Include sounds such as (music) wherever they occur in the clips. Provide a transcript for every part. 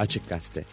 Açık Gazete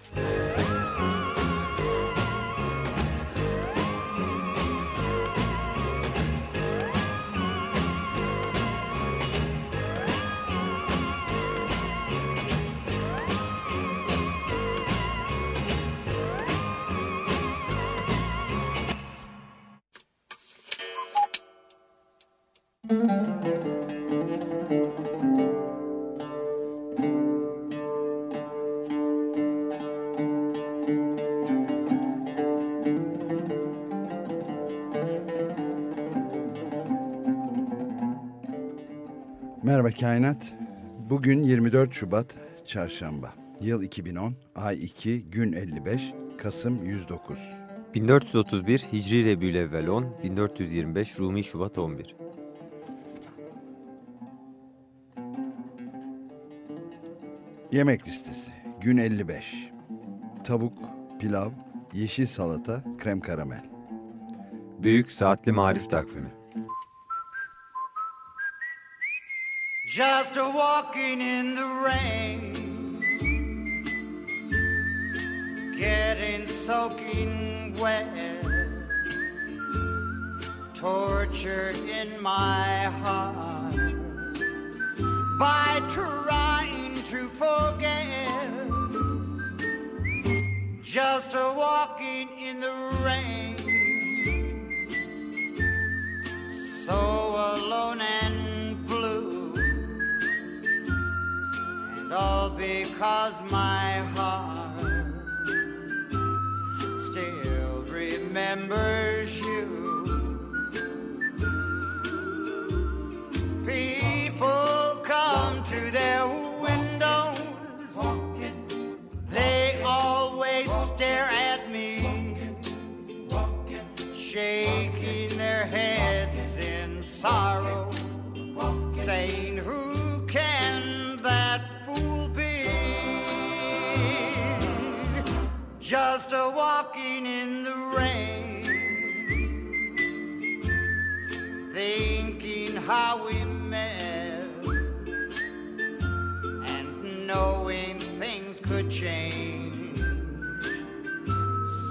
Merhaba Kainat. Bugün 24 Şubat Çarşamba. Yıl 2010, ay 2, gün 55, Kasım 109. 1431 Hicri Rebülevvel 10, 1425 Rumi Şubat 11. Yemek listesi. Gün 55. Tavuk, pilav, yeşil salata, krem karamel. Büyük Saatli Marif Takvimi Just a walking in the rain. Getting soaking wet. Torture in my heart. By trying to forget. Just a walking in the rain. So all because my heart Still remembers you. People come to their windows. They always stare at me Shaking their heads in sorrow Saying Just a walking in the rain. Thinking how we met And knowing things could change.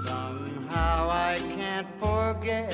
Somehow I can't forget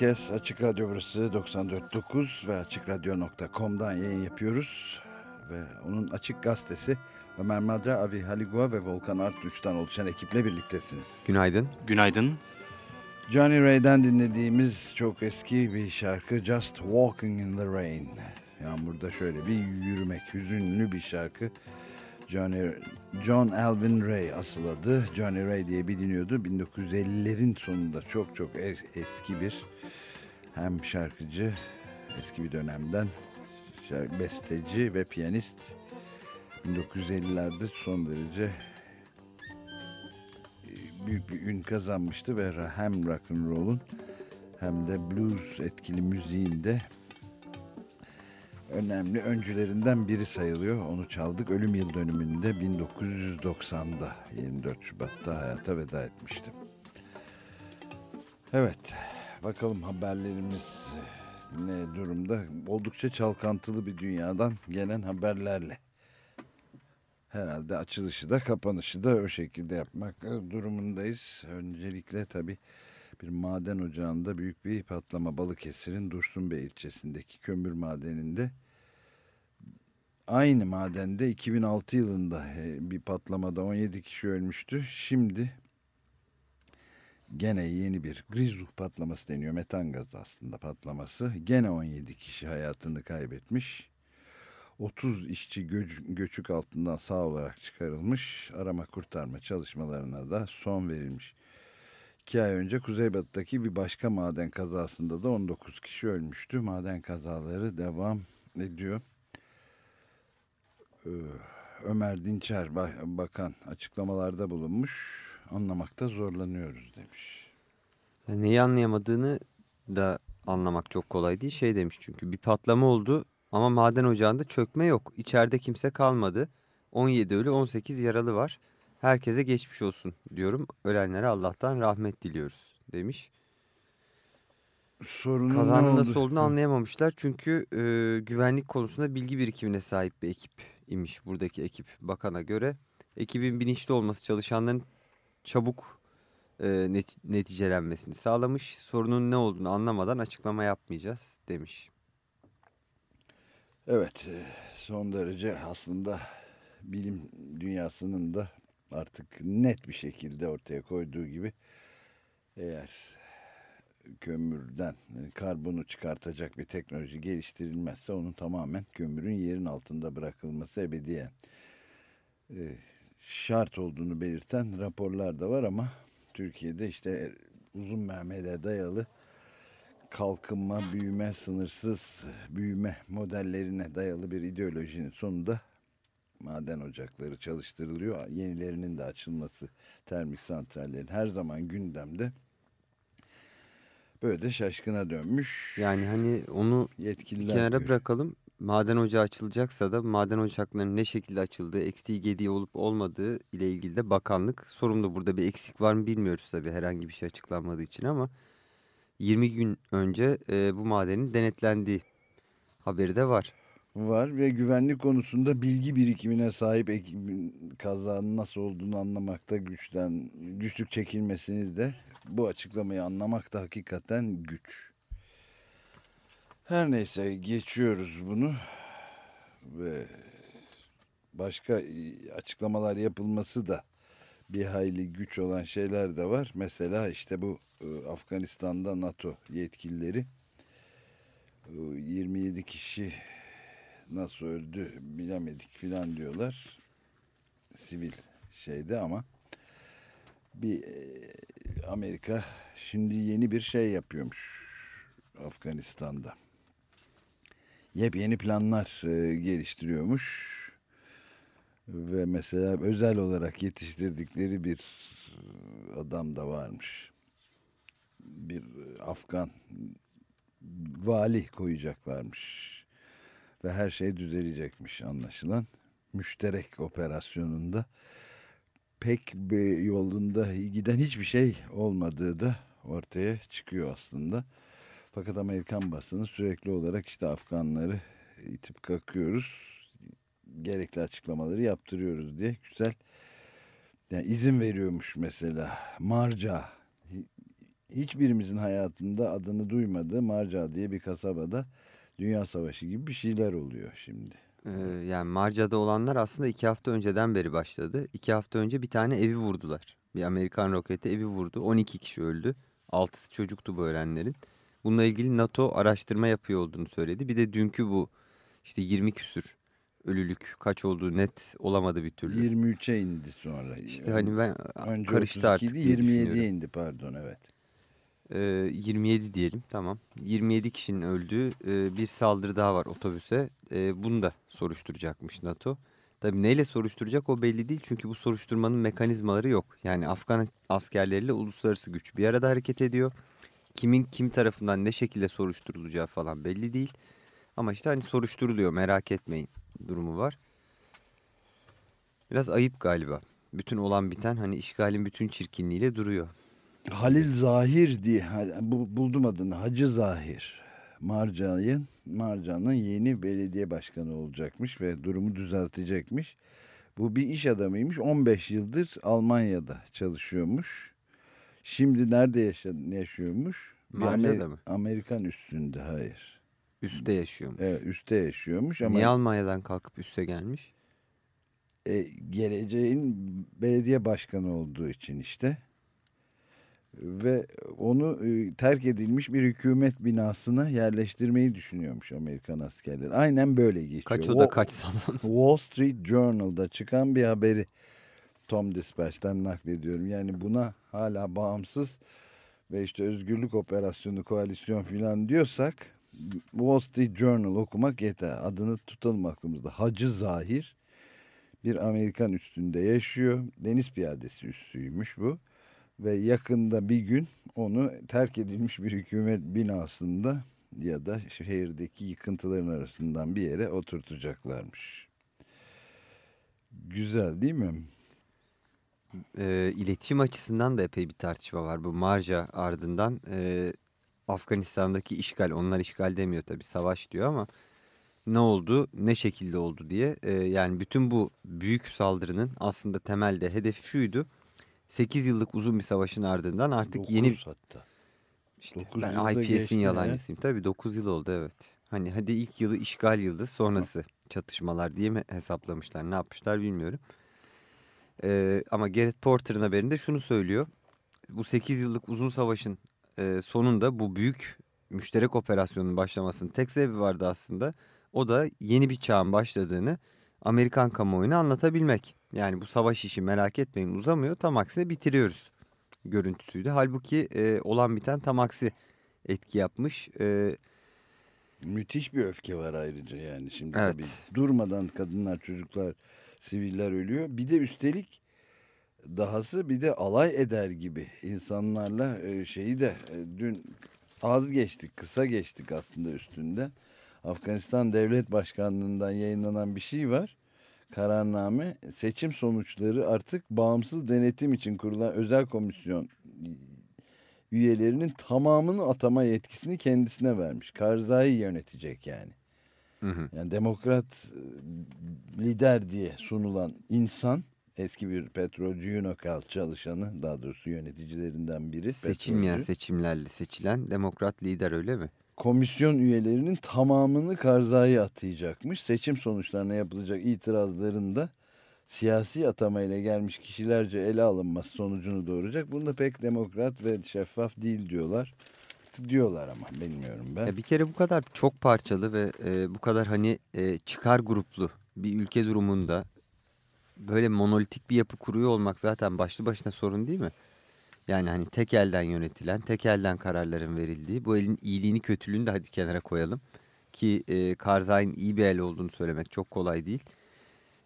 herkes. Açık Radyo burası 94.9 ve AçıkRadyo.com'dan yayın yapıyoruz. Ve onun Açık Gazetesi Ömer Madra, Avi Haligua ve Volkan Artunç'tan oluşan ekiple birliktesiniz. Günaydın. Günaydın. Johnny Ray'den dinlediğimiz çok eski bir şarkı Just Walking in the Rain. Yağmurda şöyle bir yürümek, hüzünlü bir şarkı. Johnny, John Alvin Ray asıl adı. Johnny Ray diye biliniyordu. 1950'lerin sonunda çok çok es- eski bir hem şarkıcı eski bir dönemden şarkı, besteci ve piyanist 1950'lerde son derece e, büyük bir ün kazanmıştı ve hem rock'n'roll'un hem de blues etkili müziğinde önemli öncülerinden biri sayılıyor. Onu çaldık ölüm yıl dönümünde 1990'da 24 Şubat'ta hayata veda etmişti. Evet bakalım haberlerimiz ne durumda? Oldukça çalkantılı bir dünyadan gelen haberlerle. Herhalde açılışı da kapanışı da o şekilde yapmak durumundayız. Öncelikle tabii bir maden ocağında büyük bir patlama Balıkesir'in Dursunbey ilçesindeki kömür madeninde aynı madende 2006 yılında e, bir patlamada 17 kişi ölmüştü. Şimdi gene yeni bir grizuh patlaması deniyor. Metan gazı aslında patlaması. Gene 17 kişi hayatını kaybetmiş. 30 işçi göç, göçük altından sağ olarak çıkarılmış. Arama kurtarma çalışmalarına da son verilmiş. İki ay önce Kuzeybatı'daki bir başka maden kazasında da 19 kişi ölmüştü. Maden kazaları devam ediyor. Ee, Ömer Dinçer Bakan açıklamalarda bulunmuş. Anlamakta zorlanıyoruz demiş. Neyi anlayamadığını da anlamak çok kolay değil. Şey demiş çünkü bir patlama oldu ama maden ocağında çökme yok. İçeride kimse kalmadı. 17 ölü 18 yaralı var. Herkese geçmiş olsun diyorum. Ölenlere Allah'tan rahmet diliyoruz demiş. Sorunun Kazanın nasıl olduğunu anlayamamışlar. Çünkü e, güvenlik konusunda bilgi birikimine sahip bir ekip imiş buradaki ekip bakana göre. Ekibin bilinçli olması çalışanların çabuk e, net, neticelenmesini sağlamış. Sorunun ne olduğunu anlamadan açıklama yapmayacağız demiş. Evet e, son derece aslında bilim dünyasının da artık net bir şekilde ortaya koyduğu gibi eğer kömürden karbonu çıkartacak bir teknoloji geliştirilmezse onun tamamen kömürün yerin altında bırakılması ebediyen e, şart olduğunu belirten raporlar da var ama Türkiye'de işte uzun memele dayalı kalkınma, büyüme, sınırsız büyüme modellerine dayalı bir ideolojinin sonunda maden ocakları çalıştırılıyor. Yenilerinin de açılması termik santrallerin her zaman gündemde. Böyle de şaşkına dönmüş. Yani hani onu yetkililer kenara diyor. bırakalım. Maden ocağı açılacaksa da maden ocaklarının ne şekilde açıldığı, eksiği gediği olup olmadığı ile ilgili de bakanlık sorumlu. Burada bir eksik var mı bilmiyoruz tabii herhangi bir şey açıklanmadığı için ama 20 gün önce e, bu madenin denetlendiği haberi de var var ve güvenlik konusunda bilgi birikimine sahip ekibin kazanın nasıl olduğunu anlamakta güçten güçlük çekilmesini de bu açıklamayı anlamakta hakikaten güç. Her neyse geçiyoruz bunu ve başka açıklamalar yapılması da bir hayli güç olan şeyler de var. Mesela işte bu e, Afganistan'da NATO yetkilileri 27 kişi nasıl öldü bilemedik filan diyorlar. Sivil şeyde ama bir e, Amerika şimdi yeni bir şey yapıyormuş Afganistan'da. Yepyeni planlar e, geliştiriyormuş. Ve mesela özel olarak yetiştirdikleri bir adam da varmış. Bir Afgan vali koyacaklarmış ve her şey düzelecekmiş anlaşılan. Müşterek operasyonunda pek bir yolunda giden hiçbir şey olmadığı da ortaya çıkıyor aslında. Fakat Amerikan basını sürekli olarak işte Afganları itip kakıyoruz. Gerekli açıklamaları yaptırıyoruz diye güzel yani izin veriyormuş mesela. Marca hiçbirimizin hayatında adını duymadığı Marca diye bir kasabada Dünya Savaşı gibi bir şeyler oluyor şimdi. Ee, yani Marca'da olanlar aslında iki hafta önceden beri başladı. İki hafta önce bir tane evi vurdular. Bir Amerikan roketi evi vurdu. 12 kişi öldü. Altısı çocuktu bu ölenlerin. Bununla ilgili NATO araştırma yapıyor olduğunu söyledi. Bir de dünkü bu işte 20 küsür ölülük kaç olduğu net olamadı bir türlü. 23'e indi sonra. İşte hani ben Önce karıştı artık 27'ye indi pardon evet. 27 diyelim tamam. 27 kişinin öldüğü bir saldırı daha var otobüse. bunu da soruşturacakmış NATO. Tabii neyle soruşturacak o belli değil. Çünkü bu soruşturmanın mekanizmaları yok. Yani Afgan askerleriyle uluslararası güç bir arada hareket ediyor. Kimin kim tarafından ne şekilde soruşturulacağı falan belli değil. Ama işte hani soruşturuluyor merak etmeyin durumu var. Biraz ayıp galiba. Bütün olan biten hani işgalin bütün çirkinliğiyle duruyor. Halil Zahir diye bu, buldum adını Hacı Zahir. Marcan'ın Marcan'ın yeni belediye başkanı olacakmış ve durumu düzeltecekmiş. Bu bir iş adamıymış. 15 yıldır Almanya'da çalışıyormuş. Şimdi nerede yaşa yaşıyormuş? Bir Marca'da Amer- mı? Amerikan üstünde hayır. Üste yaşıyormuş. Evet, üstte yaşıyormuş ama Niye Almanya'dan kalkıp üste gelmiş? e, geleceğin belediye başkanı olduğu için işte ve onu e, terk edilmiş bir hükümet binasına yerleştirmeyi düşünüyormuş Amerikan askerleri. Aynen böyle geçiyor. Kaç oda kaç salon. (laughs) Wall Street Journal'da çıkan bir haberi Tom Dispatch'ten naklediyorum. Yani buna hala bağımsız ve işte özgürlük operasyonu koalisyon filan diyorsak Wall Street Journal okumak yeter. Adını tutalım aklımızda. Hacı Zahir bir Amerikan üstünde yaşıyor. Deniz piyadesi üssüymüş bu. Ve yakında bir gün onu terk edilmiş bir hükümet binasında ya da şehirdeki yıkıntıların arasından bir yere oturtacaklarmış. Güzel değil mi? E, iletişim açısından da epey bir tartışma var. Bu Marja ardından e, Afganistan'daki işgal, onlar işgal demiyor tabii savaş diyor ama ne oldu, ne şekilde oldu diye. E, yani bütün bu büyük saldırının aslında temelde hedefi şuydu. 8 yıllık uzun bir savaşın ardından artık Dokuz yeni hatta. işte Dokuz ben IPS'in ya. yalancısıyım. Tabii 9 yıl oldu evet. Hani hadi ilk yılı işgal yıldı sonrası çatışmalar diye mi hesaplamışlar ne yapmışlar bilmiyorum. Ee, ama Garrett Porter'ın haberinde şunu söylüyor. Bu 8 yıllık uzun savaşın e, sonunda bu büyük müşterek operasyonun başlamasının tek sebebi vardı aslında. O da yeni bir çağın başladığını Amerikan kamuoyuna anlatabilmek. Yani bu savaş işi merak etmeyin uzamıyor tam aksine bitiriyoruz görüntüsüydü. Halbuki e, olan biten tam aksi etki yapmış. E, Müthiş bir öfke var ayrıca yani şimdi Evet. tabii durmadan kadınlar, çocuklar, siviller ölüyor. Bir de üstelik dahası bir de alay eder gibi insanlarla e, şeyi de e, dün az geçtik, kısa geçtik aslında üstünde. Afganistan Devlet Başkanlığı'ndan yayınlanan bir şey var. Kararname seçim sonuçları artık bağımsız denetim için kurulan özel komisyon üyelerinin tamamını atama yetkisini kendisine vermiş. Karzai yönetecek yani. Hı hı. Yani demokrat e, lider diye sunulan insan eski bir petrolcü Unokal çalışanı daha doğrusu yöneticilerinden biri. Seçilmeyen petrolcü. seçimlerle seçilen demokrat lider öyle mi? komisyon üyelerinin tamamını Karzai atayacakmış. Seçim sonuçlarına yapılacak itirazların da siyasi atamayla gelmiş kişilerce ele alınması sonucunu doğuracak. Bunda pek demokrat ve şeffaf değil diyorlar. Diyorlar ama bilmiyorum ben. Ya bir kere bu kadar çok parçalı ve e, bu kadar hani e, çıkar gruplu bir ülke durumunda böyle monolitik bir yapı kuruyor olmak zaten başlı başına sorun değil mi? Yani hani tek elden yönetilen, tek elden kararların verildiği, bu elin iyiliğini kötülüğünü de hadi kenara koyalım. Ki e, Karzai'nin iyi bir el olduğunu söylemek çok kolay değil.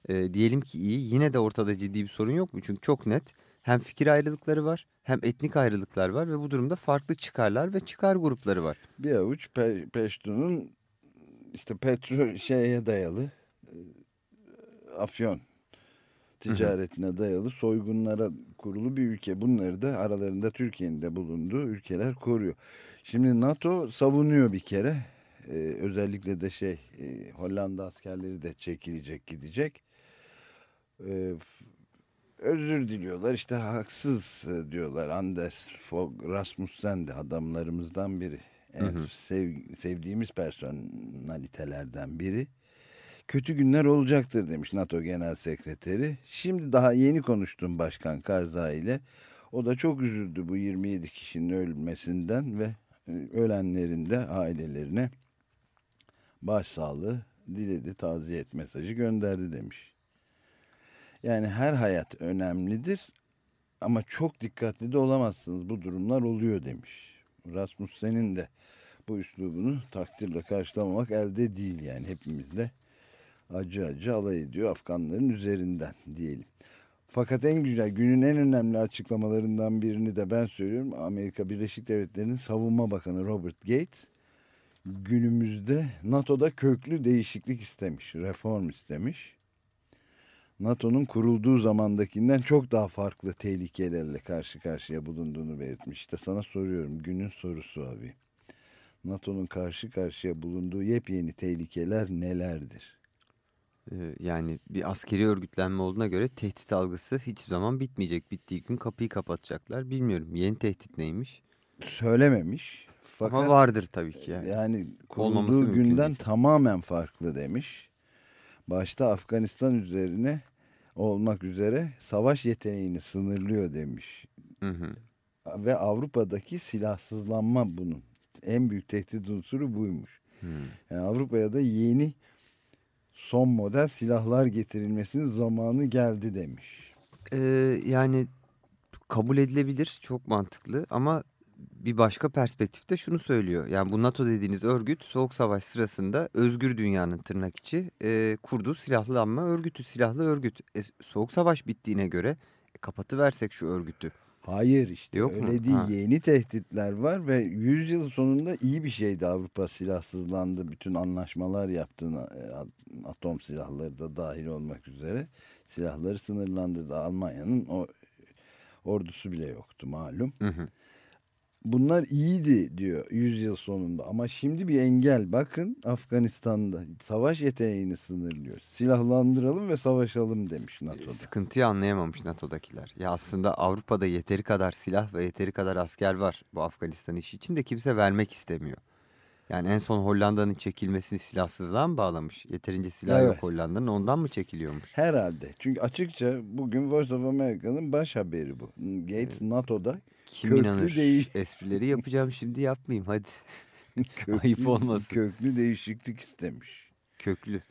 E, diyelim ki iyi, yine de ortada ciddi bir sorun yok mu? Çünkü çok net hem fikir ayrılıkları var, hem etnik ayrılıklar var ve bu durumda farklı çıkarlar ve çıkar grupları var. Bir avuç pe Peştun'un işte petrol şeye dayalı e, afyon ticaretine dayalı soygunlara kurulu bir ülke. Bunları da aralarında Türkiye'nin de bulunduğu ülkeler koruyor. Şimdi NATO savunuyor bir kere. Ee, özellikle de şey e, Hollanda askerleri de çekilecek gidecek. Ee, özür diliyorlar işte haksız e, diyorlar. Anders Fogh Rasmussen de adamlarımızdan biri. En Hı hı. sev- sevdiğimiz personalitelerden biri kötü günler olacaktır demiş NATO Genel Sekreteri. Şimdi daha yeni konuştum Başkan Karzai ile. O da çok üzüldü bu 27 kişinin ölmesinden ve e, ölenlerin de ailelerine başsağlığı diledi, taziyet mesajı gönderdi demiş. Yani her hayat önemlidir ama çok dikkatli de olamazsınız. Bu durumlar oluyor demiş. Rasmussen'in de bu üslubunu takdirle karşılamamak elde değil yani hepimizle acı acı alay ediyor Afganların üzerinden diyelim. Fakat en güzel günün en önemli açıklamalarından birini de ben söylüyorum. Amerika Birleşik Devletleri'nin savunma bakanı Robert Gates günümüzde NATO'da köklü değişiklik istemiş, reform istemiş. NATO'nun kurulduğu zamandakinden çok daha farklı tehlikelerle karşı karşıya bulunduğunu belirtmiş. İşte sana soruyorum günün sorusu abi. NATO'nun karşı karşıya bulunduğu yepyeni tehlikeler nelerdir? Ee, yani bir askeri örgütlenme olduğuna göre tehdit algısı hiç zaman bitmeyecek. Bittiği gün kapıyı kapatacaklar. Bilmiyorum yeni tehdit neymiş. Söylememiş. Fakat Ama vardır tabii ki yani. yani kurulduğu günden değil. tamamen farklı demiş. Başta Afganistan üzerine olmak üzere savaş yeteneğini sınırlıyor demiş. Hı hı. Ve Avrupa'daki silahsızlanma bunun. En büyük tehdit unsuru buymuş. Hı. Yani Avrupa'ya da yeni son model silahlar getirilmesinin zamanı geldi demiş. Ee, yani kabul edilebilir çok mantıklı ama bir başka perspektifte şunu söylüyor. Yani bu NATO dediğiniz örgüt Soğuk Savaş sırasında özgür dünyanın tırnak içi e, kurduğu silahlanma örgütü, silahlı örgüt. E, Soğuk Savaş bittiğine göre e, kapatıversek şu örgütü. Hayır işte Yok öyle mu? değil. Ha. Yeni tehditler var ve 100 yıl sonunda iyi bir şeydi Avrupa silahsızlandı. Bütün anlaşmalar yaptı. e, Atom silahları da dahil olmak üzere. Silahları sınırlandırdı. Almanya'nın o ordusu bile yoktu malum. Hı hı. Bunlar iyiydi diyor 100 yıl sonunda ama şimdi bir engel bakın Afganistan'da savaş yeteneğini sınırlıyor. Silahlandıralım ve savaşalım demiş NATO'da. Sıkıntıyı anlayamamış NATO'dakiler. Ya aslında Avrupa'da yeteri kadar silah ve yeteri kadar asker var bu Afganistan işi için de kimse vermek istemiyor. Yani en son Hollanda'nın çekilmesini silahsızlığa mı bağlamış? Yeterince silah yok Evet. Hollanda'nın ondan mı çekiliyormuş? Herhalde. Çünkü açıkça bugün Voice of America'nın baş haberi bu. Gates NATO'da Kim Köklü inanır? değil. Esprileri yapacağım şimdi yapmayayım hadi. (laughs) köklü, Ayıp olmasın. köklü değişiklik istemiş. Köklü.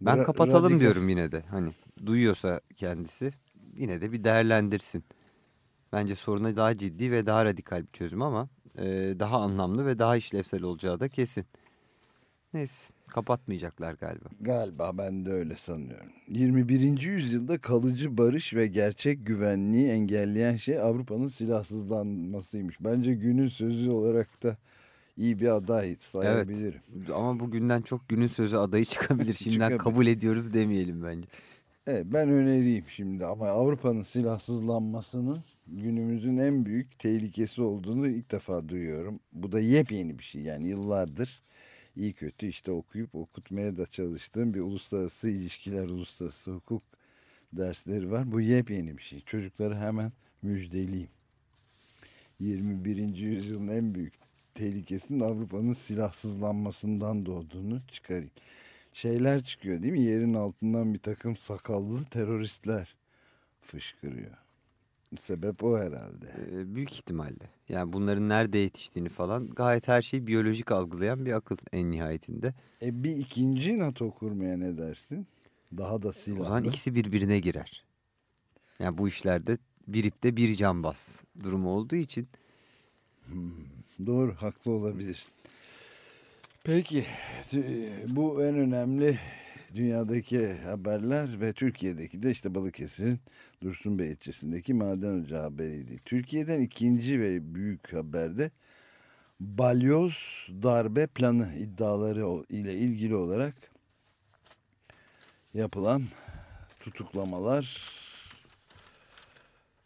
Ben Ra- kapatalım radikal- diyorum yine de. Hani duyuyorsa kendisi yine de bir değerlendirsin. Bence soruna daha ciddi ve daha radikal bir çözüm ama e, daha anlamlı ve daha işlevsel olacağı da kesin. Neyse kapatmayacaklar galiba. Galiba ben de öyle sanıyorum. 21. yüzyılda kalıcı barış ve gerçek güvenliği engelleyen şey Avrupa'nın silahsızlanmasıymış. Bence günün sözü olarak da iyi bir aday sayabilirim. Ama bugünden çok günün sözü adayı çıkabilir. (laughs) Şimdiden Çıkabilir. kabul ediyoruz demeyelim bence. Evet, ben öneriyim şimdi ama Avrupa'nın silahsızlanmasının günümüzün en büyük tehlikesi olduğunu ilk defa duyuyorum. Bu da yepyeni bir şey yani yıllardır iyi kötü işte okuyup okutmaya da çalıştığım bir uluslararası ilişkiler, uluslararası hukuk dersleri var. Bu yepyeni bir şey. Çocukları hemen müjdeleyeyim. 21. yüzyılın en büyük tehlikesinin Avrupa'nın silahsızlanmasından doğduğunu çıkarayım şeyler çıkıyor değil mi? Yerin altından bir takım sakallı teröristler fışkırıyor. Sebep o herhalde. E, büyük ihtimalle. Yani bunların nerede yetiştiğini falan gayet her şeyi biyolojik algılayan bir akıl en nihayetinde. E bir ikinci NATO kurmaya ne dersin? Daha da silahlı. O zaman ikisi birbirine girer. Yani bu işlerde bir ipte bir cambaz durumu olduğu için Doğru, haklı olabilirsin. Peki, bu en önemli dünyadaki haberler ve Türkiye'deki de işte Balıkesir'in Dursun Bey ilçesindeki maden ocağı haberiydi. Türkiye'den ikinci ve büyük haberde balyoz darbe planı iddiaları ile ilgili olarak yapılan tutuklamalar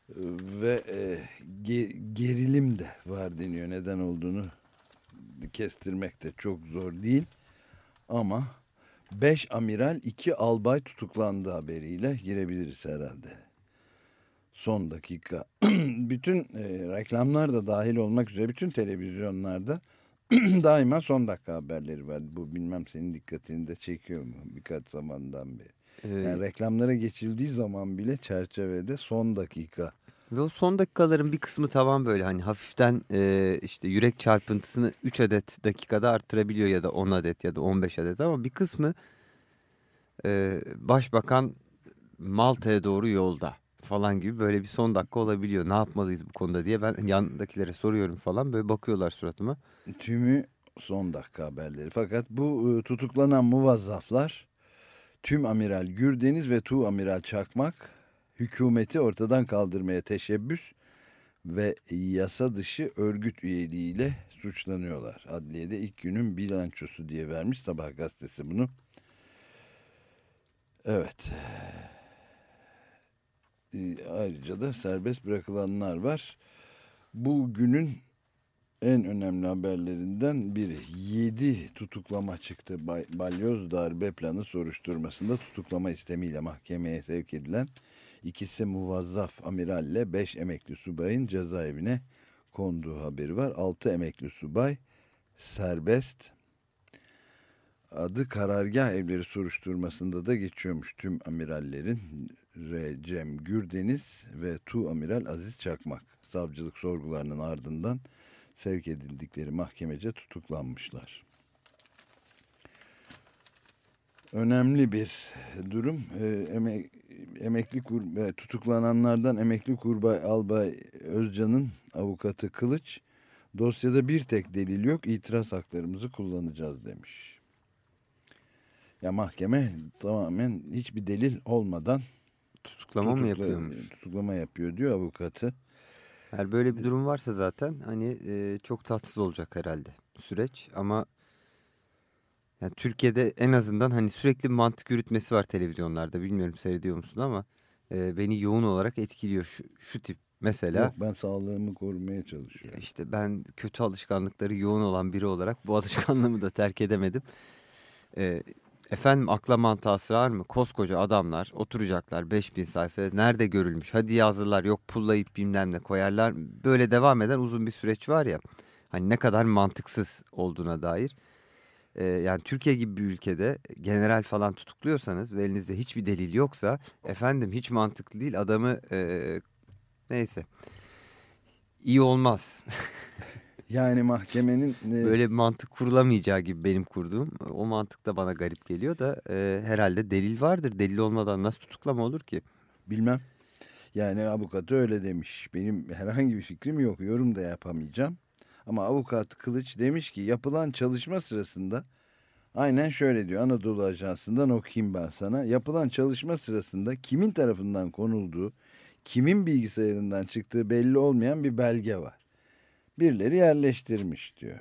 e, ve e, ge- gerilim de var deniyor. Neden olduğunu kestirmek de çok zor değil. Ama 5 amiral 2 albay tutuklandı haberiyle girebiliriz herhalde. Son dakika. (clears throat) bütün e, reklamlar da dahil olmak üzere bütün televizyonlarda (clears throat) daima son dakika haberleri var. Bu bilmem senin dikkatini de çekiyor mu birkaç zamandan beri. e, Yani reklamlara geçildiği zaman bile çerçevede son dakika. Ve o son dakikaların bir kısmı tamam böyle hani hafiften e, işte yürek çarpıntısını 3 adet dakikada arttırabiliyor ya da 10 adet ya da 15 adet ama bir kısmı e, başbakan Malta'ya doğru yolda falan gibi böyle bir son dakika olabiliyor. Ne yapmalıyız bu konuda diye ben yanındakilere soruyorum falan böyle bakıyorlar suratıma. Tümü son dakika haberleri. Fakat bu e, tutuklanan muvazzaflar tüm amiral Gürdeniz ve tu amiral Çakmak hükümeti ortadan kaldırmaya teşebbüs ve yasa dışı örgüt üyeliğiyle suçlanıyorlar. Adliyede ilk günün bilançosu diye vermiş Sabah gazetesi bunu. Evet. Ee, Ayrıca da serbest bırakılanlar var. Bu günün en önemli haberlerinden biri. 7 tutuklama çıktı. Balyoz darbe planı soruşturmasında tutuklama istemiyle mahkemeye sevk edilen ikisi muvazzaf amiralle 5 emekli subayın cezaevine konduğu haberi var. 6 emekli subay serbest. Adı karargah evleri soruşturmasında da geçiyormuş tüm amirallerin R. Gürdeniz ve Tu Amiral Aziz Çakmak. Savcılık sorgularının ardından sevk edildikleri mahkemece tutuklanmışlar. Önemli bir durum. Ee, emek, emekli kur, e, tutuklananlardan emekli kurbay Albay Özcan'ın avukatı Kılıç dosyada bir tek delil yok itiraz haklarımızı kullanacağız demiş. Ya mahkeme tamamen hiçbir delil olmadan Tutuklama mı tutukla- yapıyormuş? Tutuklama yapıyor diyor avukatı. Eğer böyle bir durum varsa zaten hani e, çok tatsız olacak herhalde süreç ama yani Türkiye'de en azından hani sürekli bir mantık yürütmesi var televizyonlarda bilmiyorum seyrediyor musun ama e, beni yoğun olarak etkiliyor şu, şu tip mesela Yok ben sağlığımı korumaya çalışıyorum. işte ben kötü alışkanlıkları yoğun olan biri olarak bu alışkanlığımı da terk edemedim. E, efendim akla mantığa sığar mı? Koskoca adamlar oturacaklar 5000 sayfa nerede görülmüş hadi yazdılar yok pullayıp bilmem ne koyarlar böyle devam eden uzun bir süreç var ya hani ne kadar mantıksız olduğuna dair. Ee, yani Türkiye gibi bir ülkede general falan tutukluyorsanız ve elinizde hiçbir delil yoksa efendim hiç mantıklı değil adamı e, neyse iyi olmaz. (laughs) Yani mahkemenin e, Böyle bir mantık kurulamayacağı gibi benim kurduğum o mantık da bana garip geliyor da e, herhalde delil vardır. Delil olmadan nasıl tutuklama olur ki? bilmem. Yani avukatı öyle demiş. Benim herhangi bir fikrim yok. Yorum da yapamayacağım. Ama avukat Kılıç demiş ki yapılan çalışma sırasında aynen şöyle diyor Anadolu Ajansı'ndan okuyayım ben sana. Yapılan çalışma sırasında kimin tarafından konulduğu, kimin bilgisayarından çıktığı belli olmayan bir belge var. Birileri yerleştirmiş diyor.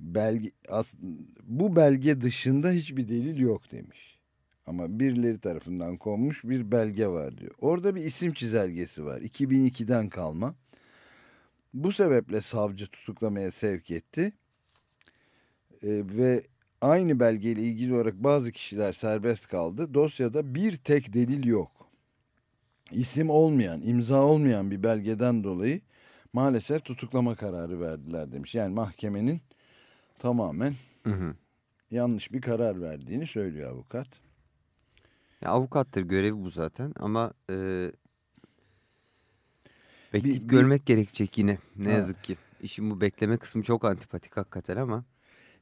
Belge, as, bu belge dışında hiçbir delil yok demiş. Ama birileri tarafından konmuş bir belge var diyor. Orada bir isim çizelgesi var. 2002'den kalma. Bu sebeple savcı tutuklamaya sevk etti. Ee, ve aynı belgeyle ilgili olarak bazı kişiler serbest kaldı. Dosyada bir tek delil yok. İsim olmayan, imza olmayan bir belgeden dolayı maalesef tutuklama kararı verdiler demiş. Yani mahkemenin tamamen Hı hı. yanlış bir karar verdiğini söylüyor avukat. Ya avukattır görevi bu zaten ama e, bekleyip Bir- bir- görmek gerekecek yine ne Ha. yazık ki. İşin bu bekleme kısmı çok antipatik hakikaten ama.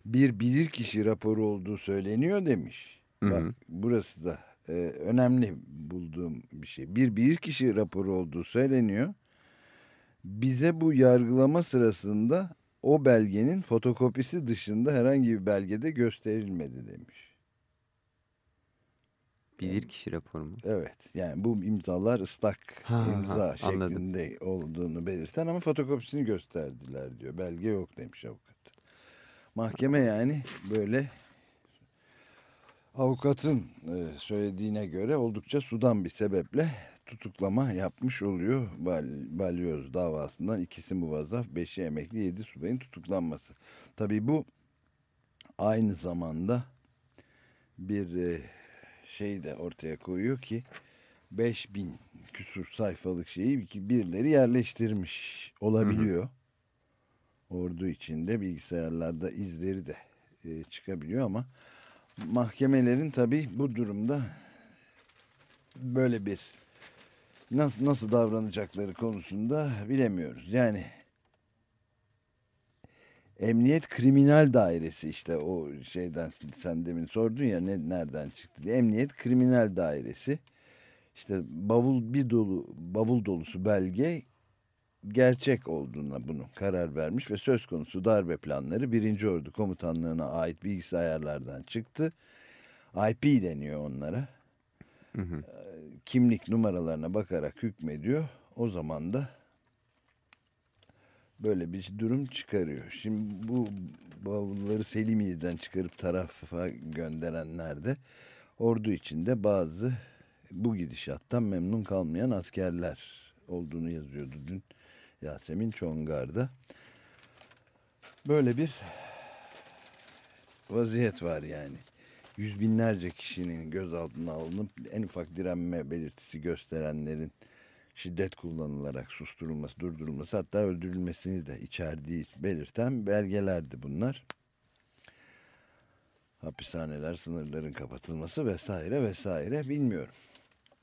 bir bilirkişi raporu olduğu söyleniyor demiş. Hı Bak hı. burası da e, önemli bulduğum bir şey. Bir bilirkişi raporu olduğu söyleniyor. Bize bu yargılama sırasında o belgenin fotokopisi dışında herhangi bir belgede gösterilmedi demiş. Bilir kişi raporu mu? Evet yani bu imzalar ıslak Ha, imza ha, anladım. şeklinde olduğunu belirten ama fotokopisini gösterdiler diyor. Belge yok demiş avukat. Mahkeme yani böyle avukatın e, söylediğine göre oldukça sudan bir sebeple tutuklama yapmış oluyor. Bal, balyoz davasından ikisi muvazzaf, beşi emekli, yedi subayın tutuklanması. Tabii bu aynı zamanda bir e, şey de ortaya koyuyor ki 5000 küsur sayfalık şeyi ki birileri yerleştirmiş olabiliyor. Ordu içinde bilgisayarlarda izleri de e, çıkabiliyor ama mahkemelerin tabii bu durumda böyle bir nasıl, nasıl davranacakları konusunda bilemiyoruz. Yani Emniyet Kriminal Dairesi işte o şeyden sen demin sordun ya ne nereden çıktı diye. Emniyet Kriminal Dairesi işte bavul bir dolu bavul dolusu belge gerçek olduğuna bunu karar vermiş ve söz konusu darbe planları 1. Ordu Komutanlığı'na ait bilgisayarlardan çıktı. IP deniyor onlara. Hı hı. kimlik numaralarına bakarak hükmediyor. O zaman da böyle bir durum çıkarıyor. Şimdi bu bavulları Selimiye'den çıkarıp tarafa gönderenler de ordu içinde bazı bu gidişattan memnun kalmayan askerler olduğunu yazıyordu dün Yasemin Çongar'da. Böyle bir vaziyet var yani. Yüz binlerce kişinin gözaltına alınıp en ufak direnme belirtisi gösterenlerin şiddet kullanılarak susturulması, durdurulması hatta öldürülmesini de içerdiği belirten belgelerdi bunlar. Hapishaneler, sınırların kapatılması vesaire vesaire bilmiyorum.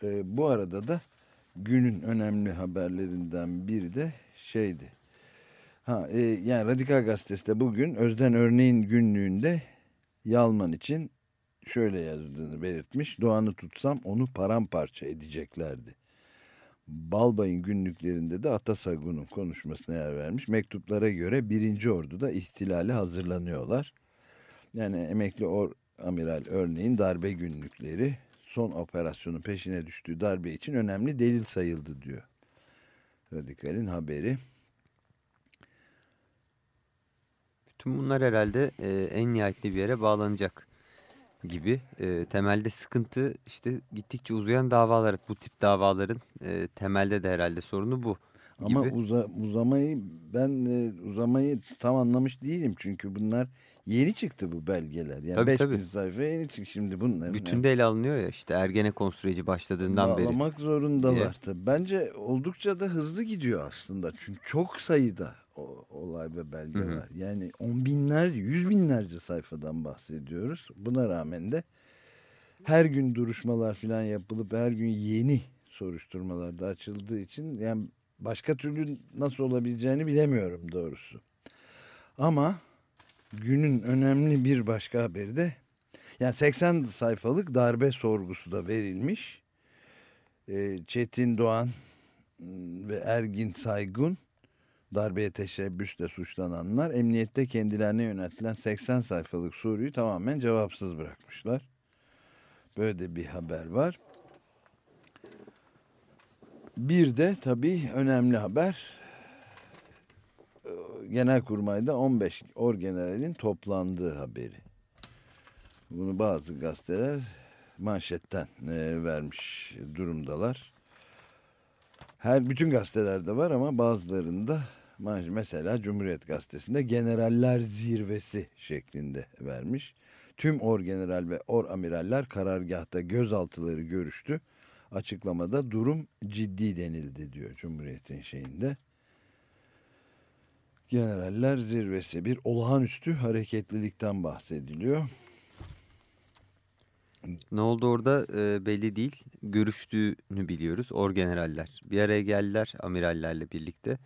Ee, bu arada da günün önemli haberlerinden biri de şeydi. Ha, e, yani Radikal Gazetesi de bugün Özden Örneğin günlüğünde Yalman için şöyle yazdığını belirtmiş. Doğan'ı tutsam onu paramparça edeceklerdi. Balbay'ın günlüklerinde de Atasagun'un konuşmasına yer vermiş. Mektuplara göre birinci orduda ihtilale hazırlanıyorlar. Yani emekli or amiral örneğin darbe günlükleri son operasyonun peşine düştüğü darbe için önemli delil sayıldı diyor. Radikal'in haberi. Bütün bunlar herhalde e, en nihayetli bir yere bağlanacak gibi. E, temelde sıkıntı işte gittikçe uzayan davalar. Bu tip davaların e, temelde de herhalde sorunu bu. Gibi. Ama uza, uzamayı ben e, uzamayı tam anlamış değilim. Çünkü bunlar yeni çıktı bu belgeler. Yani Tabii, 5000 tabii. sayfa yeni çıktı şimdi bunların. Bütün de ele alınıyor ya işte Ergenekon süreci başladığından beri. Bağlamak zorundalar tabii. Bence oldukça da hızlı gidiyor aslında. Çünkü çok sayıda o- olay ve belge Hı hı. var. Yani on binlerce, yüz binlerce sayfadan bahsediyoruz. Buna rağmen de her gün duruşmalar falan yapılıp her gün yeni soruşturmalar da açıldığı için yani başka türlü nasıl olabileceğini bilemiyorum doğrusu. Ama günün önemli bir başka haberi de yani 80 sayfalık darbe sorgusu da verilmiş. Ee, Çetin Doğan ım, ve Ergin Saygun darbeye teşebbüsle suçlananlar emniyette kendilerine yöneltilen 80 sayfalık soruyu tamamen cevapsız bırakmışlar. Böyle de bir haber var. Bir de tabii önemli haber Genelkurmay'da 15 orgeneralin toplandığı haberi. Bunu bazı gazeteler manşetten e, vermiş durumdalar. Her bütün gazetelerde var ama bazılarında mesela Cumhuriyet Gazetesi'nde generaller zirvesi şeklinde vermiş. Tüm orgeneral ve oramiraller karargahta gözaltıları görüştü. Açıklamada durum ciddi denildi diyor Cumhuriyet'in şeyinde. Generaller zirvesi bir olağanüstü hareketlilikten bahsediliyor. Ne oldu orada e, belli değil. Görüştüğünü biliyoruz. Orgeneraller bir araya geldiler amirallerle birlikte.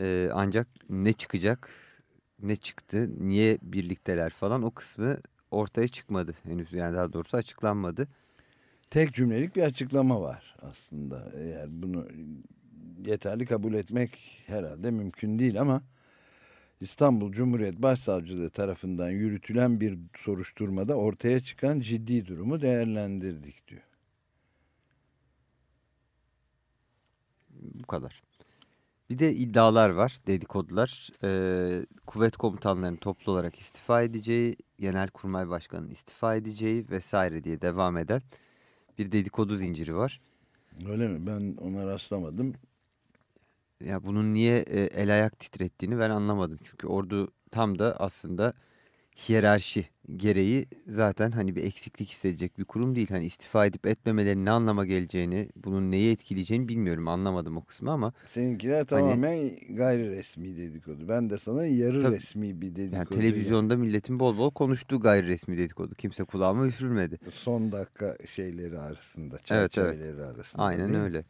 E, ancak ne çıkacak, ne çıktı, niye birlikteler falan o kısmı ortaya çıkmadı henüz. Yani daha doğrusu açıklanmadı. Tek cümlelik bir açıklama var aslında. Eğer bunu yeterli kabul etmek herhalde mümkün değil ama İstanbul Cumhuriyet Başsavcılığı tarafından yürütülen bir soruşturmada ortaya çıkan ciddi durumu değerlendirdik diyor. Bu kadar. Bir de iddialar var, dedikodular. Ee, kuvvet komutanlarının toplu olarak istifa edeceği, Genelkurmay Başkanı'nın istifa edeceği vesaire diye devam eden bir dedikodu zinciri var. Öyle mi? Ben ona rastlamadım. Ya bunun niye e, el ayak titrettiğini ben anlamadım. Çünkü ordu tam da aslında hiyerarşi gereği zaten hani bir eksiklik hissedecek bir kurum değil. Hani istifa edip etmemelerinin ne anlama geleceğini, bunun neyi etkileyeceğini bilmiyorum. Anlamadım o kısmı ama Seninkiler tamamen gayri resmi dedikodu. Ben de sana yarı Tabii. resmi bir dedikodu. yani televizyonda milletin bol bol konuştuğu gayri resmi dedikodu. Kimse kulağıma üfürmedi. Son dakika şeyleri arasında, Evet, evet. çerçeveleri arasında. Aynen öyle.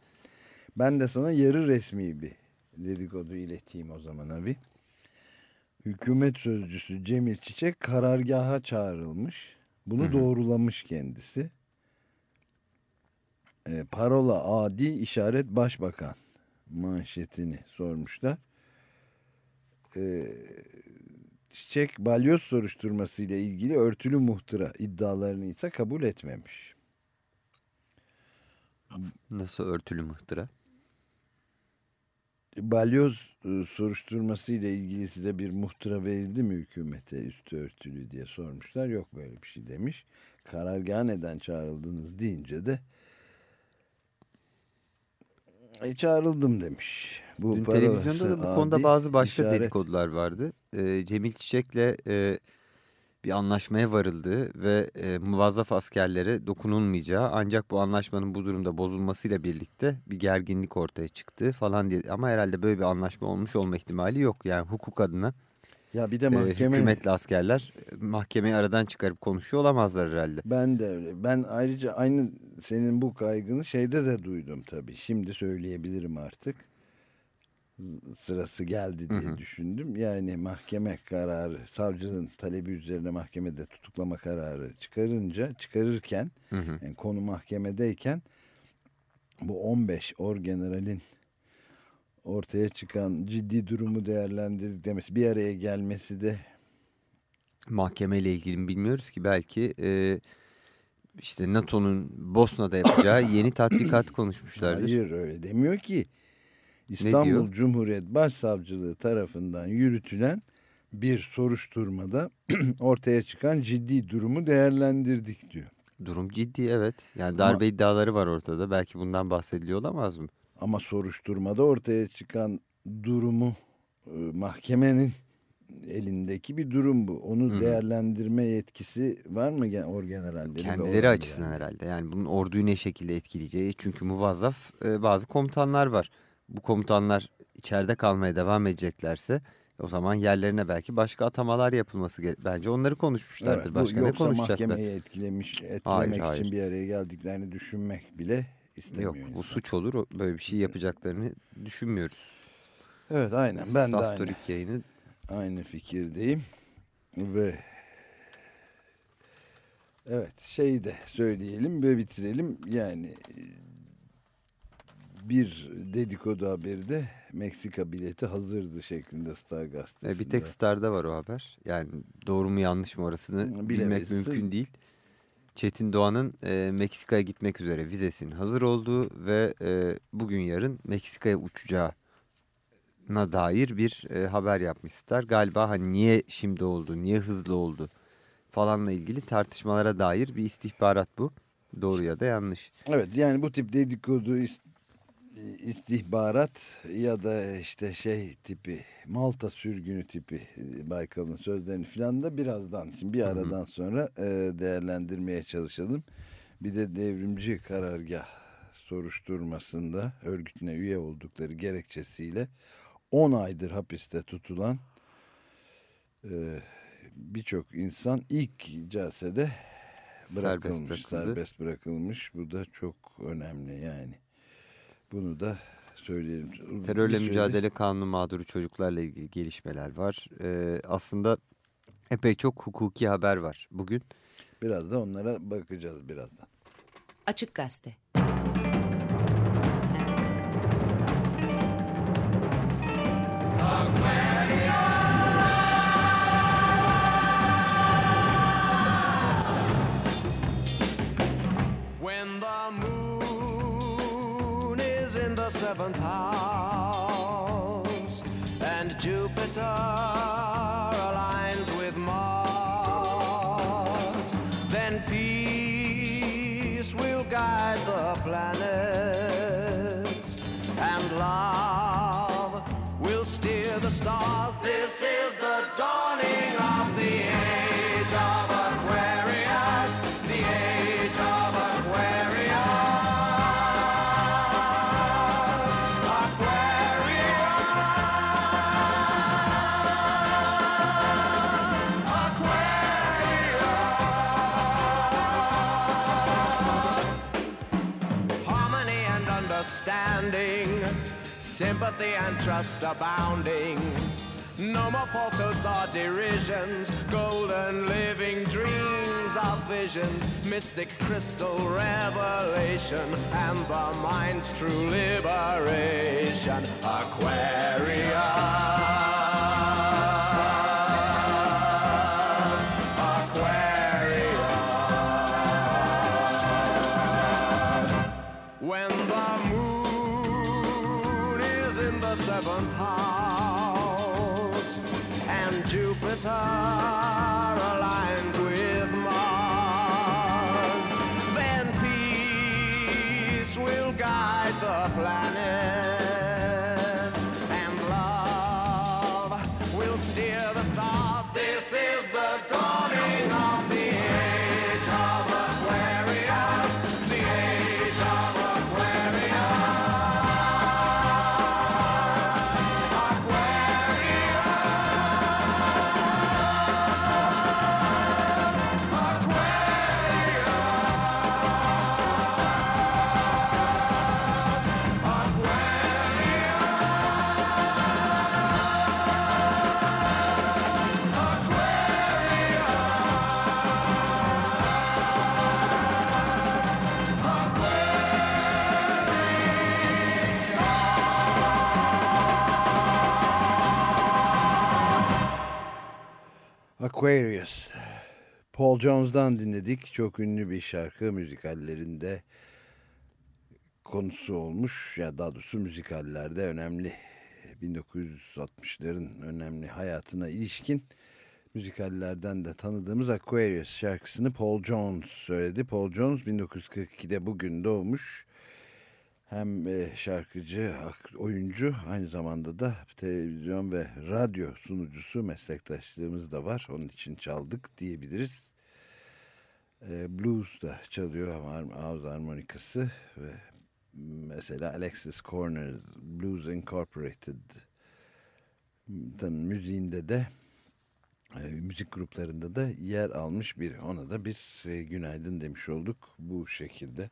Ben de sana yarı resmi bir dedikodu ileteyim o zaman abi. Hükümet sözcüsü Cemil Çiçek karargaha çağrılmış. Bunu Hı hı. doğrulamış kendisi. E, parola adi işaret başbakan manşetini sormuşlar. E, Çiçek balyoz soruşturması ile ilgili örtülü muhtıra iddialarını ise kabul etmemiş. Nasıl örtülü mıhtıra? Balyoz e, soruşturması ile ilgili size bir muhtıra verildi mi hükümete üstü örtülü diye sormuşlar. Yok böyle bir şey demiş. Karargaha neden çağrıldınız deyince de e, çağrıldım demiş. Bu Dün televizyonda da bu konuda bazı başka işaret. dedikodular vardı. Ee, Cemil Çiçek'le e, bir anlaşmaya varıldı ve e, muvazzaf askerlere dokunulmayacağı ancak bu anlaşmanın bu durumda bozulmasıyla birlikte bir gerginlik ortaya çıktı falan diye. Ama herhalde böyle bir anlaşma olmuş olma ihtimali yok. Yani hukuk adına Ya bir de e, mahkeme hükümetli askerler e, mahkemeyi aradan çıkarıp konuşuyor olamazlar herhalde. Ben de öyle. Ben ayrıca aynı senin bu kaygını şeyde de duydum tabii. Şimdi söyleyebilirim artık. Sırası geldi diye Hı hı. düşündüm. Yani mahkeme kararı, savcının talebi üzerine mahkemede tutuklama kararı çıkarınca, çıkarırken, Hı hı. yani konu mahkemedeyken bu 15 orgeneralin ortaya çıkan ciddi durumu değerlendirdik demesi, bir araya gelmesi de Mahkemeyle ilgili mi bilmiyoruz ki belki e, işte NATO'nun Bosna'da yapacağı yeni tatbikat (coughs) konuşmuşlardır. Hayır öyle demiyor ki. İstanbul? Cumhuriyet Başsavcılığı tarafından yürütülen bir soruşturmada (clears throat) ortaya çıkan ciddi durumu değerlendirdik diyor. Durum ciddi evet. Yani darbe Ama- iddiaları var ortada. Belki bundan bahsediliyor olamaz mı? Ama soruşturmada ortaya çıkan durumu e, mahkemenin elindeki bir durum bu. Onu Hı hı. değerlendirme yetkisi var mı gen- orgenerallerin? ve Kendileri açısından herhalde. Yani bunun orduyu ne şekilde etkileyeceği. Çünkü muvazzaf e, bazı komutanlar var. Bu komutanlar içeride kalmaya devam edeceklerse o zaman yerlerine belki başka atamalar yapılması gerek. Bence onları konuşmuşlardır. Evet, bu başka ne konuşacaklar? mahkemeyi etkilemiş, etkilemek Hayır, için hayır. bir araya geldiklerini düşünmek bile istemiyor. Yok bu insan. suç olur. Böyle bir şey yapacaklarını düşünmüyoruz. Evet aynen ben de Saf aynı. Torik yayını Aynı fikirdeyim ve evet şeyi de söyleyelim ve bitirelim yani bir dedikodu haberi de Meksika bileti hazırdı şeklinde Star gazetesinde. bir tek Star'da var o haber. Yani doğru mu yanlış mı orasını bilmek Bilemeyiz. mümkün değil. Çetin Doğan'ın e, Meksika'ya gitmek üzere vizesinin hazır olduğu ve e, bugün yarın Meksika'ya uçacağına dair bir e, haber yapmış Star. Galiba hani niye şimdi oldu, niye hızlı oldu falanla ilgili tartışmalara dair bir istihbarat bu. Doğru ya da yanlış. Evet yani bu tip dedikodu istihbarat ya da işte şey tipi Malta sürgünü tipi e, Baykal'ın sözlerini falan da birazdan şimdi bir hı. aradan sonra e, değerlendirmeye çalışalım. Bir de devrimci karargah soruşturmasında örgütüne üye oldukları gerekçesiyle 10 aydır hapiste tutulan e, birçok insan ilk celsede bırakılmış, bırakıldı. serbest bırakılmış. Bu da çok önemli yani. Bunu da söyleyelim. Terörle Bir sürede- mücadele kanunu mağduru çocuklarla ilgili gelişmeler var. E, aslında epey çok hukuki haber var bugün. Biraz da onlara bakacağız birazdan. Açık Gazete. Seventh house and Jupiter aligns with Mars, then peace will guide the planets and love will steer the stars. This is the dawning sympathy and trust abounding. No more falsehoods or derisions, golden living dreams of visions, mystic crystal revelation, and the mind's true liberation. Aquarius, Aquarius. Paul Jones'dan dinledik. Çok ünlü bir şarkı müzikallerinde konusu olmuş. Ya daha doğrusu müzikallerde önemli 1960'ların önemli hayatına ilişkin müzikallerden de tanıdığımız Aquarius şarkısını Paul Jones söyledi. Paul Jones 1942'de bugün doğmuş. Hem e, şarkıcı, oyuncu aynı zamanda da televizyon ve radyo sunucusu meslektaşlığımız da var. Onun için çaldık diyebiliriz. E, Blues da çalıyor ağız harmonikası ve mesela Alexis Corner Blues Incorporated müziğinde de e, müzik gruplarında da yer almış biri. Ona da bir günaydın demiş olduk bu şekilde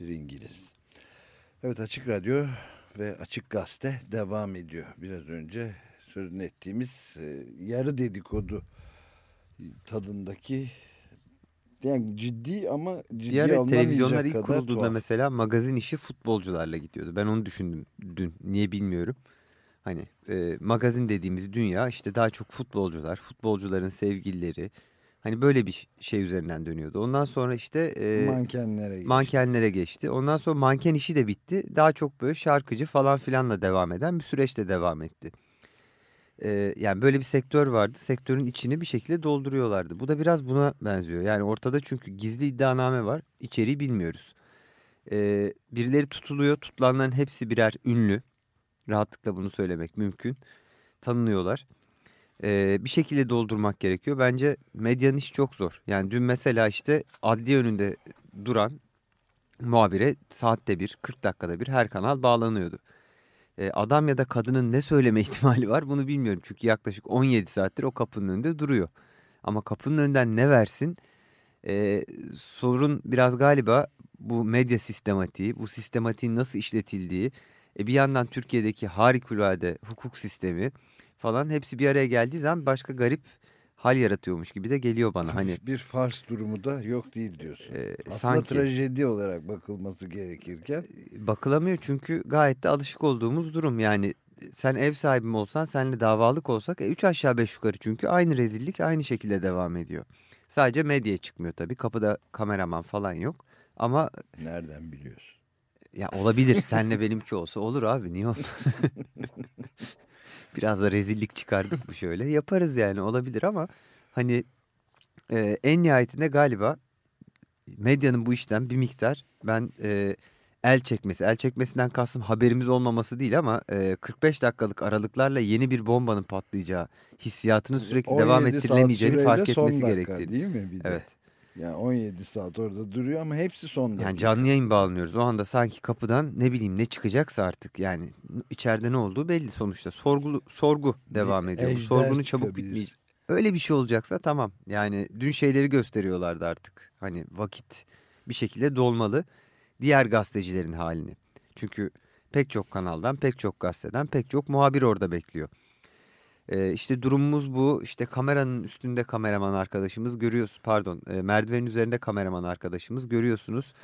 bir İngiliz. Evet Açık Radyo ve Açık Gazete devam ediyor. Biraz önce sözünü ettiğimiz e, yarı dedikodu tadındaki yani ciddi ama ciddi ara televizyonlar ilk kurulduğunda tuhaf. mesela magazin işi futbolcularla gidiyordu. Ben onu düşündüm dün. Niye bilmiyorum. Hani e, magazin dediğimiz dünya işte daha çok futbolcular, futbolcuların sevgilileri. Hani böyle bir şey üzerinden dönüyordu. Ondan sonra işte e, mankenlere geçti. mankenlere geçti. Ondan sonra manken işi de bitti. Daha çok böyle şarkıcı falan filanla devam eden bir süreçte devam etti. Ee, yani böyle bir sektör vardı. Sektörün içini bir şekilde dolduruyorlardı. Bu da biraz buna benziyor. Yani ortada çünkü gizli iddianame var. İçeriği bilmiyoruz. Ee, birileri tutuluyor. Tutulanların hepsi birer ünlü. Rahatlıkla bunu söylemek mümkün. Tanınıyorlar. Ee, bir şekilde doldurmak gerekiyor. Bence medyanın işi çok zor. Yani dün mesela işte adliye önünde duran muhabire saatte bir, 40 dakikada bir her kanal bağlanıyordu. Ee, adam ya da kadının ne söyleme (laughs) ihtimali var bunu bilmiyorum. Çünkü yaklaşık 17 saattir o kapının önünde duruyor. Ama kapının önünden ne versin? Ee, sorun biraz galiba bu medya sistematiği, bu sistematiğin nasıl işletildiği, e, bir yandan Türkiye'deki harikulade hukuk sistemi falan hepsi bir araya geldiği zaman başka garip hal yaratıyormuş gibi de geliyor bana. Hani bir fars durumu da yok değil diyorsun. e, Aslında sanki trajedi olarak bakılması gerekirken bakılamıyor çünkü gayet de alışık olduğumuz durum. Yani sen ev sahibim olsan senle davalık olsak e, üç aşağı beş yukarı çünkü aynı rezillik aynı şekilde devam ediyor. Sadece medyaya çıkmıyor tabii kapıda kameraman falan yok ama nereden biliyorsun? ya olabilir senle benimki olsa olur abi niye olmasın? (laughs) Biraz da rezillik çıkardık mı şöyle yaparız yani olabilir ama hani e, en nihayetinde galiba medyanın bu işten bir miktar ben e, el çekmesi, el çekmesinden kastım haberimiz olmaması değil ama e, 45 dakikalık aralıklarla yeni bir bombanın patlayacağı hissiyatını sürekli devam 17 saat ettirilemeyeceğini fark etmesi dakika gerektiğini. Değil mi bir de? Evet. Yani 17 saat orada duruyor ama hepsi son dakika. Yani canlı yayın bağlanıyoruz. O anda sanki kapıdan ne bileyim ne çıkacaksa artık yani içeride ne olduğu belli sonuçta. Sorgu, sorgu devam ediyor. Bu ejder sorgunun çabuk bitmeyecek. Öyle bir şey olacaksa tamam. Yani dün şeyleri gösteriyorlardı artık. Hani vakit bir şekilde dolmalı. Diğer gazetecilerin halini. Çünkü pek çok kanaldan, pek çok gazeteden, pek çok muhabir orada bekliyor. Ee, işte durumumuz bu. İşte kameranın üstünde kameraman arkadaşımız görüyoruz. Pardon, e, merdivenin üzerinde kameraman arkadaşımız görüyorsunuz.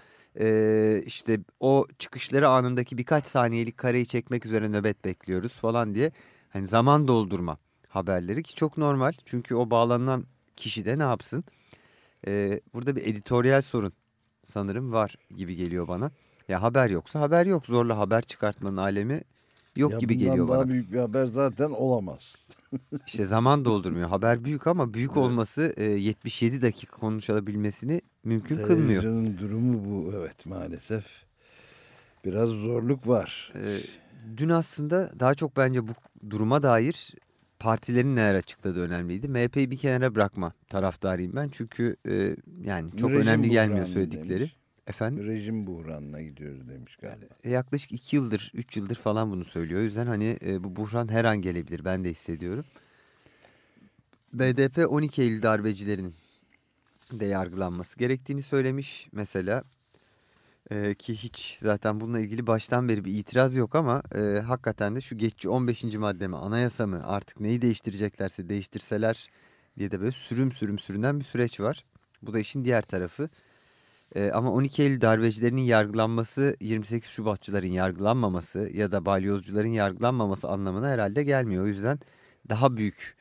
Ee, işte o çıkışları anındaki birkaç saniyelik kareyi çekmek üzere nöbet bekliyoruz falan diye. Hani zaman doldurma haberleri ki çok normal. Çünkü o bağlanan kişi de ne yapsın? Ee, burada bir editoryal sorun sanırım var gibi geliyor bana. Ya haber yoksa haber yok. Zorla haber çıkartmanın alemi yok Ya gibi geliyor daha bana. büyük bir haber zaten olamaz. (laughs) İşte zaman doldurmuyor. Haber büyük ama büyük olması e, 77 dakika konuşulabilmesini mümkün kılmıyor. Televizyonun durumu bu evet maalesef. Biraz zorluk var. E, dün aslında daha çok bence bu duruma dair partilerin neler açıkladığı önemliydi. MHP'yi bir kenara bırakma taraftarıyım ben. Çünkü e, yani çok Rejim önemli gelmiyor söyledikleri. demiş. Efendim? Rejim buhranına gidiyoruz demiş galiba. Yaklaşık 2 yıldır, 3 yıldır falan bunu söylüyor. O yüzden hani e, bu buhran her an gelebilir. Ben de hissediyorum. BDP 12 Eylül darbecilerinin de yargılanması gerektiğini söylemiş. Mesela e, ki hiç zaten bununla ilgili baştan beri bir itiraz yok ama e, hakikaten de şu geçici 15. madde mi anayasa mı artık neyi değiştireceklerse değiştirseler diye de böyle sürüm sürüm sürünen bir süreç var. Bu da işin diğer tarafı. Ee, ama 12 Eylül darbecilerinin yargılanması 28 Şubatçıların yargılanmaması ya da balyozcuların yargılanmaması anlamına herhalde gelmiyor. O yüzden daha büyük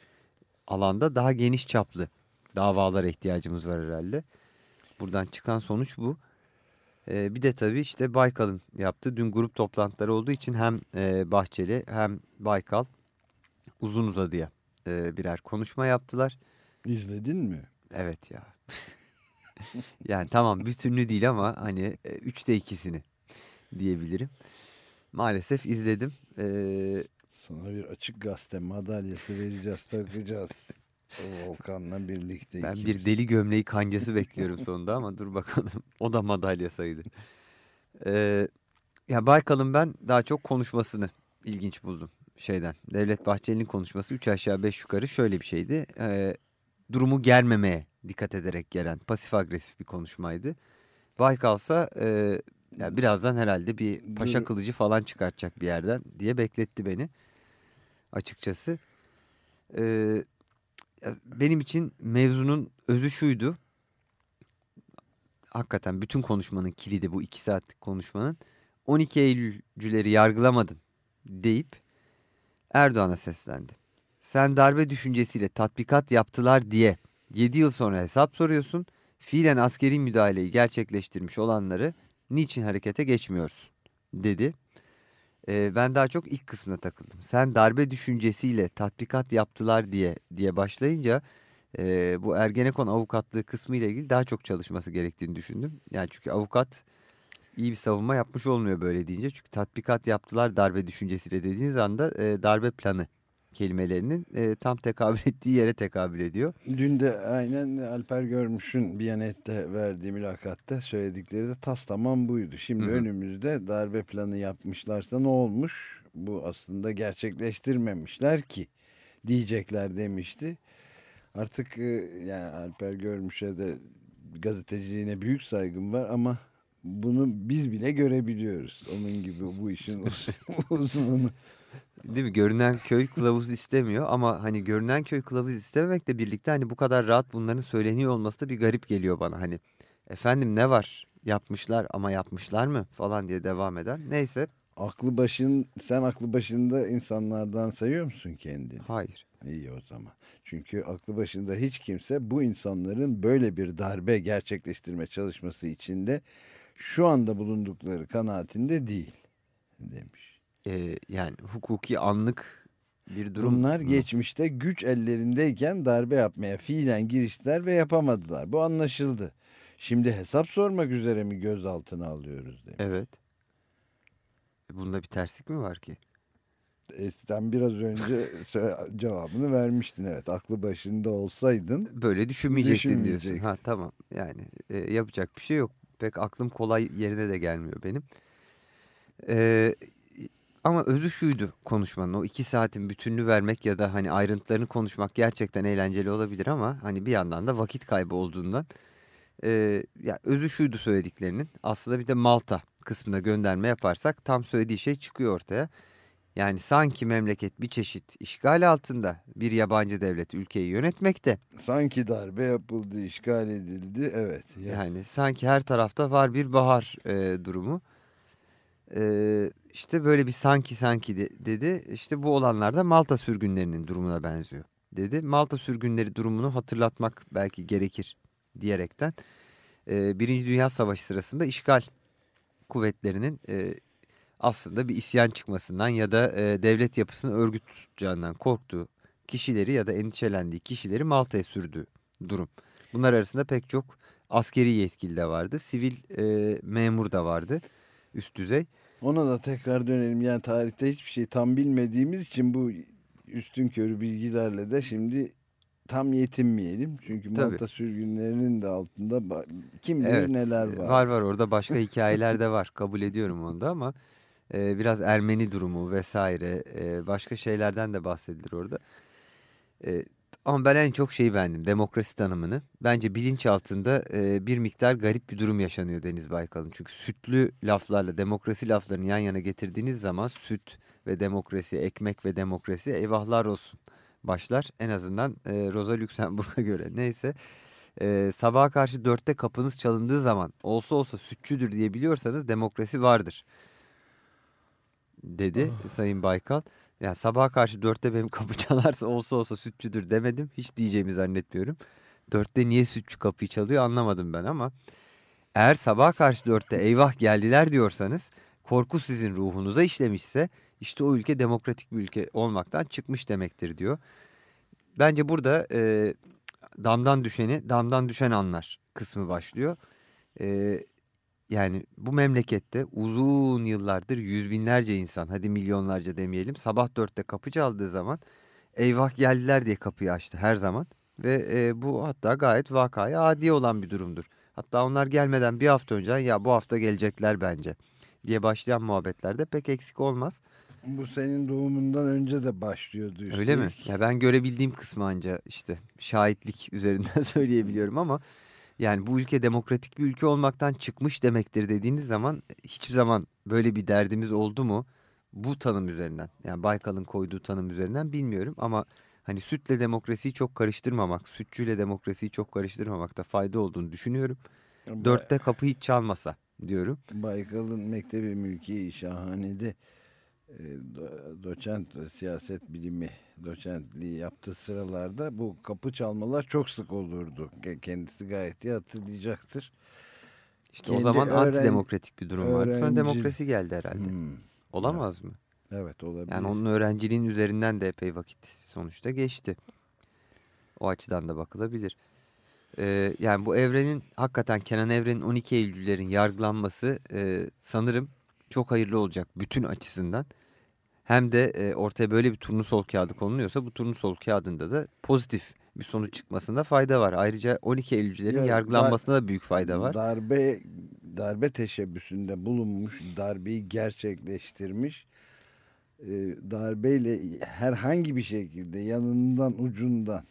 alanda daha geniş çaplı davalara ihtiyacımız var herhalde. Buradan çıkan sonuç bu. Ee, bir de tabii işte Baykal'ın yaptığı dün grup toplantıları olduğu için hem e, Bahçeli hem Baykal uzun uzadıya e, birer konuşma yaptılar. İzledin mi? Evet ya. (laughs) yani tamam bütünlü değil ama hani e, üçte ikisini diyebilirim. Maalesef izledim. Ee, Sana bir açık gazete madalyası vereceğiz, takacağız. Volkan'la birlikte. ben ikimiz. bir deli gömleği kancası bekliyorum sonunda ama dur bakalım. (laughs) O da madalya sayılır. Ee, ya Baykal'ın ben daha çok konuşmasını ilginç buldum şeyden. Devlet Bahçeli'nin konuşması 3 aşağı 5 yukarı şöyle bir şeydi. Ee, durumu germemeye dikkat ederek gelen pasif agresif bir konuşmaydı. Baykal'sa e, ya birazdan herhalde bir paşa kılıcı falan çıkartacak bir yerden diye bekletti beni açıkçası. Ya benim için mevzunun özü şuydu. Hakikaten bütün konuşmanın kilidi bu iki saatlik konuşmanın. 12 Eylülcüleri yargılamadın deyip Erdoğan'a seslendi. Sen darbe düşüncesiyle tatbikat yaptılar diye 7 yıl sonra hesap soruyorsun. Fiilen askeri müdahaleyi gerçekleştirmiş olanları niçin harekete geçmiyorsun dedi. Ee, ben daha çok ilk kısmına takıldım. Sen darbe düşüncesiyle tatbikat yaptılar diye diye başlayınca e, bu Ergenekon avukatlığı kısmı ile ilgili daha çok çalışması gerektiğini düşündüm. Yani çünkü avukat iyi bir savunma yapmış olmuyor böyle deyince. Çünkü tatbikat yaptılar darbe düşüncesiyle dediğiniz anda e, darbe planı kelimelerinin e, tam tekabül (laughs) ettiği yere tekabül ediyor. Dün de aynen Alper Görmüş'ün Biyanet'te verdiği mülakatta söyledikleri de tas tamam buydu. Şimdi Hı hı. önümüzde darbe planı yapmışlarsa ne olmuş? Bu aslında gerçekleştirmemişler ki diyecekler demişti. Artık e, yani Alper Görmüş'e de gazeteciliğine büyük saygım var ama bunu biz bile görebiliyoruz. Onun gibi bu işin (laughs) uz- uzmanı. Değil mi? Görünen köy kılavuz istemiyor ama hani görünen köy kılavuz istememekle birlikte hani bu kadar rahat bunların söyleniyor olması da bir garip geliyor bana. Hani efendim ne var yapmışlar ama yapmışlar mı falan diye devam eden. Neyse Aklı başın, sen aklı başında insanlardan sayıyor musun kendini? hayır. İyi o zaman. Çünkü aklı başında hiç kimse bu insanların böyle bir darbe gerçekleştirme çalışması içinde şu anda bulundukları kanaatinde değil demiş. Ee, yani hukuki anlık bir durum. Bunlar mu? geçmişte güç ellerindeyken darbe yapmaya fiilen giriştiler ve yapamadılar. Bu anlaşıldı. Şimdi hesap sormak üzere mi gözaltına alıyoruz demiş. Evet. Bunda bir terslik mi var ki? E, sen biraz önce (laughs) cevabını vermiştin evet. Aklı başında olsaydın Böyle düşünmeyecektin diyorsun. Düşünmeyecektin. Ha tamam yani e, yapacak bir şey yok. Pek aklım kolay yerine de gelmiyor benim. Ee, ama özü şuydu konuşmanın o iki saatin bütününü vermek ya da hani ayrıntılarını konuşmak gerçekten eğlenceli olabilir ama hani bir yandan da vakit kaybı olduğundan e, ya özü şuydu söylediklerinin aslında bir de Malta kısmına gönderme yaparsak tam söylediği şey çıkıyor ortaya. Yani sanki memleket bir çeşit işgal altında bir yabancı devlet ülkeyi yönetmekte. sanki darbe yapıldı, işgal edildi. Evet. Ya- Yani sanki her tarafta var bir bahar e, durumu. E, işte böyle bir sanki sanki de- dedi. İşte bu olanlar da Malta sürgünlerinin durumuna benziyor dedi. Malta sürgünleri durumunu hatırlatmak belki gerekir diyerekten. E, Birinci Dünya Savaşı sırasında işgal kuvvetlerinin e, aslında bir isyan çıkmasından ya da e, devlet yapısını örgüt tutacağından korktuğu kişileri ya da endişelendiği kişileri Malta'ya sürdüğü durum. Bunlar arasında pek çok askeri yetkili de vardı, sivil e, memur da vardı üst düzey. Ona da tekrar dönelim. Yani tarihte hiçbir şey tam bilmediğimiz için bu üstün körü bilgilerle de şimdi tam yetinmeyelim. Çünkü Tabii. Malta sürgünlerinin de altında kim bilir Evet, neler e, var. Var var orada (laughs) başka hikayeler de var kabul ediyorum onu da ama e, biraz Ermeni durumu vesaire e, başka şeylerden de bahsedilir orada. E, ama ben en çok şeyi beğendim demokrasi tanımını. Bence bilinç altında e, bir miktar garip bir durum yaşanıyor Deniz Baykal'ın. Çünkü sütlü laflarla demokrasi laflarını yan yana getirdiğiniz zaman süt ve demokrasi, ekmek ve demokrasi eyvahlar olsun başlar. En azından e, Rosa Luxemburg'a göre neyse. E, sabaha karşı dörtte kapınız çalındığı zaman olsa olsa sütçüdür diyebiliyorsanız demokrasi vardır. Dedi Sayın Baykal. Yani sabaha karşı dörtte benim (laughs) kapı çalarsa olsa olsa sütçüdür demedim. Hiç diyeceğimi zannetmiyorum. Dörtte niye sütçü kapıyı çalıyor anlamadım ben ama. Eğer sabaha karşı dörtte (laughs) eyvah geldiler diyorsanız korku sizin ruhunuza işlemişse işte o ülke demokratik bir ülke olmaktan çıkmış demektir diyor. Bence burada e, damdan düşeni damdan düşen anlar kısmı başlıyor. E, yani bu memlekette uzun yıllardır yüz binlerce insan hadi milyonlarca demeyelim sabah dörtte kapı çaldığı zaman eyvah geldiler diye kapıyı açtı her zaman. Ve e, bu hatta gayet vakaya adi olan bir durumdur. Hatta onlar gelmeden bir hafta önce ya bu hafta gelecekler bence diye başlayan muhabbetlerde pek eksik olmaz. Bu senin doğumundan önce de başlıyordu. Öyle mi? Ya ben görebildiğim kısmı anca işte şahitlik (laughs) üzerinden söyleyebiliyorum ama yani bu ülke demokratik bir ülke olmaktan çıkmış demektir dediğiniz zaman hiçbir zaman böyle bir derdimiz oldu mu? Bu tanım üzerinden yani Baykal'ın koyduğu tanım üzerinden bilmiyorum ama hani sütle demokrasiyi çok karıştırmamak, sütçüyle demokrasiyi çok karıştırmamakta fayda olduğunu düşünüyorum. Dörtte kapı hiç çalmasa diyorum. Baykal'ın Mektebi Mülkiye Şahane'de e, doçent siyaset bilimi doçentliği yaptığı sıralarda bu kapı çalmalar çok sık olurdu. Ke- Kendisi gayet iyi hatırlayacaktır. İşte o Kendi zaman öğren- antidemokratik bir durum vardı. Sonra öğrenci- demokrasi geldi herhalde. Hmm, Olamaz mı? Evet olabilir. Yani onun öğrenciliğin üzerinden de epey vakit sonuçta geçti. O açıdan da bakılabilir. Ee, yani bu evrenin hakikaten Kenan Evren'in 12 Eylül'lerin yargılanması e, sanırım çok hayırlı olacak bütün açısından. Hem de e, ortaya böyle bir turnusol kağıdı konuluyorsa bu turnusol kağıdında da pozitif bir sonuç çıkmasında fayda var. Ayrıca 12 Eylülcülerin Ya, yargılanmasına da büyük fayda var. Darbe darbe teşebbüsünde bulunmuş, darbeyi gerçekleştirmiş. e, darbeyle herhangi bir şekilde yanından ucundan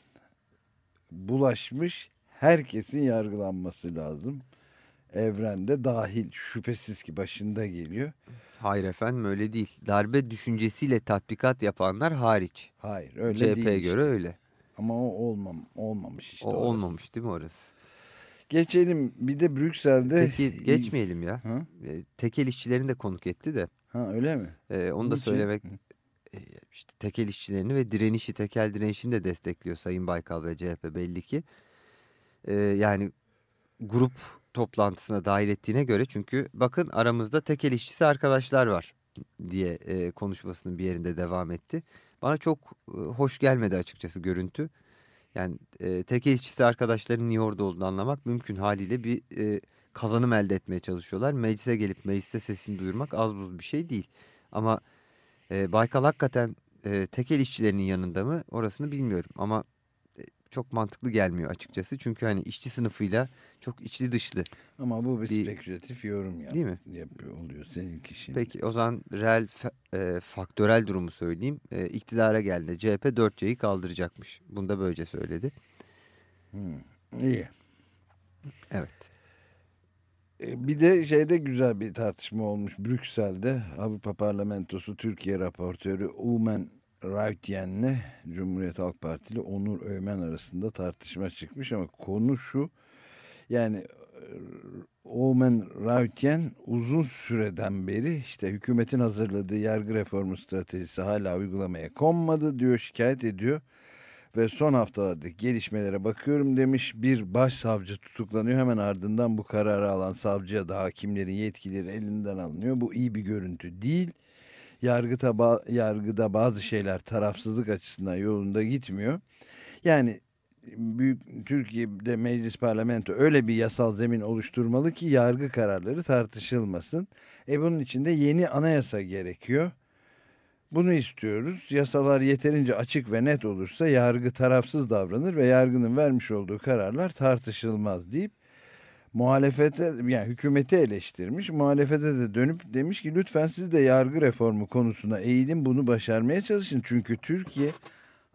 bulaşmış herkesin yargılanması lazım. Evrende dahil şüphesiz ki başında geliyor. Hayır efendim öyle değil. Darbe düşüncesiyle tatbikat yapanlar hariç. Hayır öyle CHP'ye değil. göre işte. öyle. Ama o olmam, olmamış işte. o orası. olmamış değil mi orası? Geçelim bir de Brüksel'de. Peki geçmeyelim ya. Ha? E, Tekel işçilerini de konuk etti de ha öyle mi? e, onu da Niçin? söylemek e, işte tekel işçilerini ve direnişi tekel direnişini de destekliyor Sayın Baykal ve CHP belli ki. E, yani grup toplantısına dahil ettiğine göre çünkü bakın aramızda tekel işçisi arkadaşlar var diye e, konuşmasının bir yerinde devam etti. Bana çok e, hoş gelmedi açıkçası görüntü. Yani e, tekel işçisi arkadaşların niye orada olduğunu anlamak mümkün haliyle bir e, kazanım elde etmeye çalışıyorlar. Meclise gelip mecliste sesini duyurmak az buz bir şey değil. Ama e, Baykal hakikaten e, tekel işçilerinin yanında mı orasını bilmiyorum. Ama çok mantıklı gelmiyor açıkçası. Çünkü hani işçi sınıfıyla çok içli dışlı. Ama bu bir, Bir- spekülatif yorum ya. Değil mi? Yapıyor oluyor seninki şimdi. Peki o zaman reel e, faktörel durumu söyleyeyim. E, iktidara geldi. CHP 4C'yi kaldıracakmış. Bunu da böylece söyledi. İyi. Evet. E, Bir de şeyde güzel bir tartışma olmuş Brüksel'de Avrupa Parlamentosu Türkiye raportörü Umen Rautyen'le Cumhuriyet Halk Partili Onur Öymen arasında tartışma çıkmış ama konu şu yani e, Omen Rautyen uzun süreden beri işte hükümetin hazırladığı yargı reformu stratejisi hala uygulamaya konmadı diyor şikayet ediyor ve son haftalardaki gelişmelere bakıyorum demiş. Bir başsavcı tutuklanıyor. Hemen ardından bu kararı alan savcıya da hakimlerin yetkileri elinden alınıyor. Bu iyi bir görüntü değil. Yargıda, ba- yargıda bazı şeyler tarafsızlık açısından yolunda gitmiyor. Yani büyük Türkiye'de meclis parlamento öyle bir yasal zemin oluşturmalı ki yargı kararları tartışılmasın. E bunun için de yeni anayasa gerekiyor. Bunu istiyoruz. Yasalar yeterince açık ve net olursa yargı tarafsız davranır ve yargının vermiş olduğu kararlar tartışılmaz deyip muhalefete yani hükümeti eleştirmiş. Muhalefete de dönüp demiş ki lütfen siz de yargı reformu konusuna eğilin bunu başarmaya çalışın. Çünkü Türkiye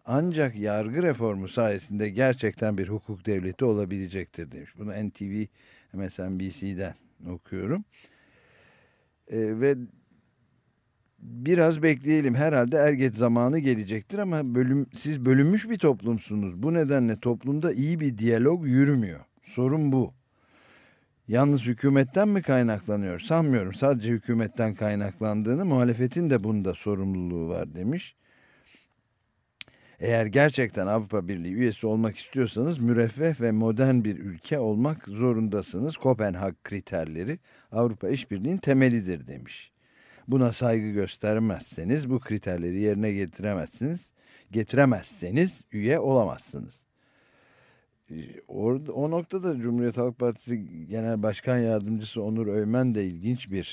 ancak yargı reformu sayesinde gerçekten bir hukuk devleti olabilecektir demiş. Bunu NTV MSNBC'den okuyorum. Ee, ve biraz bekleyelim. Herhalde er geç zamanı gelecektir ama bölüm, siz bölünmüş bir toplumsunuz. Bu nedenle toplumda iyi bir diyalog yürümüyor. Sorun bu. Yalnız hükümetten mi kaynaklanıyor? Sanmıyorum. Sadece hükümetten kaynaklandığını, muhalefetin de bunda sorumluluğu var demiş. Eğer gerçekten Avrupa Birliği üyesi olmak istiyorsanız müreffeh ve modern bir ülke olmak zorundasınız. Kopenhag kriterleri Avrupa İşbirliği'nin temelidir demiş. Buna saygı göstermezseniz bu kriterleri yerine getiremezsiniz. Getiremezseniz üye olamazsınız. Orada, o noktada Cumhuriyet Halk Partisi Genel Başkan Yardımcısı Onur Öymen de ilginç bir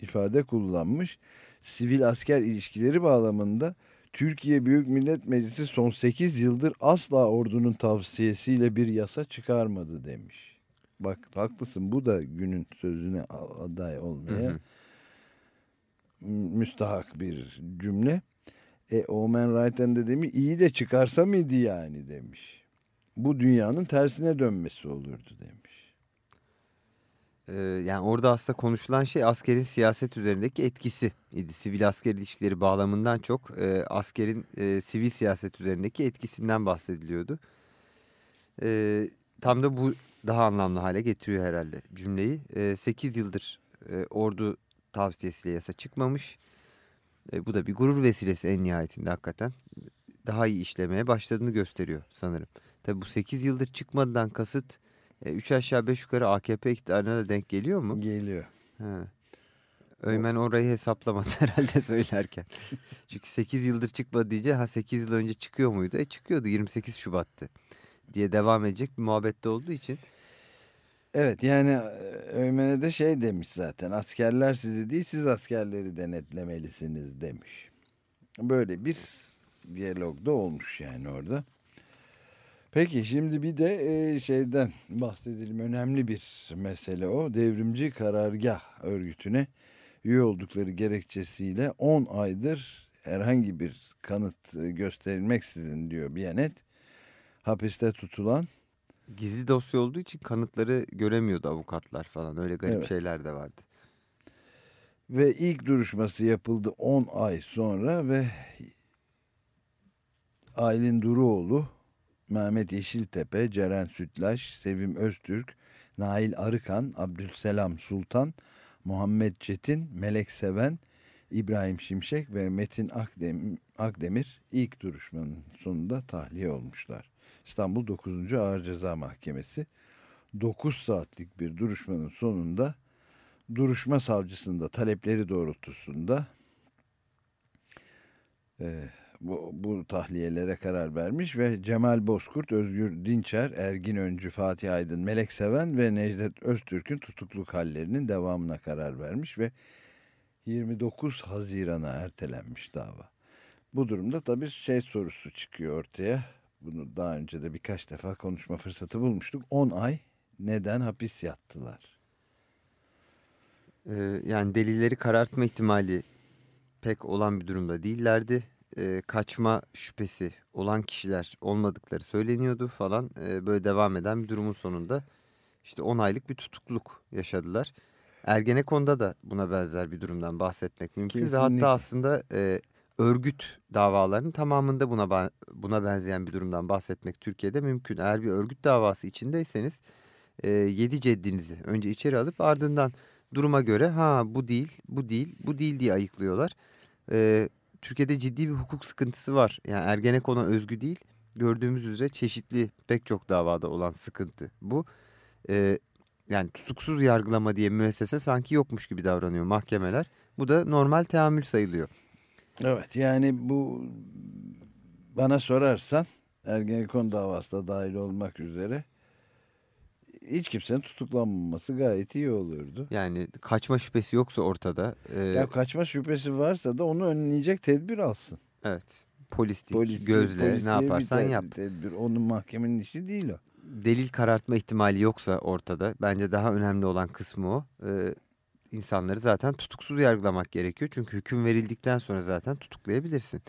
ifade kullanmış. Sivil asker ilişkileri bağlamında Türkiye Büyük Millet Meclisi son 8 yıldır asla ordunun tavsiyesiyle bir yasa çıkarmadı demiş. Bak haklısın bu da günün sözüne aday olmaya Hı hı. müstahak bir cümle. E, Omen Reiten de demiş iyi de çıkarsa mıydı yani demiş. Bu dünyanın tersine dönmesi olurdu demiş. Ee, yani orada aslında konuşulan şey askerin siyaset üzerindeki etkisi idi. Sivil asker ilişkileri bağlamından çok e, askerin e, sivil siyaset üzerindeki etkisinden bahsediliyordu. E, tam da bu daha anlamlı hale getiriyor herhalde cümleyi. E, 8 yıldır e, ordu tavsiyesiyle yasa çıkmamış. E, bu da bir gurur vesilesi en nihayetinde hakikaten. Daha iyi işlemeye başladığını gösteriyor sanırım. Tabi bu 8 yıldır çıkmadan kasıt 3 aşağı 5 yukarı AKP iktidarına da denk geliyor mu? Geliyor. Ha. Öymen orayı hesaplamadı (laughs) herhalde söylerken. (laughs) Çünkü 8 yıldır çıkmadı diyece ha 8 yıl önce çıkıyor muydu? E çıkıyordu 28 Şubat'tı diye devam edecek bir muhabbette olduğu için. Evet yani e, Öymen'e de şey demiş zaten askerler sizi değil siz askerleri denetlemelisiniz demiş. Böyle bir diyalog da olmuş yani orada. Peki şimdi bir de şeyden bahsedelim. Önemli bir mesele o. Devrimci Karargah örgütüne üye oldukları gerekçesiyle 10 aydır herhangi bir kanıt gösterilmeksizin diyor Biyanet. Hapiste tutulan Gizli dosya olduğu için kanıtları göremiyordu avukatlar falan. Öyle garip Evet. şeyler de vardı. ve ilk duruşması yapıldı 10 ay sonra ve Aylin Duruoğlu, Mehmet Yeşiltepe, Ceren Sütlaş, Sevim Öztürk, Nail Arıkan, Abdülselam Sultan, Muhammed Çetin, Melek Seven, İbrahim Şimşek ve Metin Akdem- Akdemir ilk duruşmanın sonunda tahliye olmuşlar. İstanbul 9. Ağır Ceza Mahkemesi 9 saatlik bir duruşmanın sonunda duruşma savcısında talepleri doğrultusunda e, bu, bu tahliyelere karar vermiş ve Cemal Bozkurt, Özgür Dinçer, Ergin Öncü, Fatih Aydın, Melek Seven ve Necdet Öztürk'ün tutukluk hallerinin devamına karar vermiş ve 29 Haziran'a ertelenmiş dava. Bu durumda tabii şey sorusu çıkıyor ortaya. Bunu daha önce de birkaç defa konuşma fırsatı bulmuştuk. 10 ay neden hapis yattılar? Ee, yani delilleri karartma ihtimali pek olan bir durumda değillerdi. Ee, kaçma şüphesi olan kişiler olmadıkları söyleniyordu falan. Ee, böyle devam eden bir durumun sonunda işte 10 aylık bir tutukluk yaşadılar. Ergenekon'da da buna benzer bir durumdan bahsetmek mümkün. Ve hatta aslında e, örgüt davalarının tamamında buna buna benzeyen bir durumdan bahsetmek Türkiye'de mümkün. Eğer bir örgüt davası içindeyseniz e, yedi ceddinizi önce içeri alıp ardından duruma göre ha bu değil, bu değil, bu değil diye ayıklıyorlar. Ee, Türkiye'de ciddi bir hukuk sıkıntısı var. Yani Ergenekon'a özgü değil. gördüğümüz üzere çeşitli pek çok davada olan sıkıntı bu. E, yani tutuksuz yargılama diye müessese sanki yokmuş gibi davranıyor mahkemeler. Bu da normal teamül sayılıyor. Evet yani bu bana sorarsan Ergenekon davası da dahil olmak üzere hiç kimsenin tutuklanmaması gayet iyi olurdu. Yani kaçma şüphesi yoksa ortada. e, Ya kaçma şüphesi varsa da onu önleyecek tedbir alsın. evet polislik, Polis- gözle polisliğe ne yaparsan yap. Tedbir. Onun mahkemenin işi değil o. delil karartma ihtimali yoksa ortada bence daha önemli olan kısmı o. Ee, insanları zaten tutuksuz yargılamak gerekiyor. Çünkü hüküm verildikten sonra zaten tutuklayabilirsin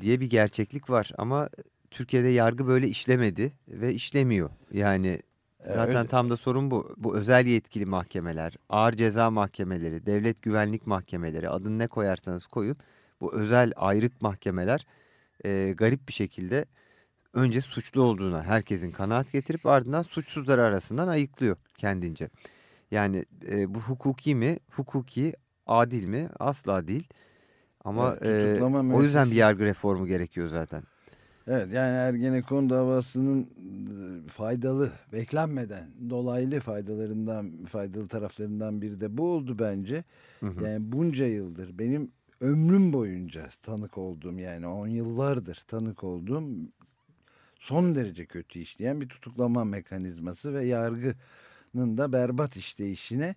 diye bir gerçeklik var. Ama Türkiye'de yargı böyle işlemedi ve işlemiyor. Yani zaten öyle. tam da sorun bu. Bu özel yetkili mahkemeler, ağır ceza mahkemeleri, devlet güvenlik mahkemeleri adını ne koyarsanız koyun. Bu özel ayrık mahkemeler e, garip bir şekilde önce suçlu olduğuna herkesin kanaat getirip ardından suçsuzlar arasından ayıklıyor kendince. Yani e, bu hukuki mi? Hukuki, adil mi? Asla değil. Ama Evet, e, o yüzden bir yargı reformu gerekiyor zaten. Evet yani Ergenekon davasının e, faydalı, beklenmeden dolaylı faydalarından, faydalı taraflarından biri de bu oldu bence. Hı hı. Yani bunca yıldır benim ömrüm boyunca tanık olduğum yani on yıllardır tanık olduğum son derece kötü işleyen bir tutuklama mekanizması ve yargının da berbat işleyişine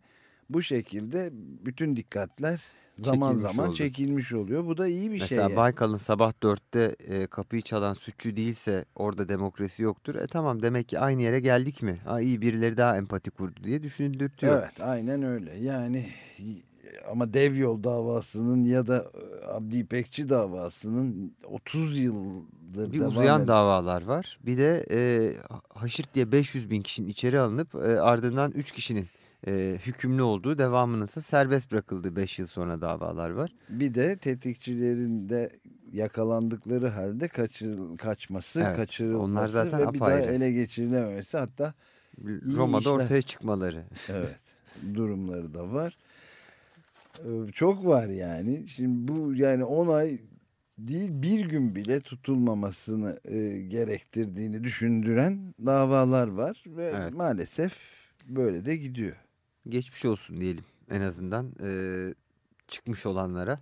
bu şekilde bütün dikkatler zaman Çekilmiş zaman oldu. çekilmiş oluyor. Bu da iyi bir şey. Mesela yani. Baykal'ın sabah dörtte e, kapıyı çalan suçlu değilse orada demokrasi yoktur. E tamam demek ki aynı yere geldik mi? Ha iyi birileri daha empati kurdu diye düşündürtüyor. Evet aynen öyle. Yani ama dev yol davasının ya da e, Abdi İpekçi davasının 30 yıldır Bir uzayan eden- davalar var. Bir de e, haşırt diye 500 bin kişinin içeri alınıp e, ardından 3 kişinin e, hükümlü olduğu devamının ise serbest bırakıldığı 5 yıl sonra davalar var. Bir de tetikçilerin de yakalandıkları halde kaçır, kaçması, Evet, kaçırılması onlar zaten ve bir daha apayrı. ele geçirilememesi hatta Roma'da işler. ortaya çıkmaları. (laughs) evet durumları da var. Ee, Çok var yani. Şimdi bu yani 10 ay değil bir gün bile tutulmamasını e, gerektirdiğini düşündüren davalar var ve Evet. maalesef böyle de gidiyor. Geçmiş olsun diyelim en azından e, çıkmış olanlara.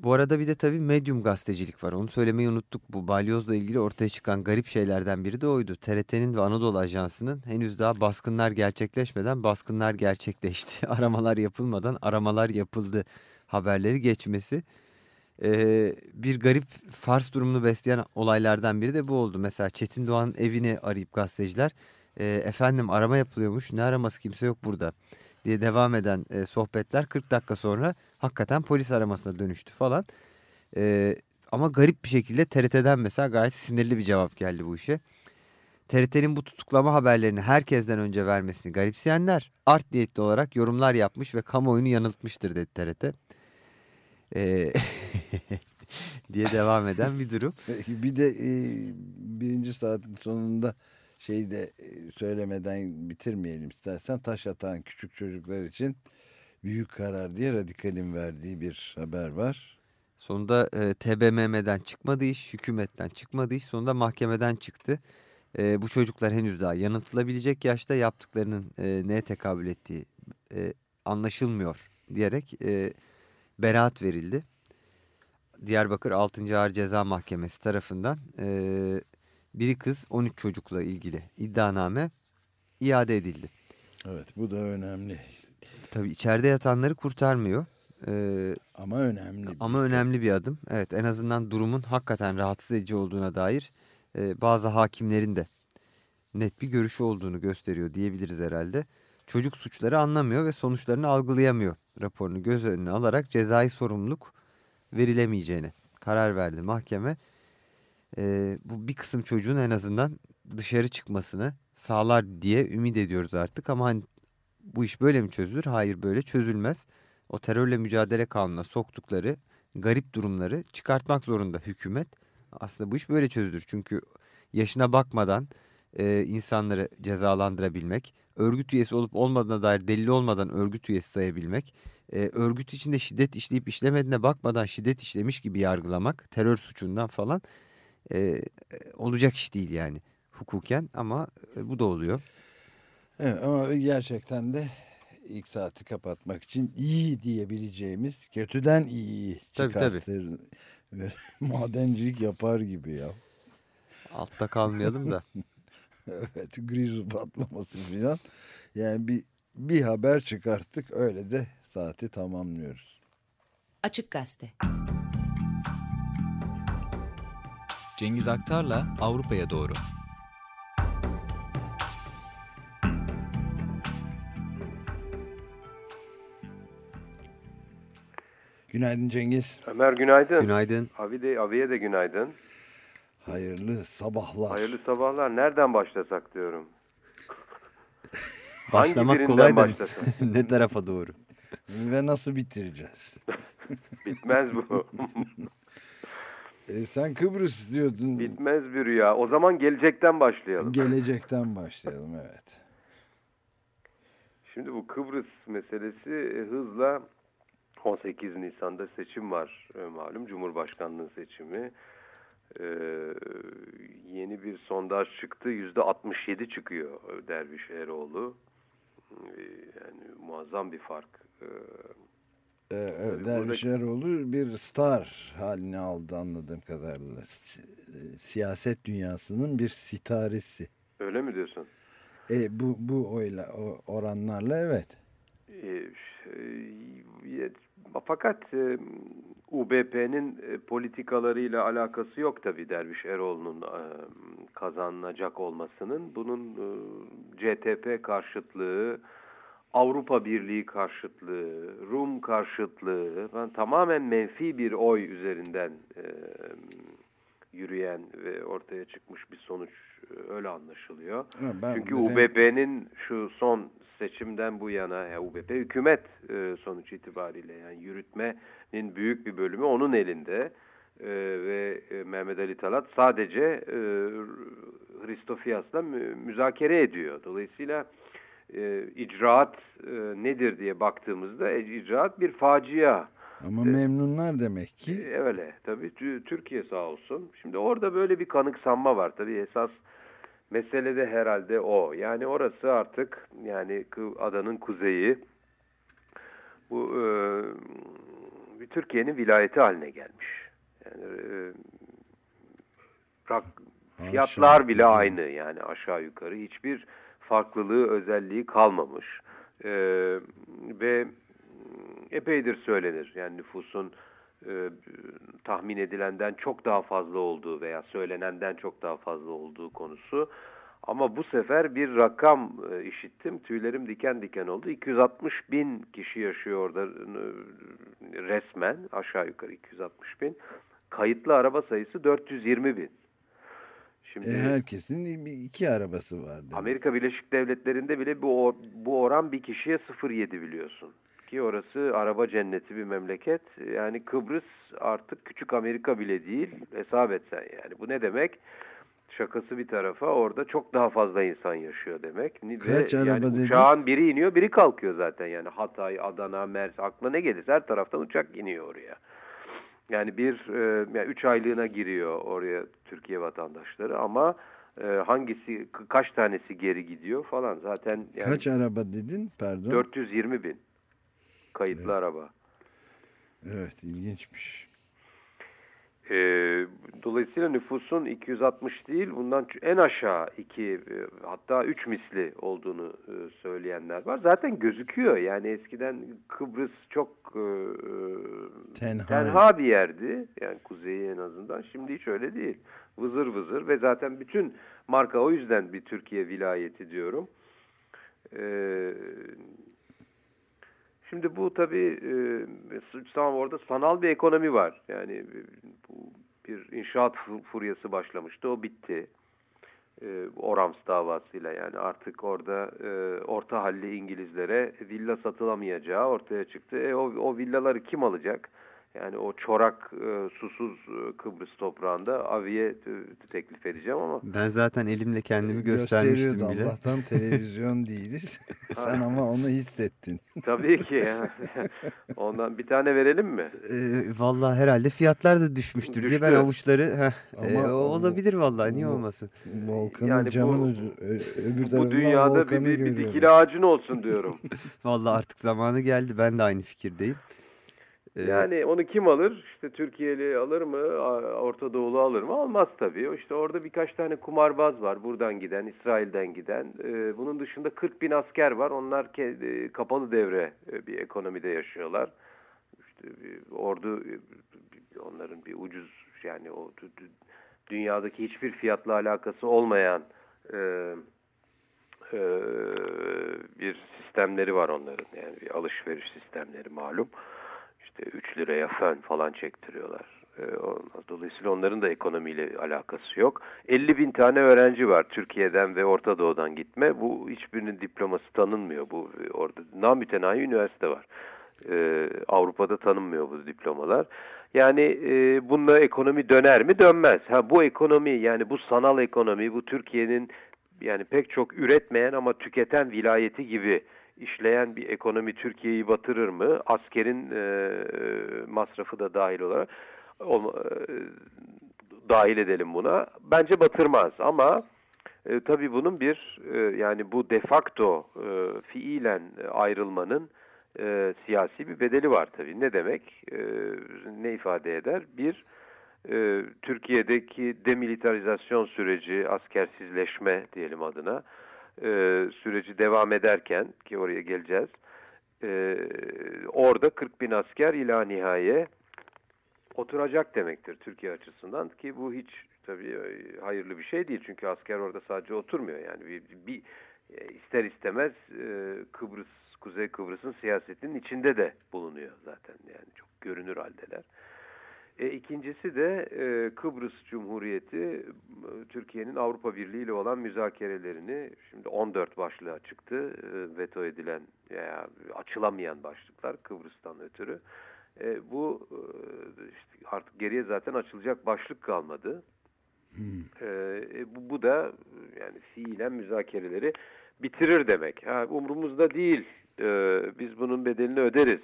Bu arada bir de tabii medyum gazetecilik var. Onu söylemeyi unuttuk. Bu balyozla ilgili ortaya çıkan garip şeylerden biri de oydu. TRT'nin ve Anadolu Ajansı'nın henüz daha baskınlar gerçekleşmeden baskınlar gerçekleşti. (laughs) Aramalar yapılmadan aramalar yapıldı haberleri geçmesi. Ee, bir garip fars durumunu besleyen olaylardan biri de bu oldu. Mesela Çetin Doğan'ın evini arayıp gazeteciler e, efendim arama yapılıyormuş ne araması kimse yok burada diye devam eden e, sohbetler 40 dakika sonra hakikaten polis aramasına dönüştü falan. E, ama garip bir şekilde TRT'den mesela gayet sinirli bir cevap geldi bu işe. TRT'nin bu tutuklama haberlerini herkesten önce vermesini garipseyenler art niyetli olarak yorumlar yapmış ve kamuoyunu yanıltmıştır dedi TRT. E, (laughs) diye devam eden bir durum. Bir de e, birinci saatin sonunda şeyi de e, söylemeden bitirmeyelim istersen taş atan küçük çocuklar için büyük karar diye radikalin verdiği bir haber var. Sonunda e, TBMM'den çıkmadı iş, hükümetten çıkmadı iş, sonunda mahkemeden çıktı. E, bu çocuklar henüz daha yanıtlayabilecek yaşta yaptıklarının e, neye tekabül ettiği e, anlaşılmıyor diyerek e, beraat verildi. Diyarbakır 6. Ağır Ceza Mahkemesi tarafından e, biri kız 13 çocukla ilgili iddianame iade edildi. Evet bu da önemli Tabii içeride yatanları kurtarmıyor. E, ama önemli. bir Ama önemli bir adım. Evet en azından durumun hakikaten rahatsız edici olduğuna dair e, bazı hakimlerin de net bir görüşü olduğunu gösteriyor diyebiliriz herhalde. Çocuk suçları anlamıyor ve sonuçlarını algılayamıyor raporunu göz önüne alarak cezai sorumluluk verilemeyeceğine karar verdi mahkeme. E, bu bir kısım çocuğun en azından dışarı çıkmasını sağlar diye ümit ediyoruz artık ama hani bu iş böyle mi çözülür? Hayır böyle çözülmez o terörle mücadele kanununa soktukları garip durumları çıkartmak zorunda hükümet. Aslında bu iş böyle çözülür. Çünkü yaşına bakmadan e, insanları cezalandırabilmek, örgüt üyesi olup olmadığına dair delil olmadan örgüt üyesi sayabilmek, e, örgüt içinde şiddet işleyip işlemediğine bakmadan şiddet işlemiş gibi yargılamak, terör suçundan falan e, olacak iş değil yani hukuken ama e, bu da oluyor. Evet ama gerçekten de ilk saati kapatmak için iyi diyebileceğimiz kötüden iyi Tabii, tabii. çıkartır. Ve (laughs) Madencilik yapar gibi ya. Altta kalmayalım da. (laughs) Evet grizu patlaması filan. Yani bir, bir haber çıkarttık öyle de saati tamamlıyoruz. Açık Gazete. Cengiz Aktar'la Avrupa'ya doğru. Günaydın Cengiz. Ömer günaydın. Günaydın. Abi de abiye de günaydın. Hayırlı sabahlar. Hayırlı sabahlar. Nereden başlasak diyorum. Hangi Başlamak birinden kolay da başlasak? (laughs) ne tarafa doğru? Ve nasıl bitireceğiz? (laughs) Bitmez bu. (laughs) E, sen Kıbrıs diyordun. Bitmez bir rüya. O zaman gelecekten başlayalım. Gelecekten başlayalım evet. Şimdi bu Kıbrıs meselesi e, hızla 18 Nisan'da seçim var e, malum Cumhurbaşkanlığı seçimi. Ee, yeni bir sondaj çıktı yüzde 67 çıkıyor Derviş Eroğlu. Ee, yani muazzam bir fark. Ee, Eroğlu bir star halini aldı anladığım kadarıyla. E, Siyaset dünyasının bir sitaresi. öyle mi diyorsun? E, bu bu oyla o oranlarla evet. Ee, şey, fakat e, UBP'nin e, politikalarıyla alakası yok tabii Derviş Eroğlu'nun e, kazanacak olmasının. Bunun e, CTP karşıtlığı, Avrupa Birliği karşıtlığı, Rum karşıtlığı falan tamamen menfi bir oy üzerinden e, yürüyen ve ortaya çıkmış bir sonuç öyle anlaşılıyor. Ha, ben Çünkü UBP'nin şu son seçimden bu yana ya UBP hükümet e, sonuç itibariyle yani yürütmenin büyük bir bölümü onun elinde E, ve Mehmet Ali Talat sadece e, Hristofiyas'la mü- müzakere ediyor. Dolayısıyla e, icraat e, nedir diye baktığımızda e, icraat bir facia. Ama memnunlar demek ki. E, Öyle tabii Tü- Türkiye sağ olsun. Şimdi orada böyle bir kanıksanma var tabii esas mesele de herhalde o. Yani orası artık yani adanın kuzeyi bu e, Türkiye'nin vilayeti haline gelmiş. Yani e, rak- fiyatlar bile aynı yani aşağı yukarı hiçbir farklılığı özelliği kalmamış. E, ve epeydir söylenir. Yani nüfusun e, tahmin edilenden çok daha fazla olduğu veya söylenenden çok daha fazla olduğu konusu. Ama bu sefer bir rakam e, işittim. Tüylerim diken diken oldu. 260 bin kişi yaşıyor orada e, resmen. Aşağı yukarı 260 bin. Kayıtlı araba sayısı 420 bin. Şimdi E, herkesin iki arabası var. demek. Amerika Birleşik Devletleri'nde bile bu, or- bu oran bir kişiye 0.7 biliyorsun. Ki orası araba cenneti bir memleket. Yani Kıbrıs artık küçük Amerika bile değil. Hesap etsen yani. Bu ne demek? Şakası bir tarafa orada çok daha fazla insan yaşıyor demek. Kaç Ve araba yani dedin? uçağın biri iniyor biri kalkıyor zaten. Yani Hatay, Adana, Mersin aklına ne gelirse her taraftan uçak iniyor oraya. Yani bir e, yani üç aylığına giriyor oraya Türkiye vatandaşları ama e, hangisi kaç tanesi geri gidiyor falan zaten yani Kaç araba dedin? Pardon. 420 bin kayıtlı araba. Evet ilginçmiş. E, dolayısıyla nüfusun 260 değil bundan en aşağı iki e, hatta üç misli olduğunu e, söyleyenler var. Zaten gözüküyor yani eskiden Kıbrıs çok e, e, Tenha. tenha bir yerdi. Yani kuzeyi en azından. Şimdi hiç öyle değil. Vızır vızır ve zaten bütün marka o yüzden bir Türkiye vilayeti diyorum. Ee, şimdi bu tabii e, tamam orada sanal bir ekonomi var. Yani bu bir inşaat fu- furyası başlamıştı. O bitti. E, Orams davasıyla yani artık orada e, orta halli İngilizlere villa satılamayacağı ortaya çıktı. E, o, o villaları kim alacak? Yani o çorak, e, susuz e, Kıbrıs toprağında aviye e, teklif edeceğim ama Ben zaten elimle kendimi göstermiştim bile. Allah'tan televizyon (laughs) değiliz. Sen ama onu hissettin. tabii ki ya. (laughs) Ondan bir tane verelim mi? Ee, vallahi herhalde fiyatlar da düşmüştür diye ben Düştü. avuçları heh, Ama e, o- olabilir vallahi niye bu- olmasın. Volkanın Yani bu- camın ucu, ö- öbür Bu dünyada bir, bir, bir dikili ağacın olsun diyorum. (laughs) Vallahi artık zamanı geldi ben de aynı fikirdeyim. Ee, Yani onu kim alır? İşte Türkiye'li alır mı? Orta Doğulu alır mı? Almaz tabii. İşte orada birkaç tane kumarbaz var. Buradan giden, İsrail'den giden. Ee, bunun dışında 40 bin asker var. Onlar e, kapalı devre e, bir ekonomide yaşıyorlar. İşte ordu e, onların bir ucuz yani o dü- dü- dünyadaki hiçbir fiyatla alakası olmayan bir sistemleri var onların. Yani bir alışveriş sistemleri malum. İşte 3 liraya fön falan çektiriyorlar. E, olmaz. Dolayısıyla onların da ekonomiyle alakası yok. 50 bin tane öğrenci var Türkiye'den ve Orta Doğu'dan gitme. Bu hiçbirinin diploması tanınmıyor. Bu orada namütenahi üniversite var. E, Avrupa'da tanınmıyor bu diplomalar. Yani e, bununla ekonomi döner mi? Dönmez. Ha bu ekonomi yani bu sanal ekonomi, bu Türkiye'nin yani pek çok üretmeyen ama tüketen vilayeti gibi işleyen bir ekonomi Türkiye'yi batırır mı? Askerin e, masrafı da dahil olarak olma, e, dahil edelim buna. Bence batırmaz ama e, tabii bunun bir e, yani bu de facto e, fiilen ayrılmanın e, siyasi bir bedeli var tabii. Ne demek? E, ne ifade eder? Bir, e, Türkiye'deki demilitarizasyon süreci, askersizleşme diyelim adına e, süreci devam ederken ki oraya geleceğiz. E, orada 40 bin asker ila nihaye oturacak demektir Türkiye açısından ki bu hiç tabii e, hayırlı bir şey değil çünkü asker orada sadece oturmuyor yani bir, bir e, ister istemez e, Kıbrıs Kuzey Kıbrıs'ın siyasetinin içinde de bulunuyor zaten yani çok görünür haldeler. E, ikincisi de e, Kıbrıs Cumhuriyeti Türkiye'nin Avrupa Birliği ile olan müzakerelerini şimdi 14 başlığa çıktı. E, veto edilen veya açılamayan başlıklar Kıbrıs'tan ötürü. E, bu e, işte artık geriye zaten açılacak başlık kalmadı. E, e, bu, bu da yani fiilen müzakereleri bitirir demek. Ha, umurumuzda değil. E, biz bunun bedelini öderiz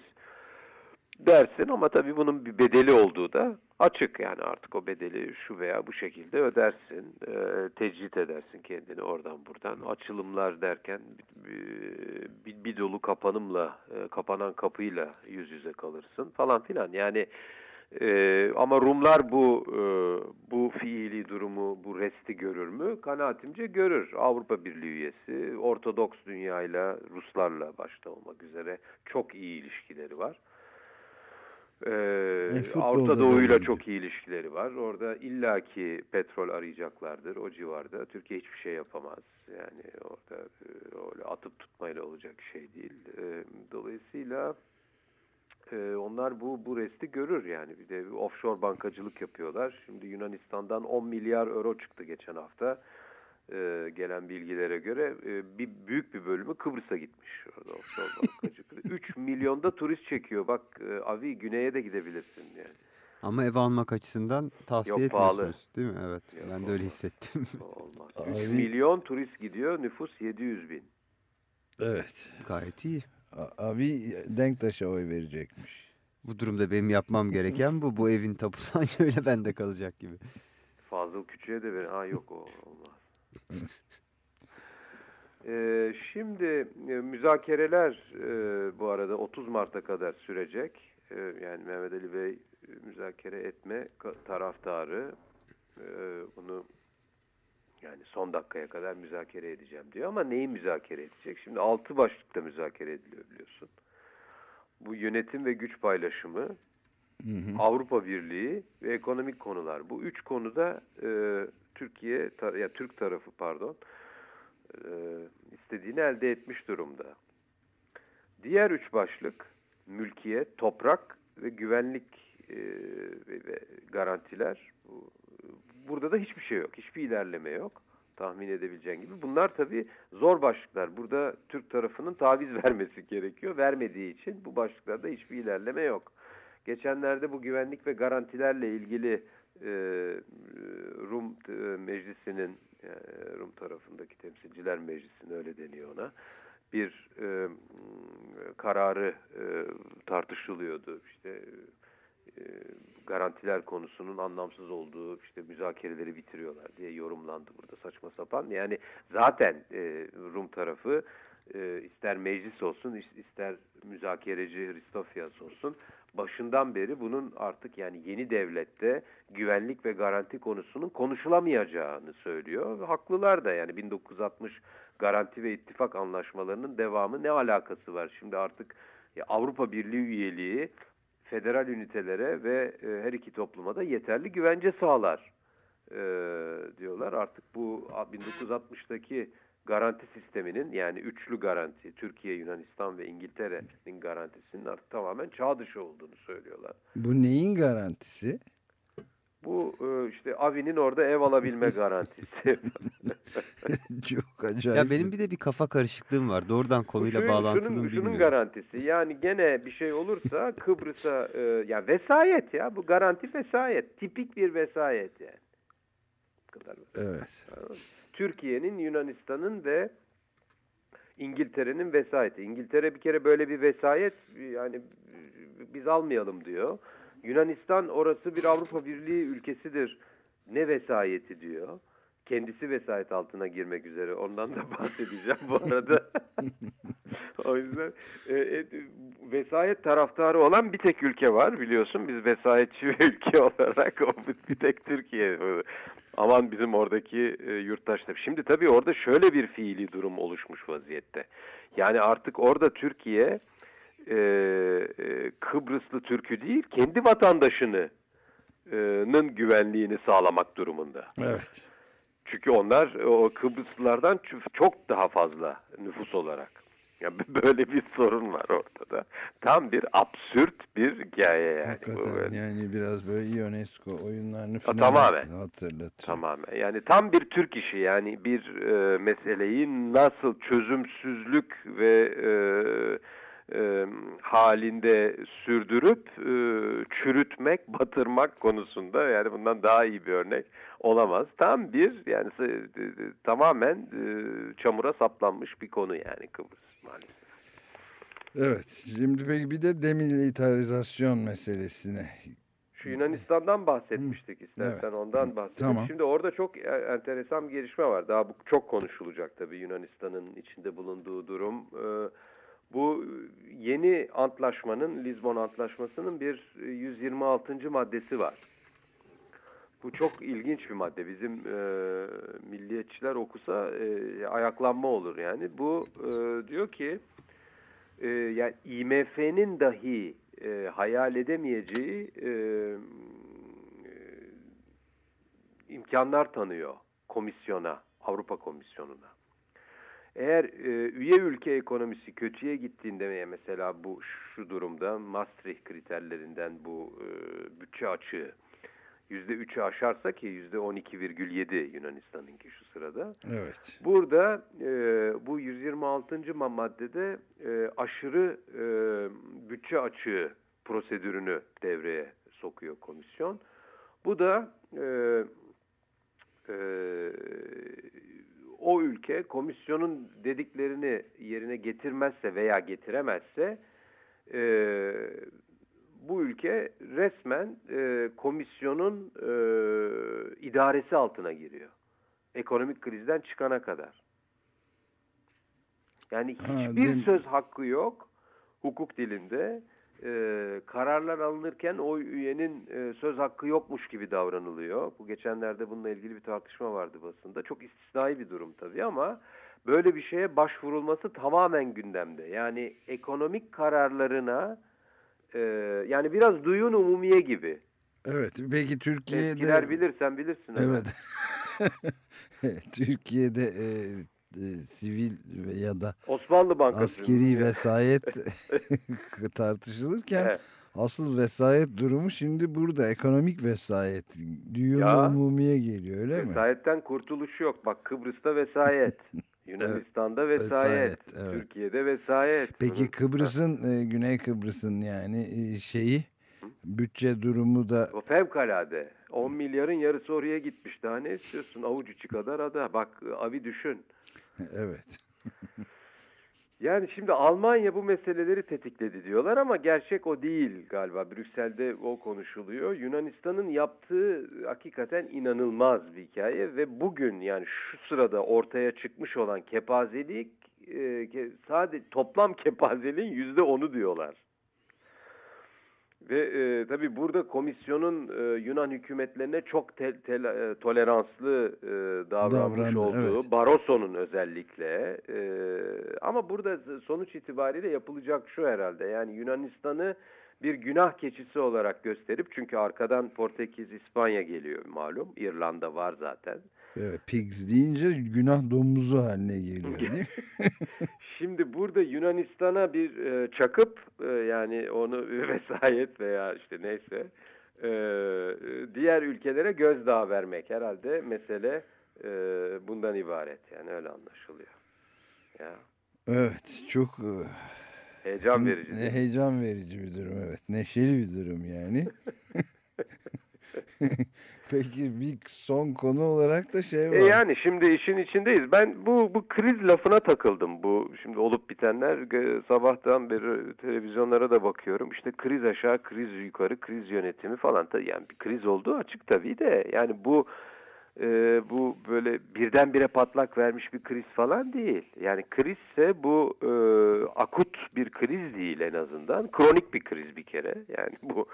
dersin ama tabii bunun bir bedeli olduğu da açık yani artık o bedeli şu veya bu şekilde ödersin, e, tecrit edersin kendini oradan buradan. Açılımlar derken bir, bir, bir dolu kapanımla, e, kapanan kapıyla yüz yüze kalırsın falan filan. Yani e, ama Rumlar bu e, bu fiili durumu, bu resti görür mü? Kanaatimce görür. Avrupa Birliği üyesi, Ortodoks dünyayla, Ruslarla başta olmak üzere çok iyi ilişkileri var. Ee, E, Avrupa da Doğu'yla çok iyi ilişkileri var. Orada illaki petrol arayacaklardır o civarda. Türkiye hiçbir şey yapamaz. Yani orada e, öyle atıp tutmayla olacak şey değil. E, dolayısıyla e, onlar bu bu resti görür yani. Bir de offshore bankacılık yapıyorlar. Şimdi Yunanistan'dan 10 milyar euro çıktı geçen hafta. E, gelen bilgilere göre e, bir büyük bir bölümü Kıbrıs'a gitmiş orada offshore bankacılık. 3 milyonda turist çekiyor. Bak e, Avi güneye de gidebilirsin yani. Ama ev almak açısından tavsiye Yok, pahalı. etmiyorsunuz değil mi? Evet Yok, ben de öyle olmaz. hissettim. Olmaz. Abi- 3 milyon turist gidiyor. Nüfus 700 bin. Evet. Gayet iyi. Abi Denktaş'a oy verecekmiş. Bu durumda benim yapmam gereken bu. Bu evin tapusu (laughs) anca öyle bende kalacak gibi. Fazıl Küçük'e de ver. Ha yok o olmaz. Ee, şimdi e, müzakereler e, bu arada 30 Mart'a kadar sürecek. E, yani Mehmet Ali Bey e, müzakere etme taraftarı. E, bunu yani son dakikaya kadar müzakere edeceğim diyor ama neyi müzakere edecek? Şimdi altı başlıkta müzakere ediliyor biliyorsun. Bu yönetim ve güç paylaşımı, Avrupa Birliği ve ekonomik konular. Bu üç konuda e, Türkiye, ta- ya Türk tarafı pardon, e, istediğini elde etmiş durumda. Diğer üç başlık, mülkiyet, toprak ve güvenlik e, ve, garantiler. Bu, burada da hiçbir şey yok, hiçbir ilerleme yok. Tahmin edebileceğin gibi. Bunlar tabii zor başlıklar. Burada Türk tarafının taviz (laughs) vermesi gerekiyor. Vermediği için bu başlıklarda hiçbir ilerleme yok. Geçenlerde bu güvenlik ve garantilerle ilgili e, Rum e, meclisinin e, Rum tarafındaki temsilciler meclisinin öyle deniyor ona bir e, kararı e, tartışılıyordu. İşte e, garantiler konusunun anlamsız olduğu, işte müzakereleri bitiriyorlar diye yorumlandı burada saçma sapan. Yani zaten e, Rum tarafı e, ister meclis olsun, is- ister müzakereci Ristofias olsun, başından beri bunun artık yani yeni devlette güvenlik ve garanti konusunun konuşulamayacağını söylüyor. Haklılar da yani 1960 garanti ve ittifak anlaşmalarının devamı ne alakası var? Şimdi artık Avrupa Birliği üyeliği federal ünitelere ve e, her iki topluma da yeterli güvence sağlar e, diyorlar. Artık bu a- 1960'taki garanti sisteminin yani üçlü garanti Türkiye, Yunanistan ve İngiltere'nin garantisinin artık tamamen çağ dışı olduğunu söylüyorlar. Bu neyin garantisi? Bu e, işte Avi'nin orada ev alabilme (laughs) garantisi. (laughs) Çok acayip. Ya benim bir de bir kafa karışıklığım var. Doğrudan konuyla Şunun- bağlantılı şunun, mı şunun bilmiyorum. garantisi yani gene bir şey olursa (laughs) Kıbrıs'a e, ya vesayet ya bu garanti vesayet tipik bir vesayet yani. Kadar. Evet. Türkiye'nin, Yunanistan'ın ve İngiltere'nin vesayeti. İngiltere bir kere böyle bir vesayet yani biz almayalım diyor. Yunanistan orası bir Avrupa Birliği ülkesidir. Ne vesayeti diyor. Kendisi vesayet altına girmek üzere. Ondan da (laughs) bahsedeceğim bu arada. (laughs) o yüzden e, e, vesayet taraftarı olan bir tek ülke var biliyorsun. Biz vesayetçi bir (laughs) ülke olarak o bir tek Türkiye. Aman bizim oradaki e, yurttaşlar. Şimdi tabii orada şöyle bir fiili durum oluşmuş vaziyette. Yani artık orada Türkiye e, e, Kıbrıslı Türk'ü değil kendi vatandaşının güvenliğini sağlamak durumunda. Evet. Çünkü onlar o Kıbrıslılardan çok daha fazla nüfus olarak. Yani böyle bir sorun var ortada. Tam bir absürt bir hikaye yani. Hakikaten böyle. yani biraz böyle UNESCO oyunlarını falan tamamen. hatırlatıyor. Tamamen. Yani tam bir Türk işi yani bir e, meseleyi nasıl çözümsüzlük ve e, e, halinde sürdürüp e, çürütmek, (laughs) batırmak konusunda yani bundan daha iyi bir örnek olamaz. Tam bir yani tamamen e, çamura saplanmış bir konu yani Kıbrıs maalesef. Evet. Şimdi peki bir de demilitarizasyon meselesine. Şu Yunanistan'dan bahsetmiştik istersen Evet. ondan bahsedelim. Tamam. Şimdi orada çok e- enteresan bir gelişme var. Daha bu çok konuşulacak tabii Yunanistan'ın içinde bulunduğu durum. Ee, bu yeni antlaşmanın, Lizbon Antlaşması'nın bir e, 126. maddesi var. Bu çok ilginç bir madde. Bizim e, milliyetçiler okusa e, ayaklanma olur yani. Bu e, diyor ki e, yani IMF'nin dahi e, hayal edemeyeceği e, e, imkanlar tanıyor komisyona, Avrupa Komisyonu'na. Eğer e, üye ülke ekonomisi kötüye gittiğinde mesela bu şu durumda Maastricht kriterlerinden bu e, bütçe açığı yüzde üçü aşarsa ki yüzde on iki virgül yedi Yunanistan'ınki şu sırada. Evet. Burada e, bu 126. ma- maddede e, aşırı e, bütçe açığı prosedürünü devreye sokuyor komisyon. Bu da e, e, o ülke komisyonun dediklerini yerine getirmezse veya getiremezse e, bu ülke resmen e, komisyonun e, idaresi altına giriyor. Ekonomik krizden çıkana kadar. Yani Ha, hiçbir mi? söz hakkı yok hukuk dilinde. E, kararlar alınırken o üyenin e, söz hakkı yokmuş gibi davranılıyor. Bu geçenlerde bununla ilgili bir tartışma vardı basında. Çok istisnai bir durum tabii ama böyle bir şeye başvurulması tamamen gündemde. Yani ekonomik kararlarına e, yani biraz duyun umumiye gibi. Evet. Peki Türkiye'de Eskiler bilir sen bilirsin. Evet. (laughs) Türkiye'de e, e, sivil ya da Osmanlı Bankası. askeri vesayet (laughs) (laughs) tartışılırken Evet. asıl vesayet durumu şimdi burada ekonomik vesayet düğün Ya. umumiye geliyor öyle mi? Vesayetten kurtuluş yok. Bak Kıbrıs'ta vesayet. (laughs) Yunanistan'da vesayet. Vesayet, evet. Türkiye'de vesayet. Peki Kıbrıs'ın e, Güney Kıbrıs'ın yani e, şeyi Bütçe durumu da O fevkalade. 10 milyarın yarısı oraya gitmiş. Daha ne istiyorsun? Avuç içi kadar ada. Bak abi düşün. (laughs) evet. Yani şimdi Almanya bu meseleleri tetikledi diyorlar ama gerçek o değil galiba. Brüksel'de o konuşuluyor. Yunanistan'ın yaptığı hakikaten inanılmaz bir hikaye ve bugün yani şu sırada ortaya çıkmış olan kepazelik e, sadece toplam (laughs) kepazeliğin yüzde onu diyorlar. Ve e, tabii burada komisyonun e, Yunan hükümetlerine çok te- te- e, toleranslı e, davranmış Davrandı, olduğu, evet. Barroso'nun özellikle. e, ama burada sonuç itibariyle yapılacak şu herhalde. Yani Yunanistan'ı bir günah keçisi olarak gösterip çünkü arkadan Portekiz, İspanya geliyor malum. İrlanda var zaten. evet. Pigs deyince günah domuzu haline geliyor değil mi? (laughs) Şimdi burada Yunanistan'a bir e, çakıp e, yani onu (laughs) vesayet veya işte neyse e, diğer ülkelere gözdağı vermek herhalde mesele e, bundan ibaret yani öyle anlaşılıyor. Ya Evet. Çok e, heyecan verici. Ne heyecan verici bir durum evet. Neşeli bir durum yani. (laughs) Peki bir son konu olarak da şey var. E yani şimdi işin içindeyiz. Ben bu bu kriz lafına takıldım. Bu şimdi olup bitenler e, sabahtan beri televizyonlara da bakıyorum. İşte kriz aşağı, kriz yukarı, kriz yönetimi falan. Yani bir kriz olduğu açık tabii de. Yani bu e, bu böyle birdenbire patlak vermiş bir kriz falan değil. Yani krizse bu e, akut bir kriz değil en azından. Kronik bir kriz bir kere. Yani bu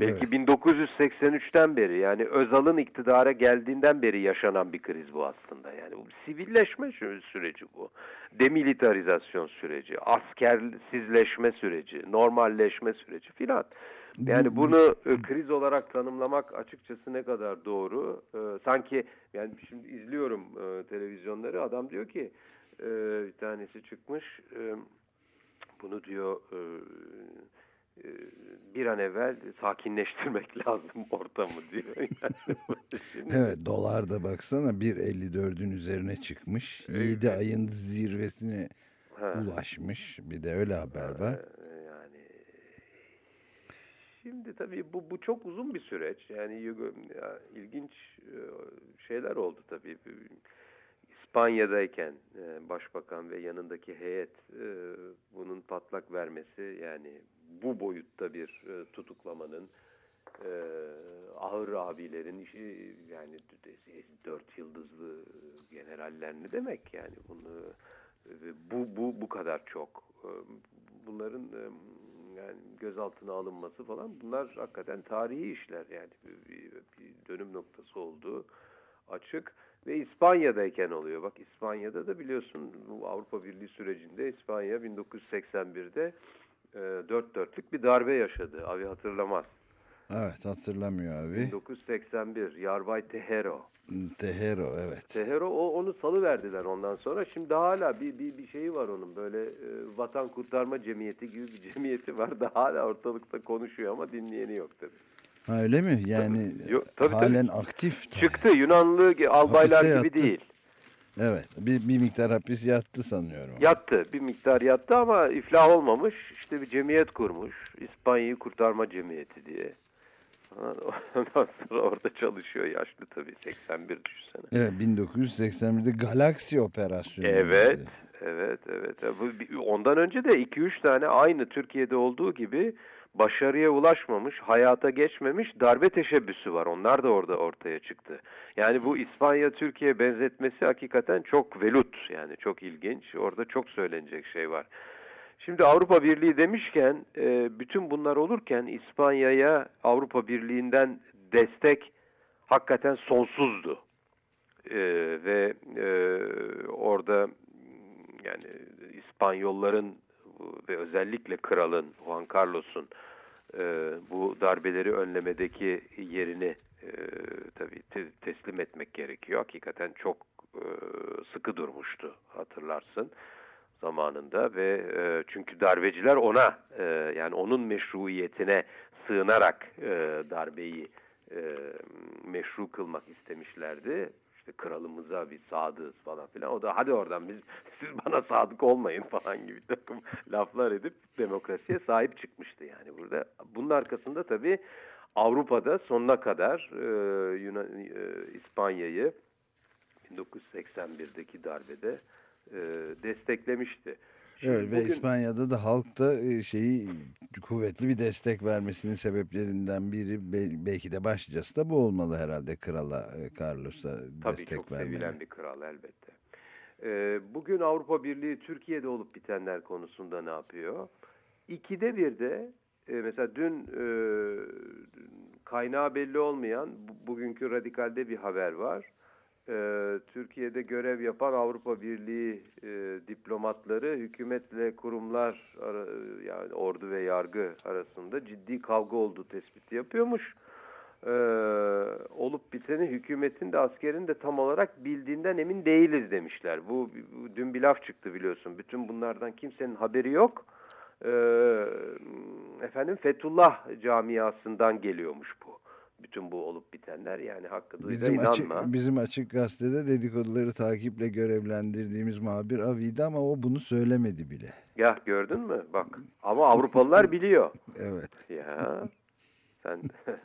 belki Evet. 1983'ten beri yani Özal'ın iktidara geldiğinden beri yaşanan bir kriz bu aslında. Yani bu sivilleşme sü- süreci bu. Demilitarizasyon süreci, askersizleşme süreci, normalleşme süreci filan. Yani bunu e, kriz olarak tanımlamak açıkçası ne kadar doğru? E, sanki yani şimdi izliyorum e, televizyonları adam diyor ki e, bir tanesi çıkmış e, bunu diyor e, bir an evvel sakinleştirmek (laughs) lazım ortamı diyor. Yani Evet dolar da baksana 1.54'ün üzerine çıkmış. 7 ayın zirvesine Ha. ulaşmış. Bir de öyle haber var. Ee, Yani şimdi tabii bu bu çok uzun bir süreç. Yani ya, ilginç e, şeyler oldu tabii. İspanya'dayken e, başbakan ve yanındaki heyet e, bunun patlak vermesi yani bu boyutta bir e, tutuklamanın e, ağır abilerin işi yani dört yıldızlı generaller ne demek yani? Bunu e, bu bu bu kadar çok e, bunların e, yani gözaltına alınması falan bunlar hakikaten tarihi işler. Yani bir, bir, bir dönüm noktası olduğu açık. Ve İspanya'dayken oluyor. Bak İspanya'da da biliyorsun bu Avrupa Birliği sürecinde İspanya 1981'de e, dört dörtlük bir darbe yaşadı. Abi hatırlamaz. Evet hatırlamıyor abi. 1981 Yarbay Tehero. Tehero evet. Tehero o onu salı verdiler ondan sonra. Şimdi hala bir bir bir şeyi var onun böyle e, vatan kurtarma cemiyeti gibi bir (laughs) cemiyeti var da hala ortalıkta konuşuyor ama dinleyeni yok tabii. Ha, öyle mi? Yani Yok, tabii, tabii. halen aktif. Çıktı Yunanlı albaylar gibi yattı. değil. Evet. Bir, bir miktar hapis yattı sanıyorum. Yattı. Bir miktar yattı ama iflah olmamış. İşte bir cemiyet kurmuş. İspanya'yı kurtarma cemiyeti diye. (laughs) Ondan sonra orada çalışıyor yaşlı tabii 81 düşünsene. Evet 1981'de Galaxy operasyonu. Evet, evet, evet. Bir- ondan önce de 2-3 tane aynı Türkiye'de olduğu gibi başarıya ulaşmamış, hayata geçmemiş darbe teşebbüsü var. Onlar da orada ortaya çıktı. Yani bu İspanya-Türkiye benzetmesi hakikaten çok velut. Yani çok ilginç. Orada çok söylenecek şey var. Şimdi Avrupa Birliği demişken e, bütün bunlar olurken İspanya'ya Avrupa Birliği'nden destek hakikaten sonsuzdu. E, ve e, orada yani İspanyolların ve özellikle kralın Juan Carlos'un e, bu darbeleri önlemedeki yerini e, tabii te- teslim etmek gerekiyor. Hakikaten çok e, sıkı durmuştu hatırlarsın zamanında ve e, çünkü darbeciler ona e, yani onun meşruiyetine sığınarak e, darbeyi e, meşru kılmak istemişlerdi. İşte kralımıza bir sadığız falan filan. O da hadi oradan biz (laughs) siz bana sadık olmayın falan gibi takım (laughs) laflar edip demokrasiye sahip çıkmıştı yani burada. Bunun arkasında tabii Avrupa'da sonuna kadar e, Yunan, e, İspanya'yı 1981'deki darbede e, desteklemişti. Evet ve bugün- İspanya'da da halk da şeyi kuvvetli bir destek vermesinin sebeplerinden biri be- belki de başlıcası da bu olmalı herhalde krala Carlos'a Tabii destek çok vermeleri. sevilen bir kral elbette. Bugün Avrupa Birliği Türkiye'de olup bitenler konusunda ne yapıyor? İkide bir de mesela dün kaynağı belli olmayan bu- bugünkü radikalde bir haber var. Ee, Türkiye'de görev yapan Avrupa Birliği e, diplomatları hükümetle kurumlar ara- yani ordu ve yargı arasında ciddi kavga olduğu tespiti yapıyormuş e, olup biteni hükümetin de askerin de tam olarak bildiğinden emin değiliz demişler. Bu, bu dün bir laf çıktı biliyorsun. Bütün bunlardan kimsenin haberi yok. E, efendim Fethullah camiasından geliyormuş bu. Bütün bu olup bitenler yani hakkı duyda Bizim inanma. açık, bizim açık gazetede dedikoduları takiple görevlendirdiğimiz muhabir Avi'di ama o bunu söylemedi bile. Ya gördün mü? Bak ama Avrupalılar (laughs) biliyor. Evet. Ya sen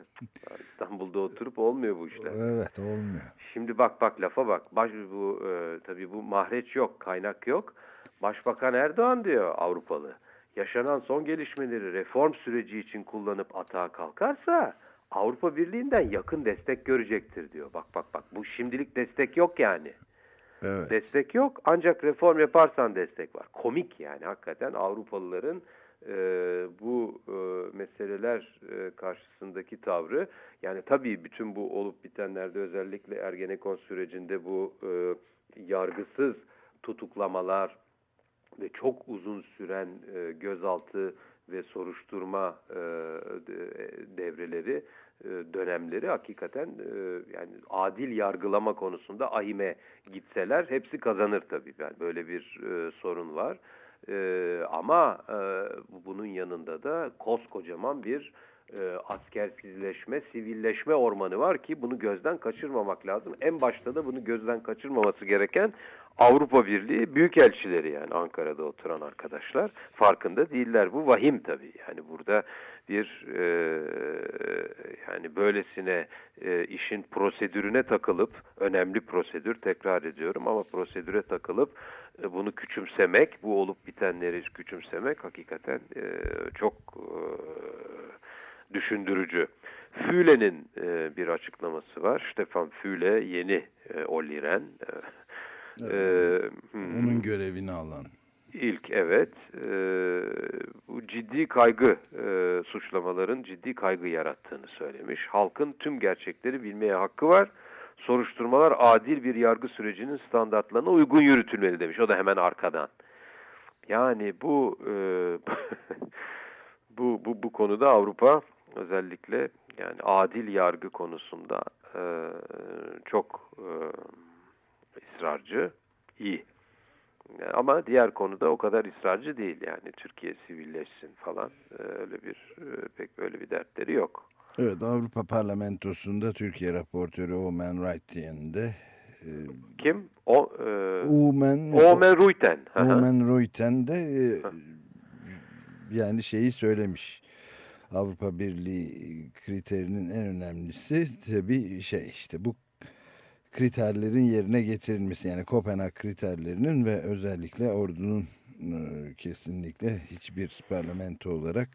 (laughs) İstanbul'da oturup olmuyor bu işler. Evet olmuyor. Şimdi bak bak lafa bak. Baş, bu e, tabii bu mahreç yok, kaynak yok. Başbakan Erdoğan diyor Avrupalı. Yaşanan son gelişmeleri reform süreci için kullanıp atağa kalkarsa Avrupa Birliği'nden yakın destek görecektir diyor. Bak bak bak bu şimdilik destek yok yani. Evet. Destek yok ancak reform yaparsan destek var. Komik yani hakikaten Avrupalıların e, bu e, meseleler e, karşısındaki tavrı. Yani tabii bütün bu olup bitenlerde özellikle Ergenekon sürecinde bu e, yargısız tutuklamalar ve çok uzun süren e, gözaltı ve soruşturma e, de- devreleri, e, dönemleri hakikaten e, yani adil yargılama konusunda ahime gitseler hepsi kazanır tabii. Yani böyle bir e, sorun var. E, ama e, bu- bunun yanında da koskocaman bir e, askersizleşme, sivilleşme ormanı var ki bunu gözden kaçırmamak lazım. En başta da bunu gözden kaçırmaması gereken Avrupa Birliği büyükelçileri yani Ankara'da oturan arkadaşlar farkında değiller. Bu vahim tabii. Yani burada bir e, yani böylesine e, işin prosedürüne takılıp önemli prosedür tekrar ediyorum ama prosedüre takılıp e, bunu küçümsemek, bu olup bitenleri küçümsemek hakikaten e, çok e, düşündürücü. Füle'nin e, bir açıklaması var. Stefan Füle yeni e, Olli. E, e, hmm, Onun görevini alan. İlk evet. E, bu ciddi kaygı e, suçlamaların ciddi kaygı yarattığını söylemiş. Halkın tüm gerçekleri bilmeye hakkı var. Soruşturmalar adil bir yargı sürecinin standartlarına uygun yürütülmeli demiş. O da hemen arkadan. Yani bu e, (laughs) bu, bu bu konuda Avrupa özellikle yani adil yargı konusunda e, çok e, ısrarcı, iyi. Ama diğer konuda o kadar ısrarcı değil yani Türkiye sivilleşsin falan e, öyle bir e, pek öyle bir dertleri yok. Evet Avrupa Parlamentosu'nda Türkiye raportörü Omen Reitien de e, Kim? O e, Omen, Omen Ruiten. Omen Reitien de e, yani şeyi söylemiş. Avrupa Birliği kriterinin en önemlisi tabii şey işte bu kriterlerin yerine getirilmesi yani Kopenhag kriterlerinin ve özellikle ordunun e, kesinlikle hiçbir parlamento olarak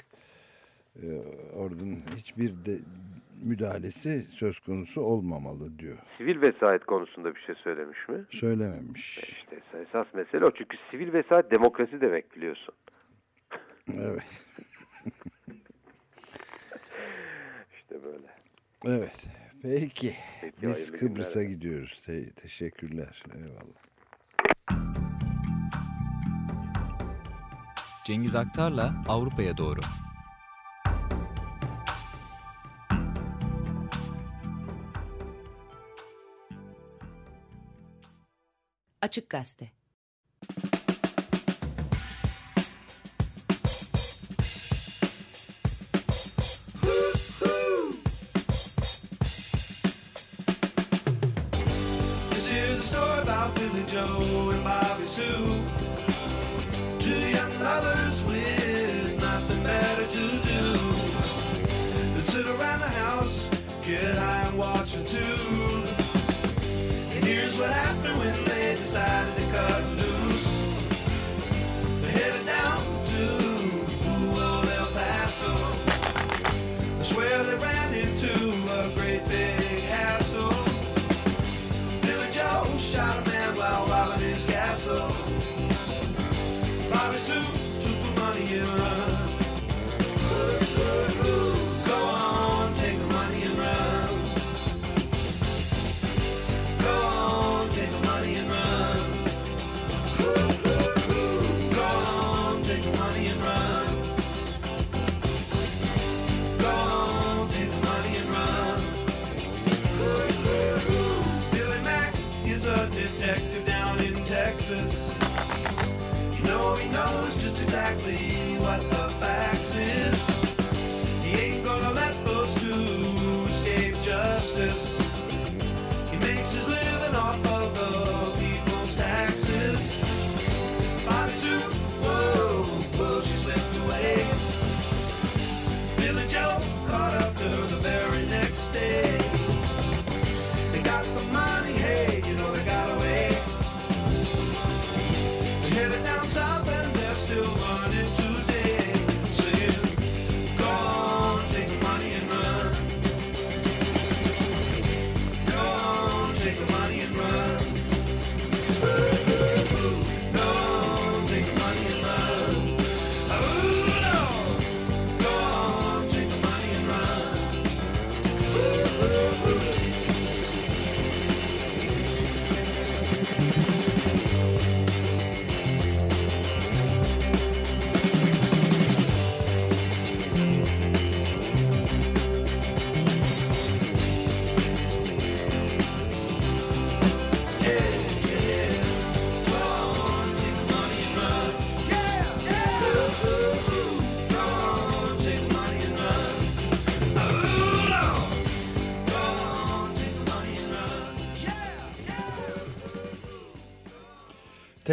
e, ordunun hiçbir de müdahalesi söz konusu olmamalı diyor. Sivil vesayet konusunda bir şey söylemiş mi? Söylememiş. İşte esas mesele o. Çünkü sivil vesayet demokrasi demek biliyorsun. Evet. (laughs) İşte böyle. Evet. Peki. Peki, Biz Kıbrıs'a günler. gidiyoruz. Te- teşekkürler. Eyvallah. Cengiz Aktar'la Avrupa'ya doğru. Açık Gazete. to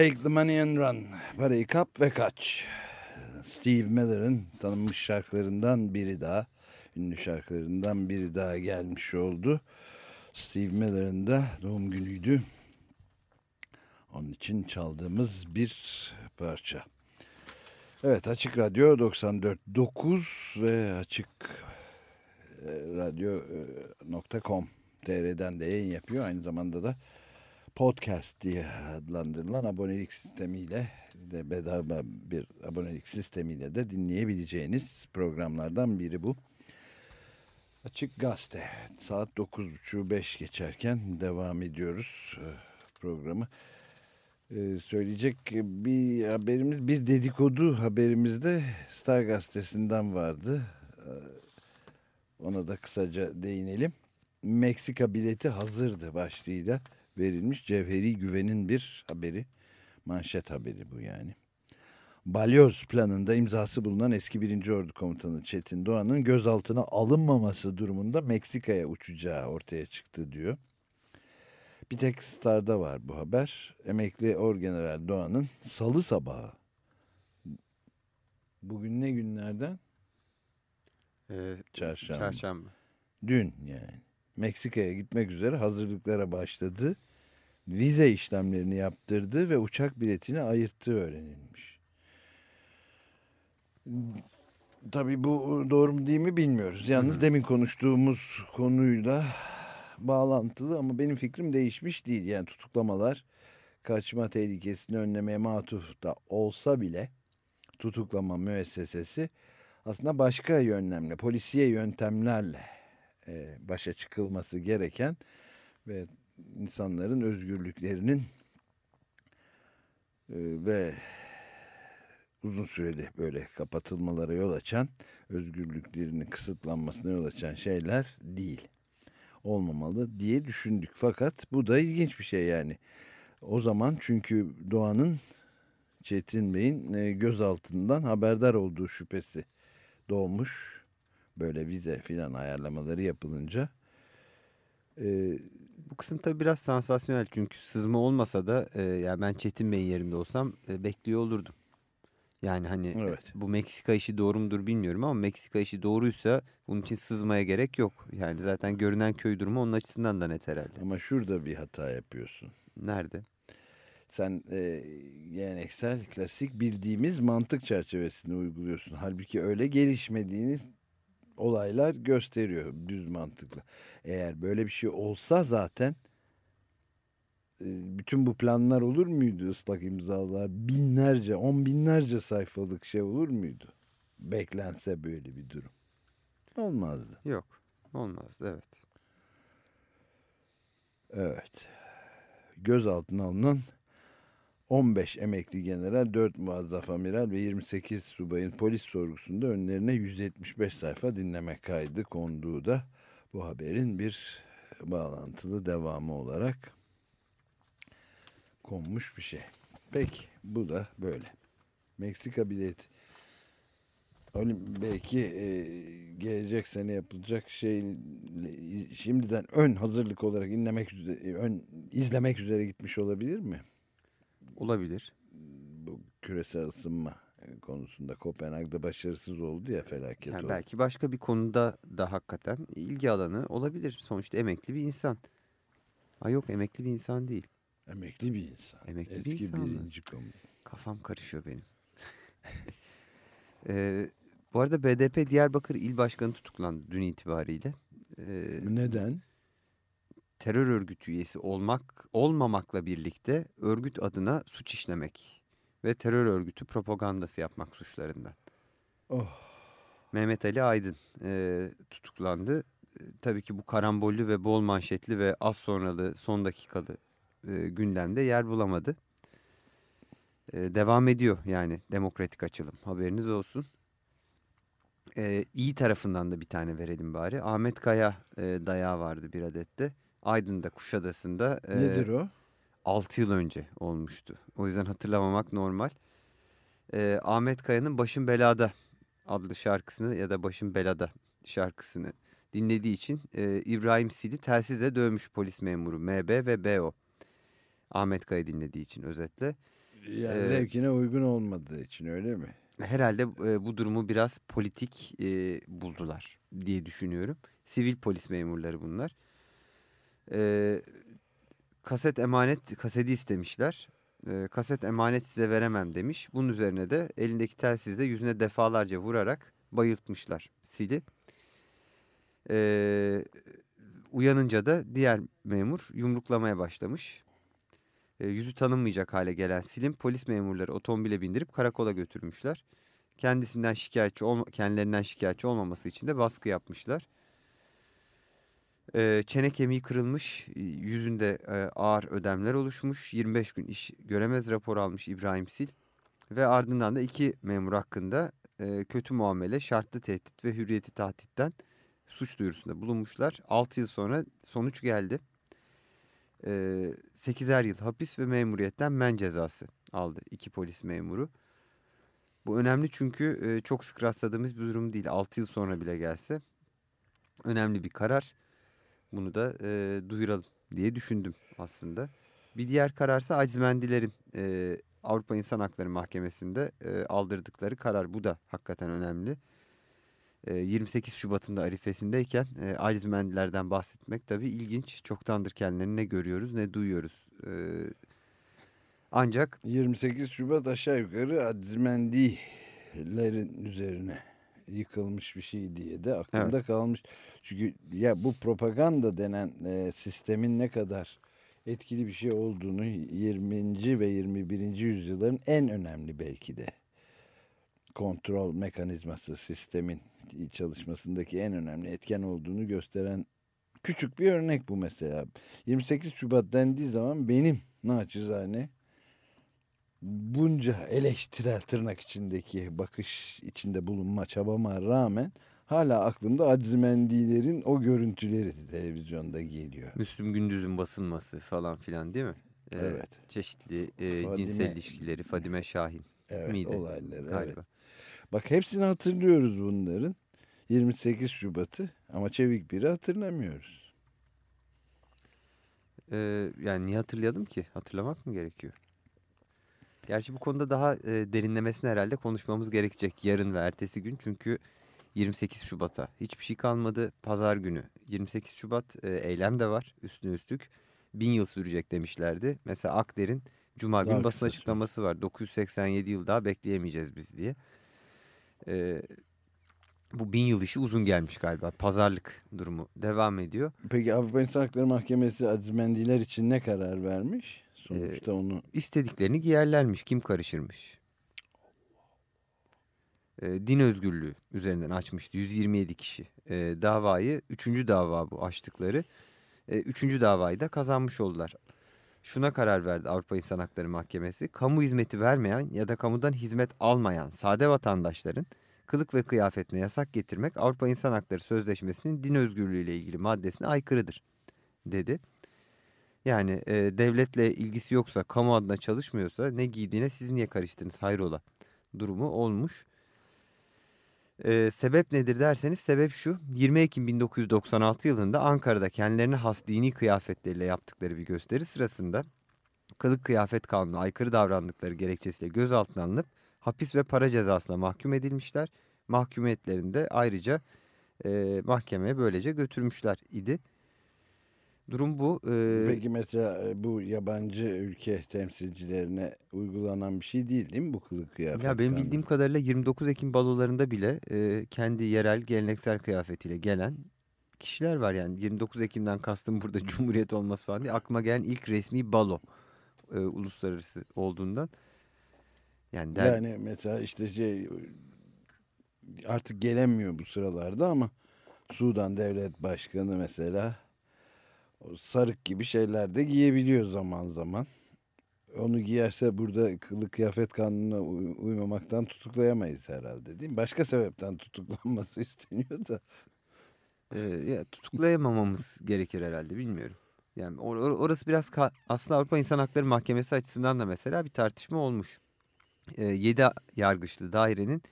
Take the money and run. Parayı kap ve kaç. Steve Miller'ın tanınmış şarkılarından biri daha. Ünlü şarkılarından biri daha gelmiş oldu. Steve Miller'ın da doğum günüydü. Onun için çaldığımız bir parça. Evet Açık Radyo 94.9 ve Açık e, Radyo.com TR'den de yayın yapıyor. Aynı zamanda da podcast diye adlandırılan abonelik sistemiyle de bedava bir abonelik sistemiyle de dinleyebileceğiniz programlardan biri bu. Açık Gazete saat 9.30 5 geçerken devam ediyoruz e, programı. Ee, söyleyecek bir haberimiz, bir dedikodu haberimizde Star Gazetesi'nden vardı. Ee, ona da kısaca değinelim. Meksika bileti hazırdı başlığıyla verilmiş Cevheri Güven'in bir haberi. Manşet haberi bu yani. Balyoz planında imzası bulunan eski 1. Ordu Komutanı Çetin Doğan'ın gözaltına alınmaması durumunda Meksika'ya uçacağı ortaya çıktı diyor. Bir tek Star'da var bu haber. Emekli Orgeneral Doğan'ın salı sabahı. Bugün ne günlerden? Ee, Çarşamba. Çarşamba. Dün yani. Meksika'ya gitmek üzere hazırlıklara başladı. Vize işlemlerini yaptırdı ve uçak biletini ayırttığı öğrenilmiş. Tabii bu doğru mu değil mi bilmiyoruz. Yalnız demin konuştuğumuz konuyla bağlantılı ama benim fikrim değişmiş değil. Yani tutuklamalar kaçma tehlikesini önlemeye matuf da olsa bile tutuklama müessesesi aslında başka yönlemle, polisiye yöntemlerle e, başa çıkılması gereken ve insanların özgürlüklerinin e, ve uzun süreli böyle kapatılmalara yol açan, özgürlüklerinin kısıtlanmasına yol açan şeyler değil. Olmamalı diye düşündük. Fakat bu da ilginç bir şey yani. O zaman çünkü Doğan'ın Çetin Bey'in e, gözaltından haberdar olduğu şüphesi doğmuş. Böyle vize filan ayarlamaları yapılınca. E, Bu kısım tabii biraz sansasyonel çünkü sızma olmasa da e, ya ben Çetin Bey'in yerinde olsam e, bekliyor olurdum. Yani hani e, Evet. bu Meksika işi doğru mudur bilmiyorum ama Meksika işi doğruysa bunun için sızmaya gerek yok. Yani zaten görünen köy durumu onun açısından da net herhalde. Ama şurada bir hata yapıyorsun. Nerede? Sen e, geleneksel, klasik bildiğimiz mantık çerçevesinde uyguluyorsun. Halbuki öyle gelişmediğini olaylar gösteriyor düz mantıkla. Eğer böyle bir şey olsa zaten e, bütün bu planlar olur muydu ıslak imzalar? Binlerce, on binlerce sayfalık şey olur muydu? Beklense böyle bir durum. Olmazdı. Yok. Olmaz evet. Evet. Gözaltına alınan 15 emekli general, 4 muazzaf amiral ve 28 subayın polis sorgusunda önlerine 175 sayfa dinleme kaydı konduğu da bu haberin bir bağlantılı devamı olarak konmuş bir şey. Peki bu da böyle. Meksika bileti. Belki e, gelecek sene yapılacak şey şimdiden ön hazırlık olarak inlemek üzere, ön izlemek üzere gitmiş olabilir mi? Olabilir. Bu küresel ısınma konusunda Kopenhag'da başarısız oldu ya felaket Yani oldu. belki başka bir konuda da hakikaten ilgi alanı olabilir. Sonuçta emekli bir insan. Ha yok emekli bir insan değil. Emekli bir insan. Emekli bir Eski insan mı? birinci komutan. Kafam karışıyor benim. (laughs) Ee, bu arada BDP Diyarbakır İl Başkanı tutuklandı dün itibariyle. Ee, Neden? Terör örgütü üyesi olmak olmamakla birlikte örgüt adına suç işlemek ve terör örgütü propagandası yapmak suçlarından. Oh. Mehmet Ali Aydın e, tutuklandı. E, tabii ki bu karambollü ve bol manşetli ve az sonralı son dakikalı e, gündemde yer bulamadı. E, devam ediyor yani demokratik açılım haberiniz olsun. E, iyi tarafından da bir tane verelim bari. Ahmet Kaya e, dayağı vardı bir adette. Aydın'da Kuşadası'nda e, Nedir o? 6 yıl önce olmuştu. O yüzden hatırlamamak normal. E, Ahmet Kaya'nın Başım Belada adlı şarkısını ya da Başım Belada şarkısını dinlediği için e, İbrahim Sili telsizle dövmüş polis memuru MB ve BO. Ahmet Kaya dinlediği için özetle. Yani Ee, zevkine uygun olmadığı için öyle mi? Herhalde e, bu durumu biraz politik e, buldular diye düşünüyorum. Sivil polis memurları bunlar. E, kaset emanet kaseti istemişler. E, kaset emanet size veremem demiş. Bunun üzerine de elindeki telsizle yüzüne defalarca vurarak bayıltmışlar Sili. E, uyanınca da diğer memur yumruklamaya başlamış. E, yüzü tanınmayacak hale gelen Sil'in polis memurları otomobile bindirip karakola götürmüşler. Kendisinden şikayetçi olma, kendilerinden şikayetçi olmaması için de baskı yapmışlar. E, çene kemiği kırılmış, yüzünde e, ağır ödemler oluşmuş. 25 gün iş göremez rapor almış İbrahim Sil. Ve ardından da iki memur hakkında e, kötü muamele, şartlı tehdit ve hürriyeti tahditten suç duyurusunda bulunmuşlar. 6 yıl sonra sonuç geldi. E, 8'er yıl hapis ve memuriyetten men cezası aldı iki polis memuru. Bu önemli çünkü e, çok sık rastladığımız bir durum değil. 6 yıl sonra bile gelse önemli bir karar. Bunu da e, duyuralım diye düşündüm aslında. Bir diğer kararsa Acizmendilerin e, Avrupa İnsan Hakları Mahkemesi'nde e, aldırdıkları karar. Bu da hakikaten önemli. E, 28 Şubat'ında arifesindeyken e, Acizmendilerden bahsetmek tabii ilginç. Çoktandır kendilerini ne görüyoruz ne duyuyoruz. E, ancak 28 Şubat aşağı yukarı Adzimendilerin üzerine yıkılmış bir şey diye de aklımda kalmış. Çünkü ya bu propaganda denen e, sistemin ne kadar etkili bir şey olduğunu 20. ve 21. yüzyılların en önemli belki de kontrol mekanizması sistemin çalışmasındaki en önemli etken olduğunu gösteren küçük bir örnek bu mesela. 28 Şubat dendiği zaman benim naçizane bunca eleştirel tırnak içindeki bakış içinde bulunma çabama rağmen hala aklımda Adzimendilerin o görüntüleri televizyonda geliyor. Müslüm Gündüz'ün basılması falan filan değil mi? E, Evet. Çeşitli e, Fadime- cinsel ilişkileri. Fadime Şahin Evet miydi? olayları. Galiba. Evet. Bak hepsini hatırlıyoruz bunların. 28 Şubat'ı ama çevik biri hatırlamıyoruz. Ee, yani niye hatırlayalım ki? Hatırlamak mı gerekiyor? Gerçi bu konuda daha e, derinlemesine herhalde konuşmamız gerekecek yarın ve ertesi gün. Çünkü 28 Şubat'a hiçbir şey kalmadı. Pazar günü 28 Şubat e, eylem de var üstüne üstlük. Bin yıl sürecek demişlerdi. Mesela Akder'in Cuma günü basın açıklaması var. 987 yıl daha bekleyemeyeceğiz biz diye. Ee, bu bin yıl işi uzun gelmiş galiba. Pazarlık durumu devam ediyor. Peki Avrupa İnsan Hakları Mahkemesi Aziz Mendiler için ne karar vermiş? Sonuçta onu İstediklerini giyerlermiş. Kim karışırmış? Ee, din özgürlüğü üzerinden açmıştı 127 kişi ee, davayı. Üçüncü dava bu açtıkları. Ee, üçüncü davayı da kazanmış oldular. Şuna karar verdi Avrupa İnsan Hakları Mahkemesi. Kamu hizmeti vermeyen ya da kamudan hizmet almayan sade vatandaşların kılık ve kıyafetine yasak getirmek Avrupa İnsan Hakları Sözleşmesi'nin din özgürlüğü ile ilgili maddesine aykırıdır dedi. Yani e, devletle ilgisi yoksa, kamu adına çalışmıyorsa ne giydiğine siz niye karıştınız hayrola durumu olmuş. E, sebep nedir derseniz sebep şu 20 Ekim 1996 yılında Ankara'da kendilerine has dini kıyafetleriyle yaptıkları bir gösteri sırasında kılık kıyafet kanunu aykırı davrandıkları gerekçesiyle gözaltına alınıp hapis ve para cezasına mahkum edilmişler. Mahkumiyetlerini de ayrıca e, mahkemeye böylece götürmüşler idi. Durum bu. E, Peki mesela e, bu yabancı ülke temsilcilerine uygulanan bir şey değil değil mi bu kılık kıyafet? Ya benim bildiğim kadarıyla 29 Ekim balolarında bile e, kendi yerel geleneksel kıyafetiyle gelen kişiler var. Yani 29 Ekim'den kastım burada Cumhuriyet olması falan değil. Aklıma gelen ilk resmi balo e, uluslararası olduğundan. Yani, der, Yani mesela işte şey artık gelemiyor bu sıralarda ama Sudan Devlet Başkanı mesela sarık gibi şeyler de giyebiliyor zaman zaman. Onu giyerse burada kılık kıyafet kanununa uy- uymamaktan tutuklayamayız herhalde değil mi? Başka sebepten tutuklanması (laughs) isteniyor da. e, ya, tutuklayamamamız gerekir herhalde bilmiyorum. Yani or- or- orası biraz aslında Avrupa İnsan Hakları Mahkemesi açısından da mesela bir tartışma olmuş. E, 7 yargıçlı dairenin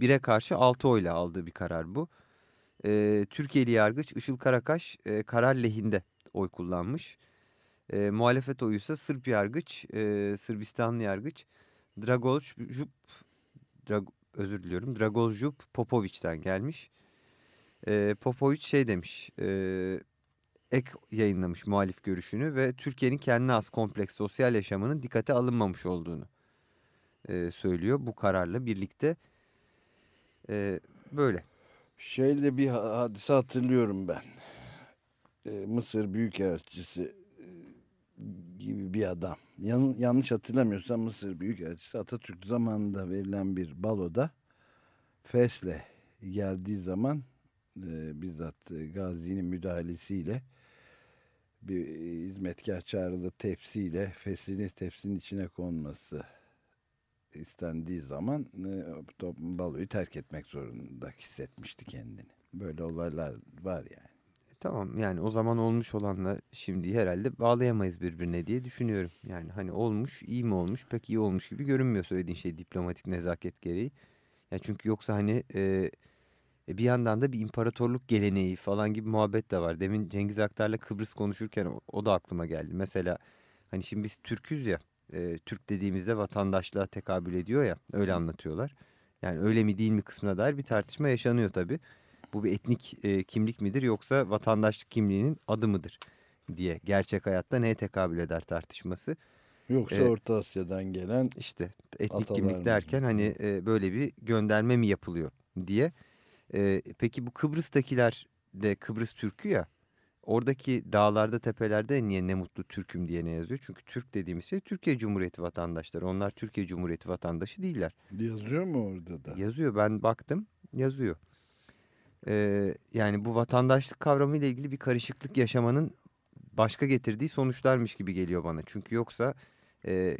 bire karşı 6 oyla aldığı bir karar bu. E, Türkiye'li yargıç Işıl Karakaş e, karar lehinde oy kullanmış. E, muhalefet oyu ise Sırp yargıç, e, Sırbistanlı yargıç Dragoljup, Drag, özür diliyorum, Dragoljup Popovic'ten gelmiş. E, Popovic şey demiş, e, ek yayınlamış muhalif görüşünü ve Türkiye'nin kendine has kompleks sosyal yaşamının dikkate alınmamış olduğunu e, söylüyor bu kararla birlikte. E, böyle. Şeyle bir ha- hadise hatırlıyorum ben. Ee, Mısır Büyükelçisi e, gibi bir adam. Yan- yanlış hatırlamıyorsam Mısır Büyükelçisi Atatürk zamanında verilen bir baloda fesle geldiği zaman e, bizzat e, Gazi'nin müdahalesiyle bir hizmetkar çağrılıp tepsiyle fesini tepsinin içine konması istendiği zaman e, baloyu terk etmek zorunda hissetmişti kendini. Böyle olaylar var yani. Tamam yani o zaman olmuş olanla şimdi herhalde bağlayamayız birbirine diye düşünüyorum. Yani hani olmuş iyi mi olmuş pek iyi olmuş gibi görünmüyor söylediğin şey diplomatik nezaket gereği. Ya çünkü yoksa hani e, e, bir yandan da bir imparatorluk geleneği falan gibi muhabbet de var. Demin Cengiz Aktar'la Kıbrıs konuşurken o, o da aklıma geldi. Mesela hani şimdi biz Türk'üz ya e, Türk dediğimizde vatandaşlığa tekabül ediyor ya öyle anlatıyorlar. Yani öyle mi değil mi kısmına dair bir tartışma yaşanıyor tabii. Bu bir etnik e, kimlik midir yoksa vatandaşlık kimliğinin adı mıdır diye gerçek hayatta neye tekabül eder tartışması. Yoksa Evet. Orta Asya'dan gelen İşte etnik kimlik derken hani e, böyle bir gönderme mi yapılıyor diye. E, peki bu Kıbrıs'takiler de Kıbrıs Türk'ü ya. Oradaki dağlarda tepelerde niye ne mutlu Türk'üm diye ne yazıyor? Çünkü Türk dediğimiz şey Türkiye Cumhuriyeti vatandaşları. Onlar Türkiye Cumhuriyeti vatandaşı değiller. yazıyor mu orada da? Yazıyor ben baktım yazıyor. Ee, yani bu vatandaşlık kavramı ile ilgili bir karışıklık yaşamanın başka getirdiği sonuçlarmış gibi geliyor bana. Çünkü yoksa e,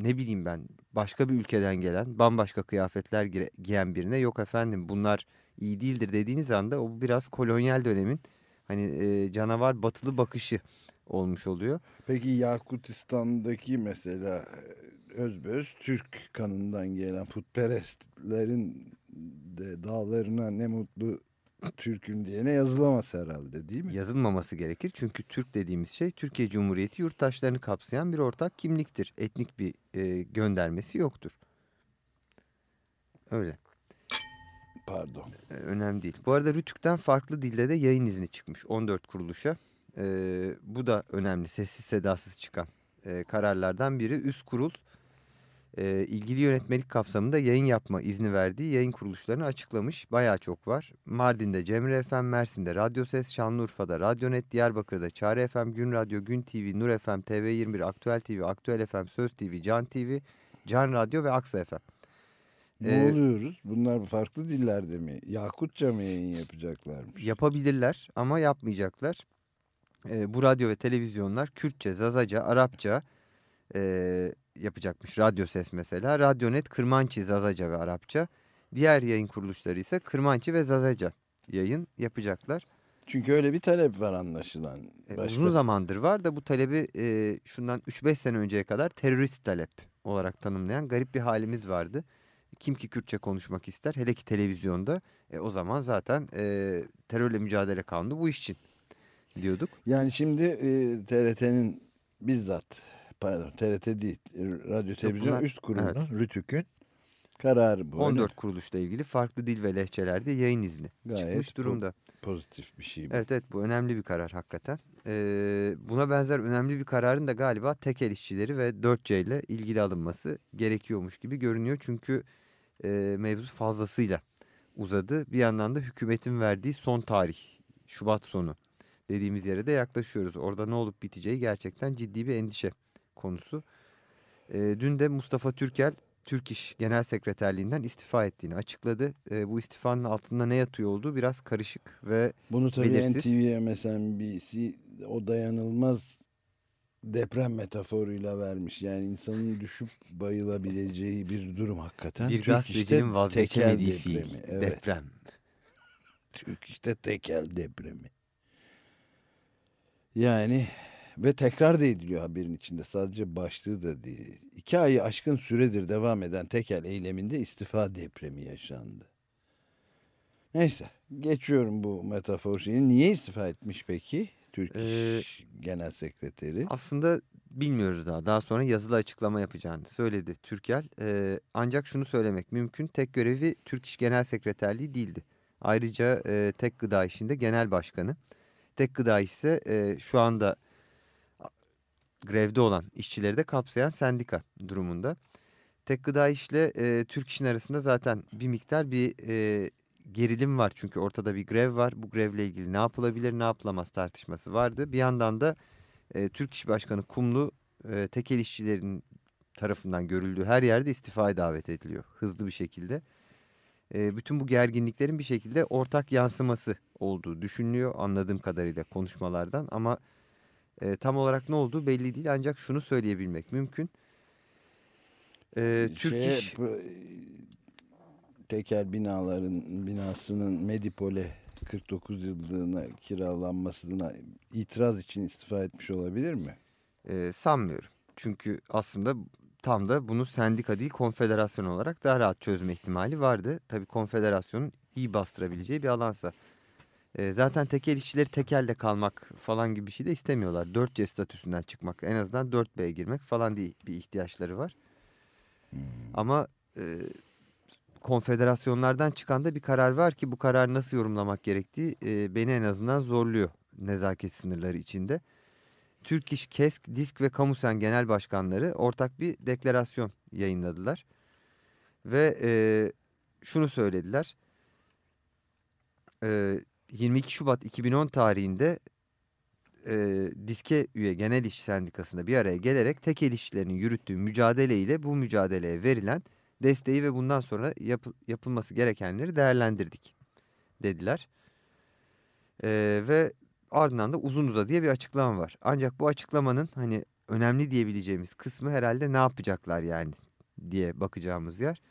ne bileyim ben başka bir ülkeden gelen bambaşka kıyafetler giyen birine yok efendim bunlar iyi değildir dediğiniz anda o biraz kolonyal dönemin hani e, canavar batılı bakışı olmuş oluyor. Peki Yakutistan'daki mesela e, özböz Türk kanından gelen putperestlerin de dağlarına ne mutlu Türk'üm diyene yazılamaz herhalde değil mi? Yazılmaması gerekir. Çünkü Türk dediğimiz şey Türkiye Cumhuriyeti yurttaşlarını kapsayan bir ortak kimliktir. Etnik bir e, göndermesi yoktur. Öyle. Pardon. E, önemli değil. Bu arada Rütük'ten farklı dilde de yayın izni çıkmış 14 kuruluşa. E, bu da önemli. Sessiz sedasız çıkan e, kararlardan biri. Üst kurul e, ilgili yönetmelik kapsamında yayın yapma izni verdiği yayın kuruluşlarını açıklamış. Bayağı çok var. Mardin'de Cemre FM, Mersin'de Radyo Ses, Şanlıurfa'da Radyonet, Diyarbakır'da Çare FM, Gün Radyo, Gün TV, Nur FM, TV21, Aktüel TV, Aktüel FM, Söz TV, Can TV, Can Radyo ve Aksa FM. Ne Ee, oluyoruz? Bunlar farklı dillerde mi? Yakutça mı yayın yapacaklarmış? Yapabilirler ama yapmayacaklar. Ee, bu radyo ve televizyonlar Kürtçe, Zazaca, Arapça e, yapacakmış. Radyo ses mesela. Radyonet, Kırmançı, Zazaca ve Arapça. Diğer yayın kuruluşları ise Kırmançı ve Zazaca yayın yapacaklar. Çünkü öyle bir talep var anlaşılan. E, Başka- Uzun zamandır var da bu talebi e, şundan 3-5 sene önceye kadar terörist talep olarak tanımlayan garip bir halimiz vardı. Kim ki Kürtçe konuşmak ister hele ki televizyonda e, o zaman zaten e, terörle mücadele kanunu bu iş için diyorduk. Yani şimdi e, TRT'nin bizzat pardon TRT değil e, Radyo Televizyon bunlar- Üst Kurulu'nun Rütük'ün kararı bu. öyle 14 mi? kuruluşla ilgili farklı dil ve lehçelerde yayın izni Gayet çıkmış durumda. Pozitif bir şey bu. Evet evet bu önemli bir karar hakikaten. Ee, buna benzer önemli bir kararın da galiba tekel işçileri ve 4C ile ilgili alınması gerekiyormuş gibi görünüyor. Çünkü e, mevzu fazlasıyla uzadı. Bir yandan da hükümetin verdiği son tarih Şubat sonu dediğimiz yere de yaklaşıyoruz. Orada ne olup biteceği gerçekten ciddi bir endişe konusu. E, dün de Mustafa Türkel Türk İş Genel Sekreterliğinden istifa ettiğini açıkladı. E, bu istifanın altında ne yatıyor olduğu biraz karışık ve Bunu tabii belirsiz. NTV, MSNBC o dayanılmaz deprem metaforuyla vermiş. Yani insanın düşüp bayılabileceği bir durum hakikaten. bir Türk işte gazetecinin vazgeçemediği fiil depremi. Evet. deprem. Türk işte tekel depremi. Yani ve tekrar da ediliyor haberin içinde. Sadece başlığı da değil. İki ayı aşkın süredir devam eden tekel eyleminde istifa depremi yaşandı. Neyse geçiyorum bu metafor şeyini. Niye istifa etmiş peki? Türk Ee, İş Genel Sekreteri. Aslında bilmiyoruz daha. Daha sonra yazılı açıklama yapacağını söyledi Türkel. Ee, ancak şunu söylemek mümkün. Tek görevi Türk İş Genel Sekreterliği değildi. Ayrıca e, Tek Gıda İş'inde genel başkanı. Tek Gıda ise e, şu anda grevde olan işçileri de kapsayan sendika durumunda. Tek Gıda İş'le e, Türk İş'in arasında zaten bir miktar bir e, gerilim var. Çünkü ortada bir grev var. Bu grevle ilgili ne yapılabilir ne yapılamaz tartışması vardı. Bir yandan da e, Türk İş Başkanı Kumlu e, tekel işçilerin tarafından görüldüğü her yerde istifaya davet ediliyor hızlı bir şekilde. E, bütün bu gerginliklerin bir şekilde ortak yansıması olduğu düşünülüyor anladığım kadarıyla konuşmalardan ama e, tam olarak ne olduğu belli değil ancak şunu söyleyebilmek mümkün. E, Türk Şeye, İş tekel binaların binasının Medipol'e 49 yıllığına kiralanmasına itiraz için istifa etmiş olabilir mi? e, sanmıyorum. Çünkü aslında tam da bunu sendika değil konfederasyon olarak daha rahat çözme ihtimali vardı. Tabii konfederasyonun iyi bastırabileceği bir alansa. E, zaten tekel işçileri tekelde kalmak falan gibi bir şey de istemiyorlar. 4C statüsünden çıkmak en azından 4B'ye girmek falan diye bir ihtiyaçları var. Ama e, konfederasyonlardan çıkan da bir karar var ki bu kararı nasıl yorumlamak gerektiği e, beni en azından zorluyor nezaket sınırları içinde. Türk İş, KESK, DİSK ve Kamusen Genel Başkanları ortak bir deklarasyon yayınladılar. Ve e, şunu söylediler. E, 22 Şubat 2010 tarihinde e, diske üye genel iş sendikasında bir araya gelerek tekel işçilerinin yürüttüğü mücadeleyle bu mücadeleye verilen desteği ve bundan sonra yapı- yapılması gerekenleri değerlendirdik dediler. E, ve ardından da uzun uza diye bir açıklama var. Ancak bu açıklamanın hani önemli diyebileceğimiz kısmı herhalde ne yapacaklar yani diye bakacağımız yer.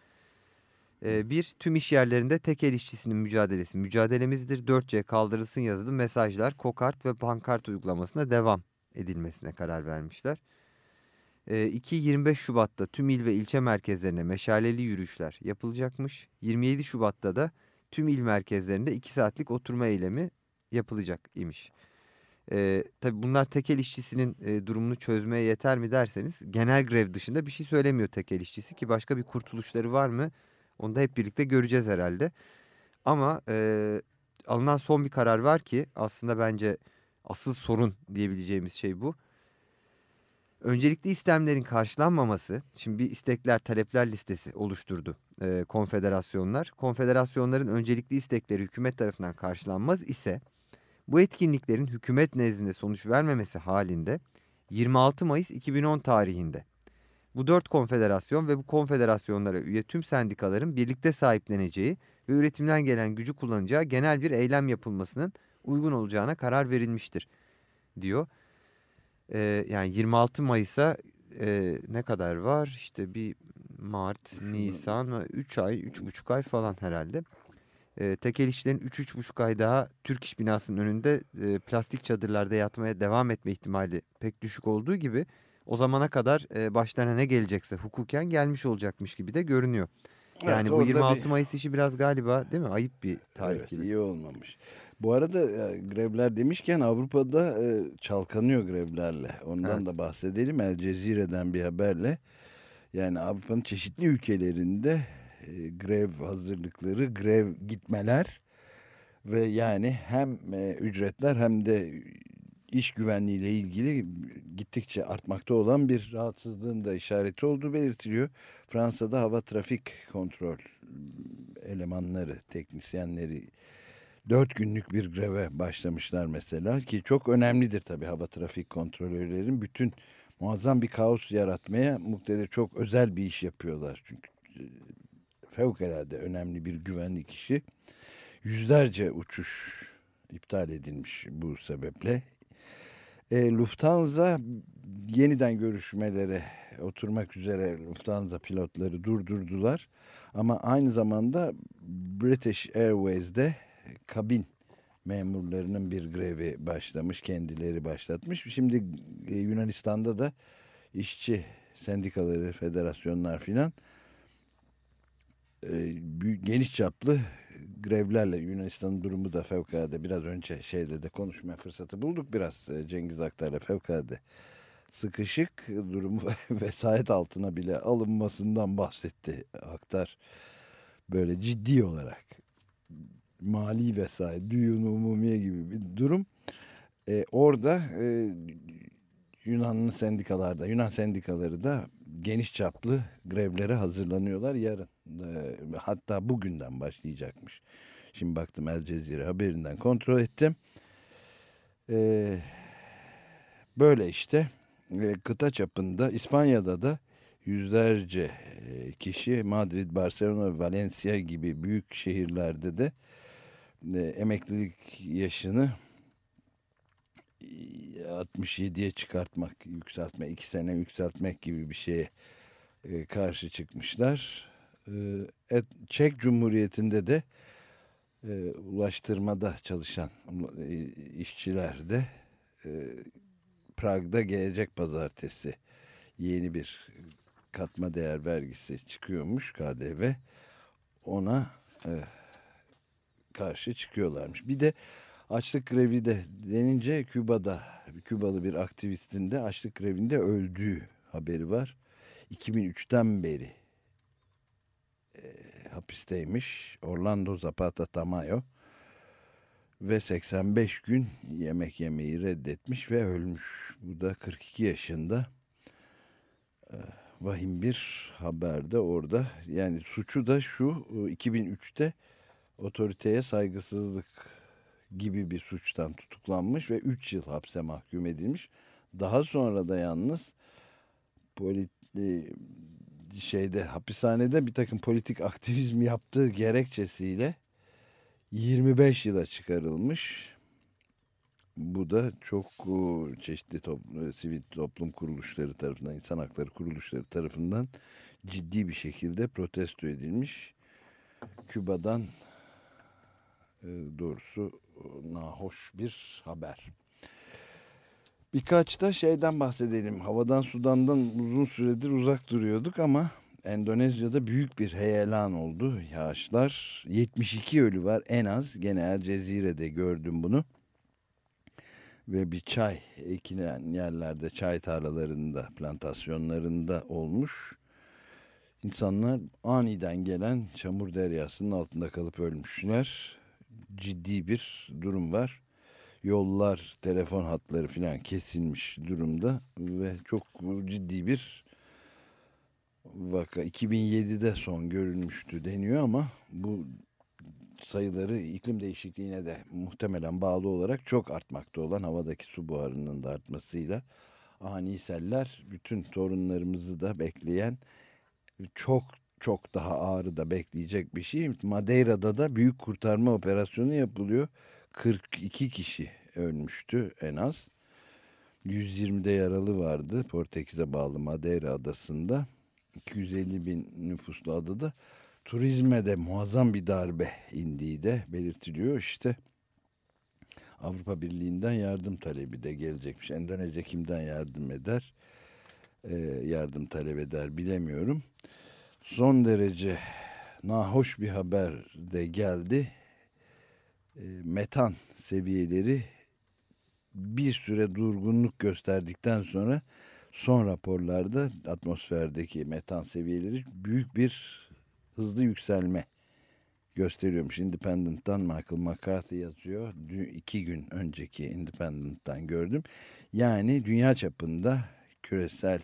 Bir, tüm iş yerlerinde tekel işçisinin mücadelesi mücadelemizdir. 4C kaldırılsın yazılı mesajlar, kokart ve pankart uygulamasına devam edilmesine karar vermişler. Ee, iki, 25 Şubat'ta tüm il ve ilçe merkezlerine meşaleli yürüyüşler yapılacakmış. 27 Şubat'ta da tüm il merkezlerinde 2 saatlik oturma eylemi yapılacak imiş. E, tabii bunlar tekel işçisinin e, durumunu çözmeye yeter mi derseniz genel grev dışında bir şey söylemiyor tekel işçisi ki başka bir kurtuluşları var mı onu da hep birlikte göreceğiz herhalde. Ama e, alınan son bir karar var ki aslında bence asıl sorun diyebileceğimiz şey bu. Öncelikli istemlerin karşılanmaması, şimdi bir istekler talepler listesi oluşturdu e, konfederasyonlar. Konfederasyonların öncelikli istekleri hükümet tarafından karşılanmaz ise bu etkinliklerin hükümet nezdinde sonuç vermemesi halinde 26 Mayıs 2010 tarihinde bu dört konfederasyon ve bu konfederasyonlara üye tüm sendikaların birlikte sahipleneceği ve üretimden gelen gücü kullanacağı genel bir eylem yapılmasının uygun olacağına karar verilmiştir diyor. Ee, yani 26 Mayıs'a e, ne kadar var? İşte bir Mart, Nisan, 3 ay, 3,5 ay falan herhalde. Ee, tekel işçilerin 3-3,5 ay daha Türk İş binasının önünde e, plastik çadırlarda yatmaya devam etme ihtimali pek düşük olduğu gibi o zamana kadar e, başlarına ne gelecekse hukuken gelmiş olacakmış gibi de görünüyor. Yani Evet, bu orada 26 bir- Mayıs işi biraz galiba değil mi? Ayıp bir tarih Evet, gibi. iyi olmamış. Bu arada grevler demişken Avrupa'da e, çalkanıyor grevlerle. Ondan Evet. da bahsedelim. El Cezire'den bir haberle. Yani Avrupa'nın çeşitli ülkelerinde e, grev hazırlıkları, grev gitmeler ve yani hem e, ücretler hem de iş güvenliğiyle ilgili gittikçe artmakta olan bir rahatsızlığın da işareti olduğu belirtiliyor. Fransa'da hava trafik kontrol elemanları, teknisyenleri dört günlük bir greve başlamışlar mesela ki çok önemlidir tabii hava trafik kontrolörlerin bütün muazzam bir kaos yaratmaya muktedir çok özel bir iş yapıyorlar çünkü e, fevkalade önemli bir güvenlik işi. Yüzlerce uçuş iptal edilmiş bu sebeple e, Lufthansa yeniden görüşmelere oturmak üzere Lufthansa pilotları durdurdular. Ama aynı zamanda British Airways'de kabin memurlarının bir grevi başlamış. Kendileri başlatmış. Şimdi e, Yunanistan'da da işçi sendikaları, federasyonlar filan e, geniş çaplı grevlerle Yunanistan'ın durumu da fevkalade biraz önce şeyde de konuşma fırsatı bulduk. Biraz e, Cengiz Aktar'la fevkalade sıkışık durumu (laughs) vesayet altına bile alınmasından bahsetti Aktar. Böyle ciddi olarak mali vesayet düğün umumiye gibi bir durum. E, orada e, Yunanlı sendikalarda Yunan sendikaları da geniş çaplı grevlere hazırlanıyorlar yarın e, hatta bugünden başlayacakmış. Şimdi baktım El Cezire haberinden kontrol ettim. E, böyle işte. E, kıta çapında İspanya'da da yüzlerce e, kişi Madrid, Barcelona, Valencia gibi büyük şehirlerde de e, emeklilik yaşını e, 67'ye çıkartmak, yükseltme, iki sene yükseltmek gibi bir şeye e, karşı çıkmışlar. E, Çek Cumhuriyeti'nde de e, ulaştırmada çalışan e, işçiler de e, Prag'da gelecek pazartesi yeni bir katma değer vergisi çıkıyormuş KDV ona e, karşı çıkıyorlarmış. Bir de açlık grevi de denince Küba'da Kübalı bir aktivistin de açlık grevinde öldüğü haberi var. 2003'ten beri hapisteymiş Orlando Zapata Tamayo ve 85 gün yemek yemeyi reddetmiş ve ölmüş. Bu da 42 yaşında. Ee, vahim bir haber de orada. Yani suçu da şu 2003'te otoriteye saygısızlık gibi bir suçtan tutuklanmış ve 3 yıl hapse mahkum edilmiş. Daha sonra da yalnız polit, e, şeyde hapishanede bir takım politik aktivizm yaptığı gerekçesiyle 25 yıla çıkarılmış. Bu da çok e, çeşitli top, e, sivil toplum kuruluşları tarafından, insan hakları kuruluşları tarafından ciddi bir şekilde protesto edilmiş. Küba'dan e, doğrusu nahoş bir haber. Birkaç da şeyden bahsedelim. Havadan sudandan uzun süredir uzak duruyorduk ama Endonezya'da büyük bir heyelan oldu. Yağışlar 72 ölü var en az. Gene El Cezire'de gördüm bunu. Ve bir çay ekilen yerlerde çay tarlalarında plantasyonlarında olmuş. İnsanlar aniden gelen çamur deryasının altında kalıp ölmüşler. Ciddi bir durum var. Yollar, telefon hatları filan kesilmiş durumda ve çok ciddi bir vaka 2007'de son görülmüştü deniyor ama bu sayıları iklim değişikliğine de muhtemelen bağlı olarak çok artmakta olan havadaki su buharının da artmasıyla ani seller bütün torunlarımızı da bekleyen çok çok daha ağrı da bekleyecek bir şey. Madeira'da da büyük kurtarma operasyonu yapılıyor. 42 kişi ölmüştü en az. 120'de yaralı vardı Portekiz'e bağlı Madeira adasında. 250 bin nüfuslu adada turizme de muazzam bir darbe indiği de belirtiliyor. İşte Avrupa Birliği'nden yardım talebi de gelecekmiş. Endonezya kimden yardım eder? Ee, yardım talep eder bilemiyorum. Son derece nahoş bir haber de geldi. Ee, metan seviyeleri bir süre durgunluk gösterdikten sonra son raporlarda atmosferdeki metan seviyeleri büyük bir hızlı yükselme gösteriyormuş. Independent'tan Michael McCarthy yazıyor. Dün, iki gün önceki Independent'tan gördüm. Yani dünya çapında küresel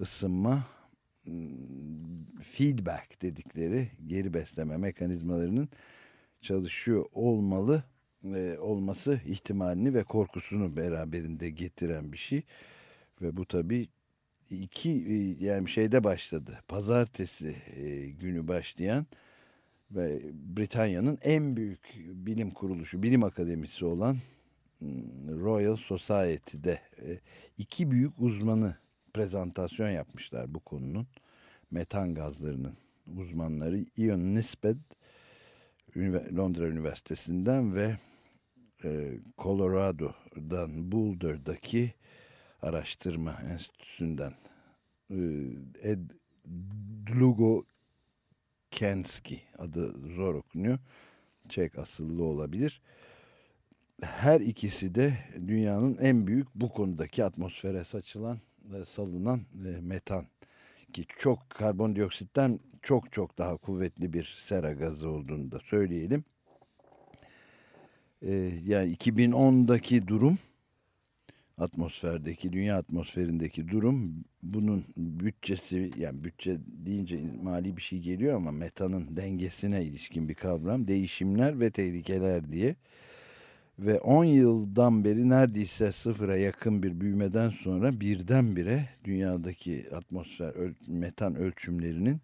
ısınma feedback dedikleri geri besleme mekanizmalarının çalışıyor olmalı e, olması ihtimalini ve korkusunu beraberinde getiren bir şey. Ve bu tabi iki e, yani şeyde başladı. Pazartesi e, günü başlayan ve Britanya'nın en büyük bilim kuruluşu bilim akademisi olan Royal Society'de e, iki büyük uzmanı prezentasyon yapmışlar bu konunun. Metan gazlarının uzmanları Ian Nisbet Londra Üniversitesi'nden ve e, Colorado'dan Boulder'daki araştırma enstitüsünden e, Ed Dlugo Kenski adı zor okunuyor. Çek asıllı olabilir. Her ikisi de dünyanın en büyük bu konudaki atmosfere saçılan ve salınan e, metan ki çok karbondioksitten çok çok daha kuvvetli bir sera gazı olduğunu da söyleyelim. Ee, yani 2010'daki durum atmosferdeki dünya atmosferindeki durum bunun bütçesi yani bütçe deyince mali bir şey geliyor ama metanın dengesine ilişkin bir kavram değişimler ve tehlikeler diye ve 10 yıldan beri neredeyse sıfıra yakın bir büyümeden sonra birdenbire dünyadaki atmosfer metan ölçümlerinin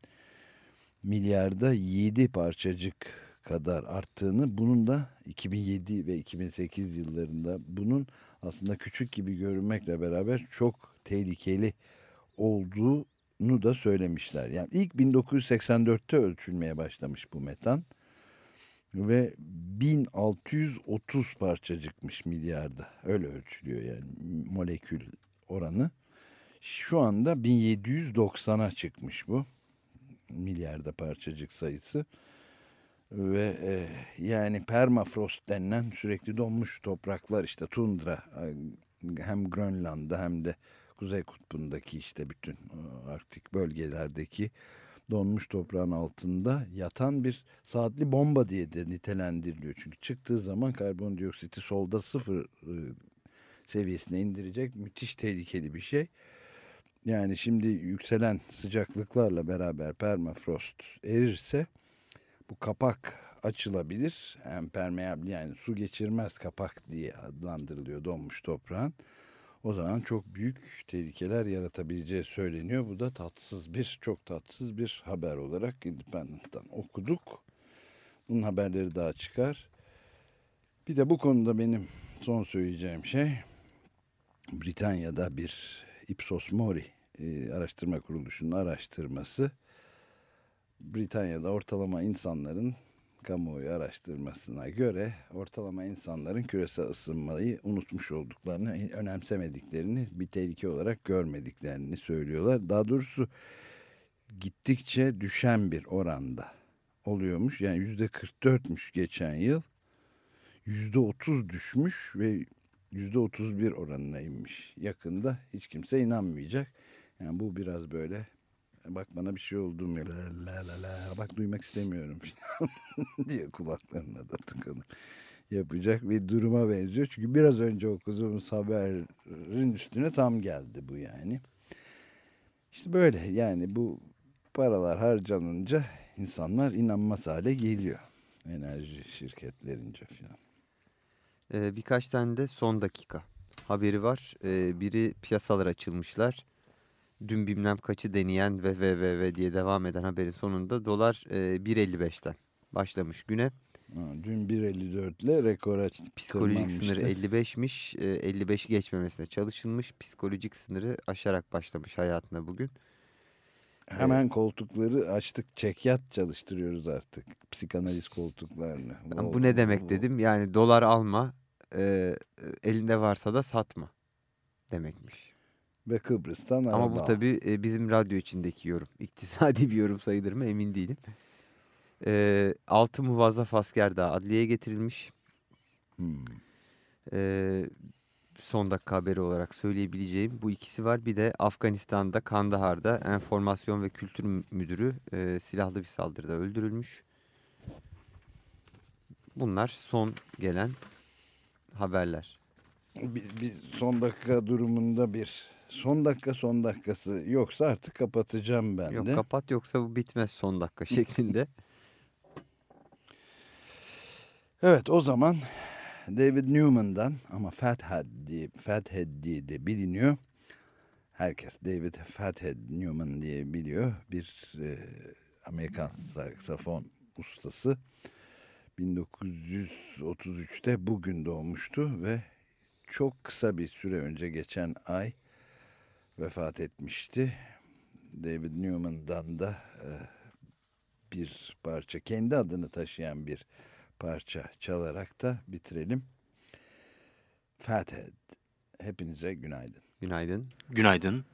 milyarda 7 parçacık kadar arttığını bunun da 2007 ve 2008 yıllarında bunun aslında küçük gibi görünmekle beraber çok tehlikeli olduğunu da söylemişler. Yani ilk 1984'te ölçülmeye başlamış bu metan ve 1630 parçacıkmış milyarda öyle ölçülüyor yani molekül oranı. Şu anda 1790'a çıkmış bu milyarda parçacık sayısı ve e, yani permafrost denilen sürekli donmuş topraklar işte tundra hem Grönland'da hem de Kuzey Kutbu'ndaki işte bütün e, Arktik bölgelerdeki donmuş toprağın altında yatan bir saatli bomba diye de nitelendiriliyor. Çünkü çıktığı zaman karbondioksiti solda sıfır e, seviyesine indirecek müthiş tehlikeli bir şey. Yani şimdi yükselen sıcaklıklarla beraber permafrost erirse bu kapak açılabilir. Hem permeable yani su geçirmez kapak diye adlandırılıyor donmuş toprağın. O zaman çok büyük tehlikeler yaratabileceği söyleniyor. Bu da tatsız bir, çok tatsız bir haber olarak Independent'tan okuduk. Bunun haberleri daha çıkar. Bir de bu konuda benim son söyleyeceğim şey Britanya'da bir Ipsos Mori e, araştırma kuruluşunun araştırması Britanya'da ortalama insanların kamuoyu araştırmasına göre ortalama insanların küresel ısınmayı unutmuş gittikçe düşen bir oranda oluyormuş. Yani yüzde 44'müş geçen yıl. Yüzde 30 düşmüş ve yüzde 31 oranına inmiş. Yakında hiç kimse inanmayacak. Yani bu biraz böyle bak bana bir şey oldu mu la la la bak duymak istemiyorum falan (laughs) diye kulaklarına da tıkanıp yapacak bir duruma benziyor. Çünkü biraz önce okuduğumuz haberin üstüne tam geldi bu yani. İşte böyle yani bu paralar harcanınca insanlar inanmaz hale geliyor. Enerji şirketlerince falan. Ee, birkaç tane de son dakika haberi var. Ee, biri piyasalar açılmışlar. Dün bilmem kaçı deneyen ve ve ve ve diye devam eden haberin sonunda dolar e, 1.55'ten başlamış güne. Ha, dün 1.54 ile rekor açtı. Psikolojik sınırı 55'miş. E, 55'i geçmemesine çalışılmış. Psikolojik sınırı aşarak başlamış hayatına bugün. Hemen koltukları açtık. Çekyat çalıştırıyoruz artık. Psikanaliz koltuklarını. Ben bu ne demek dedim. Yani dolar alma, e, elinde varsa da satma demekmiş. Ve Kıbrıs'tan Ama araba bu al. tabii e, bizim radyo içindeki yorum. (laughs) İktisadi bir yorum sayılır mı emin değilim. E, altı muvazzaf asker daha adliyeye getirilmiş. Hmm. E, son dakika haberi olarak söyleyebileceğim bu ikisi var. Bir de Afganistan'da Kandahar'da enformasyon ve kültür müdürü e, silahlı bir saldırıda öldürülmüş. Bunlar son gelen haberler. Bir, bir son dakika durumunda bir son dakika son dakikası yoksa artık kapatacağım ben Yok de. kapat yoksa bu bitmez son dakika (laughs) şeklinde. Evet o zaman David Newman'dan ama Fathead diye, Fathead diye de biliniyor. Herkes David Fathead Newman diye biliyor. Bir e, Amerikan saksafon ustası. 1933'te bugün doğmuştu ve çok kısa bir süre önce geçen ay vefat etmişti. David Newman'dan da e, bir parça kendi adını taşıyan bir parça çalarak da bitirelim. Fathead. Hepinize günaydın. Günaydın. Günaydın.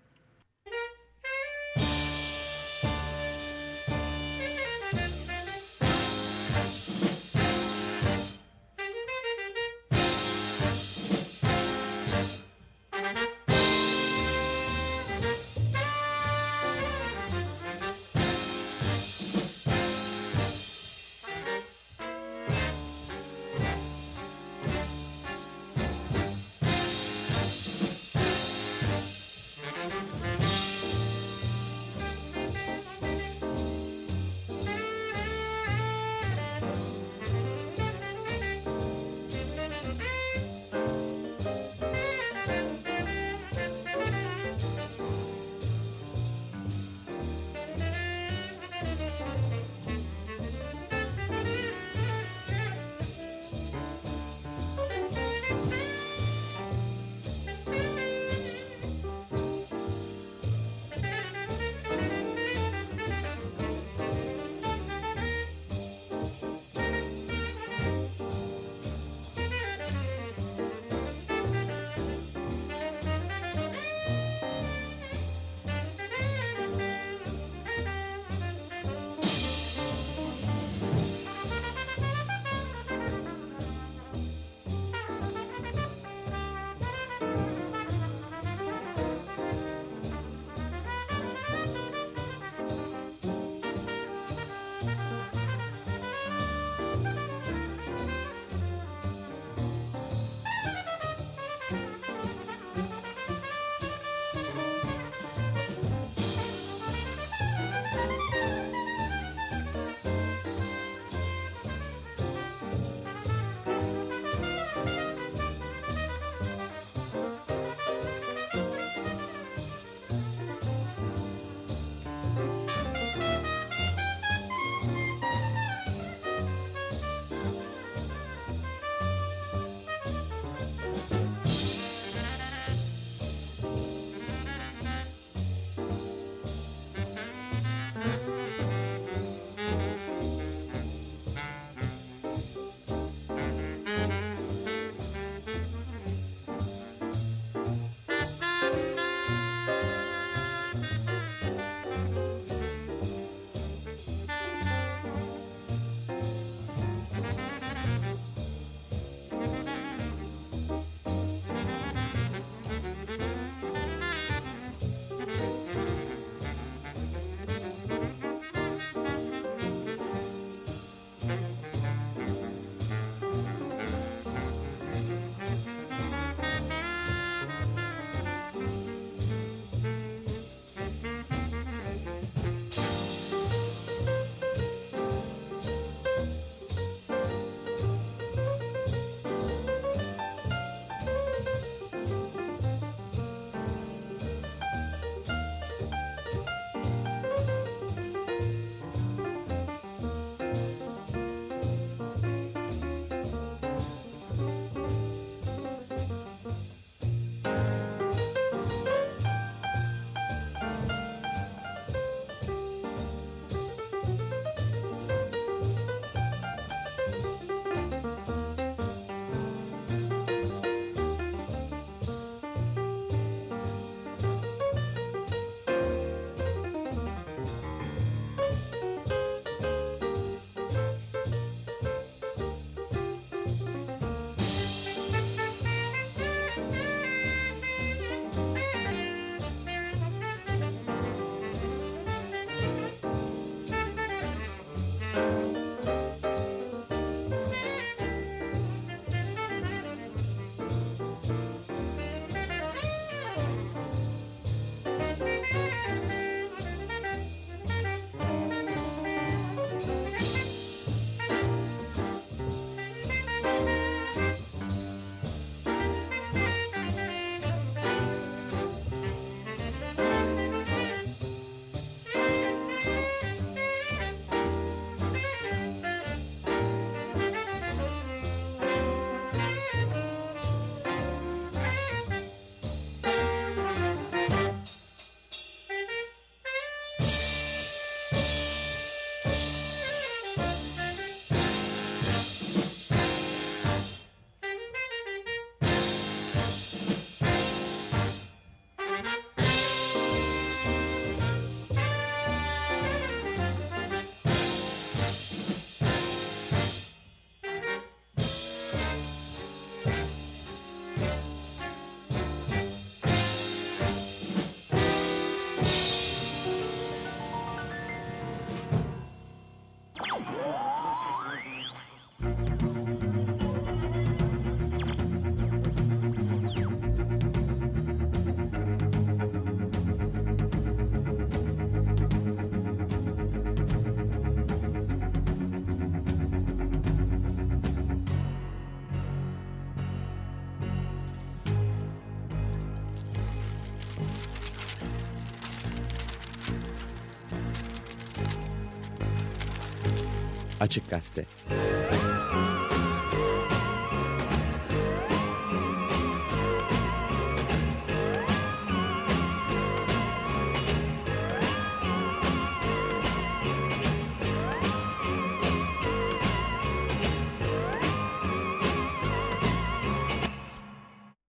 Açık Gazete.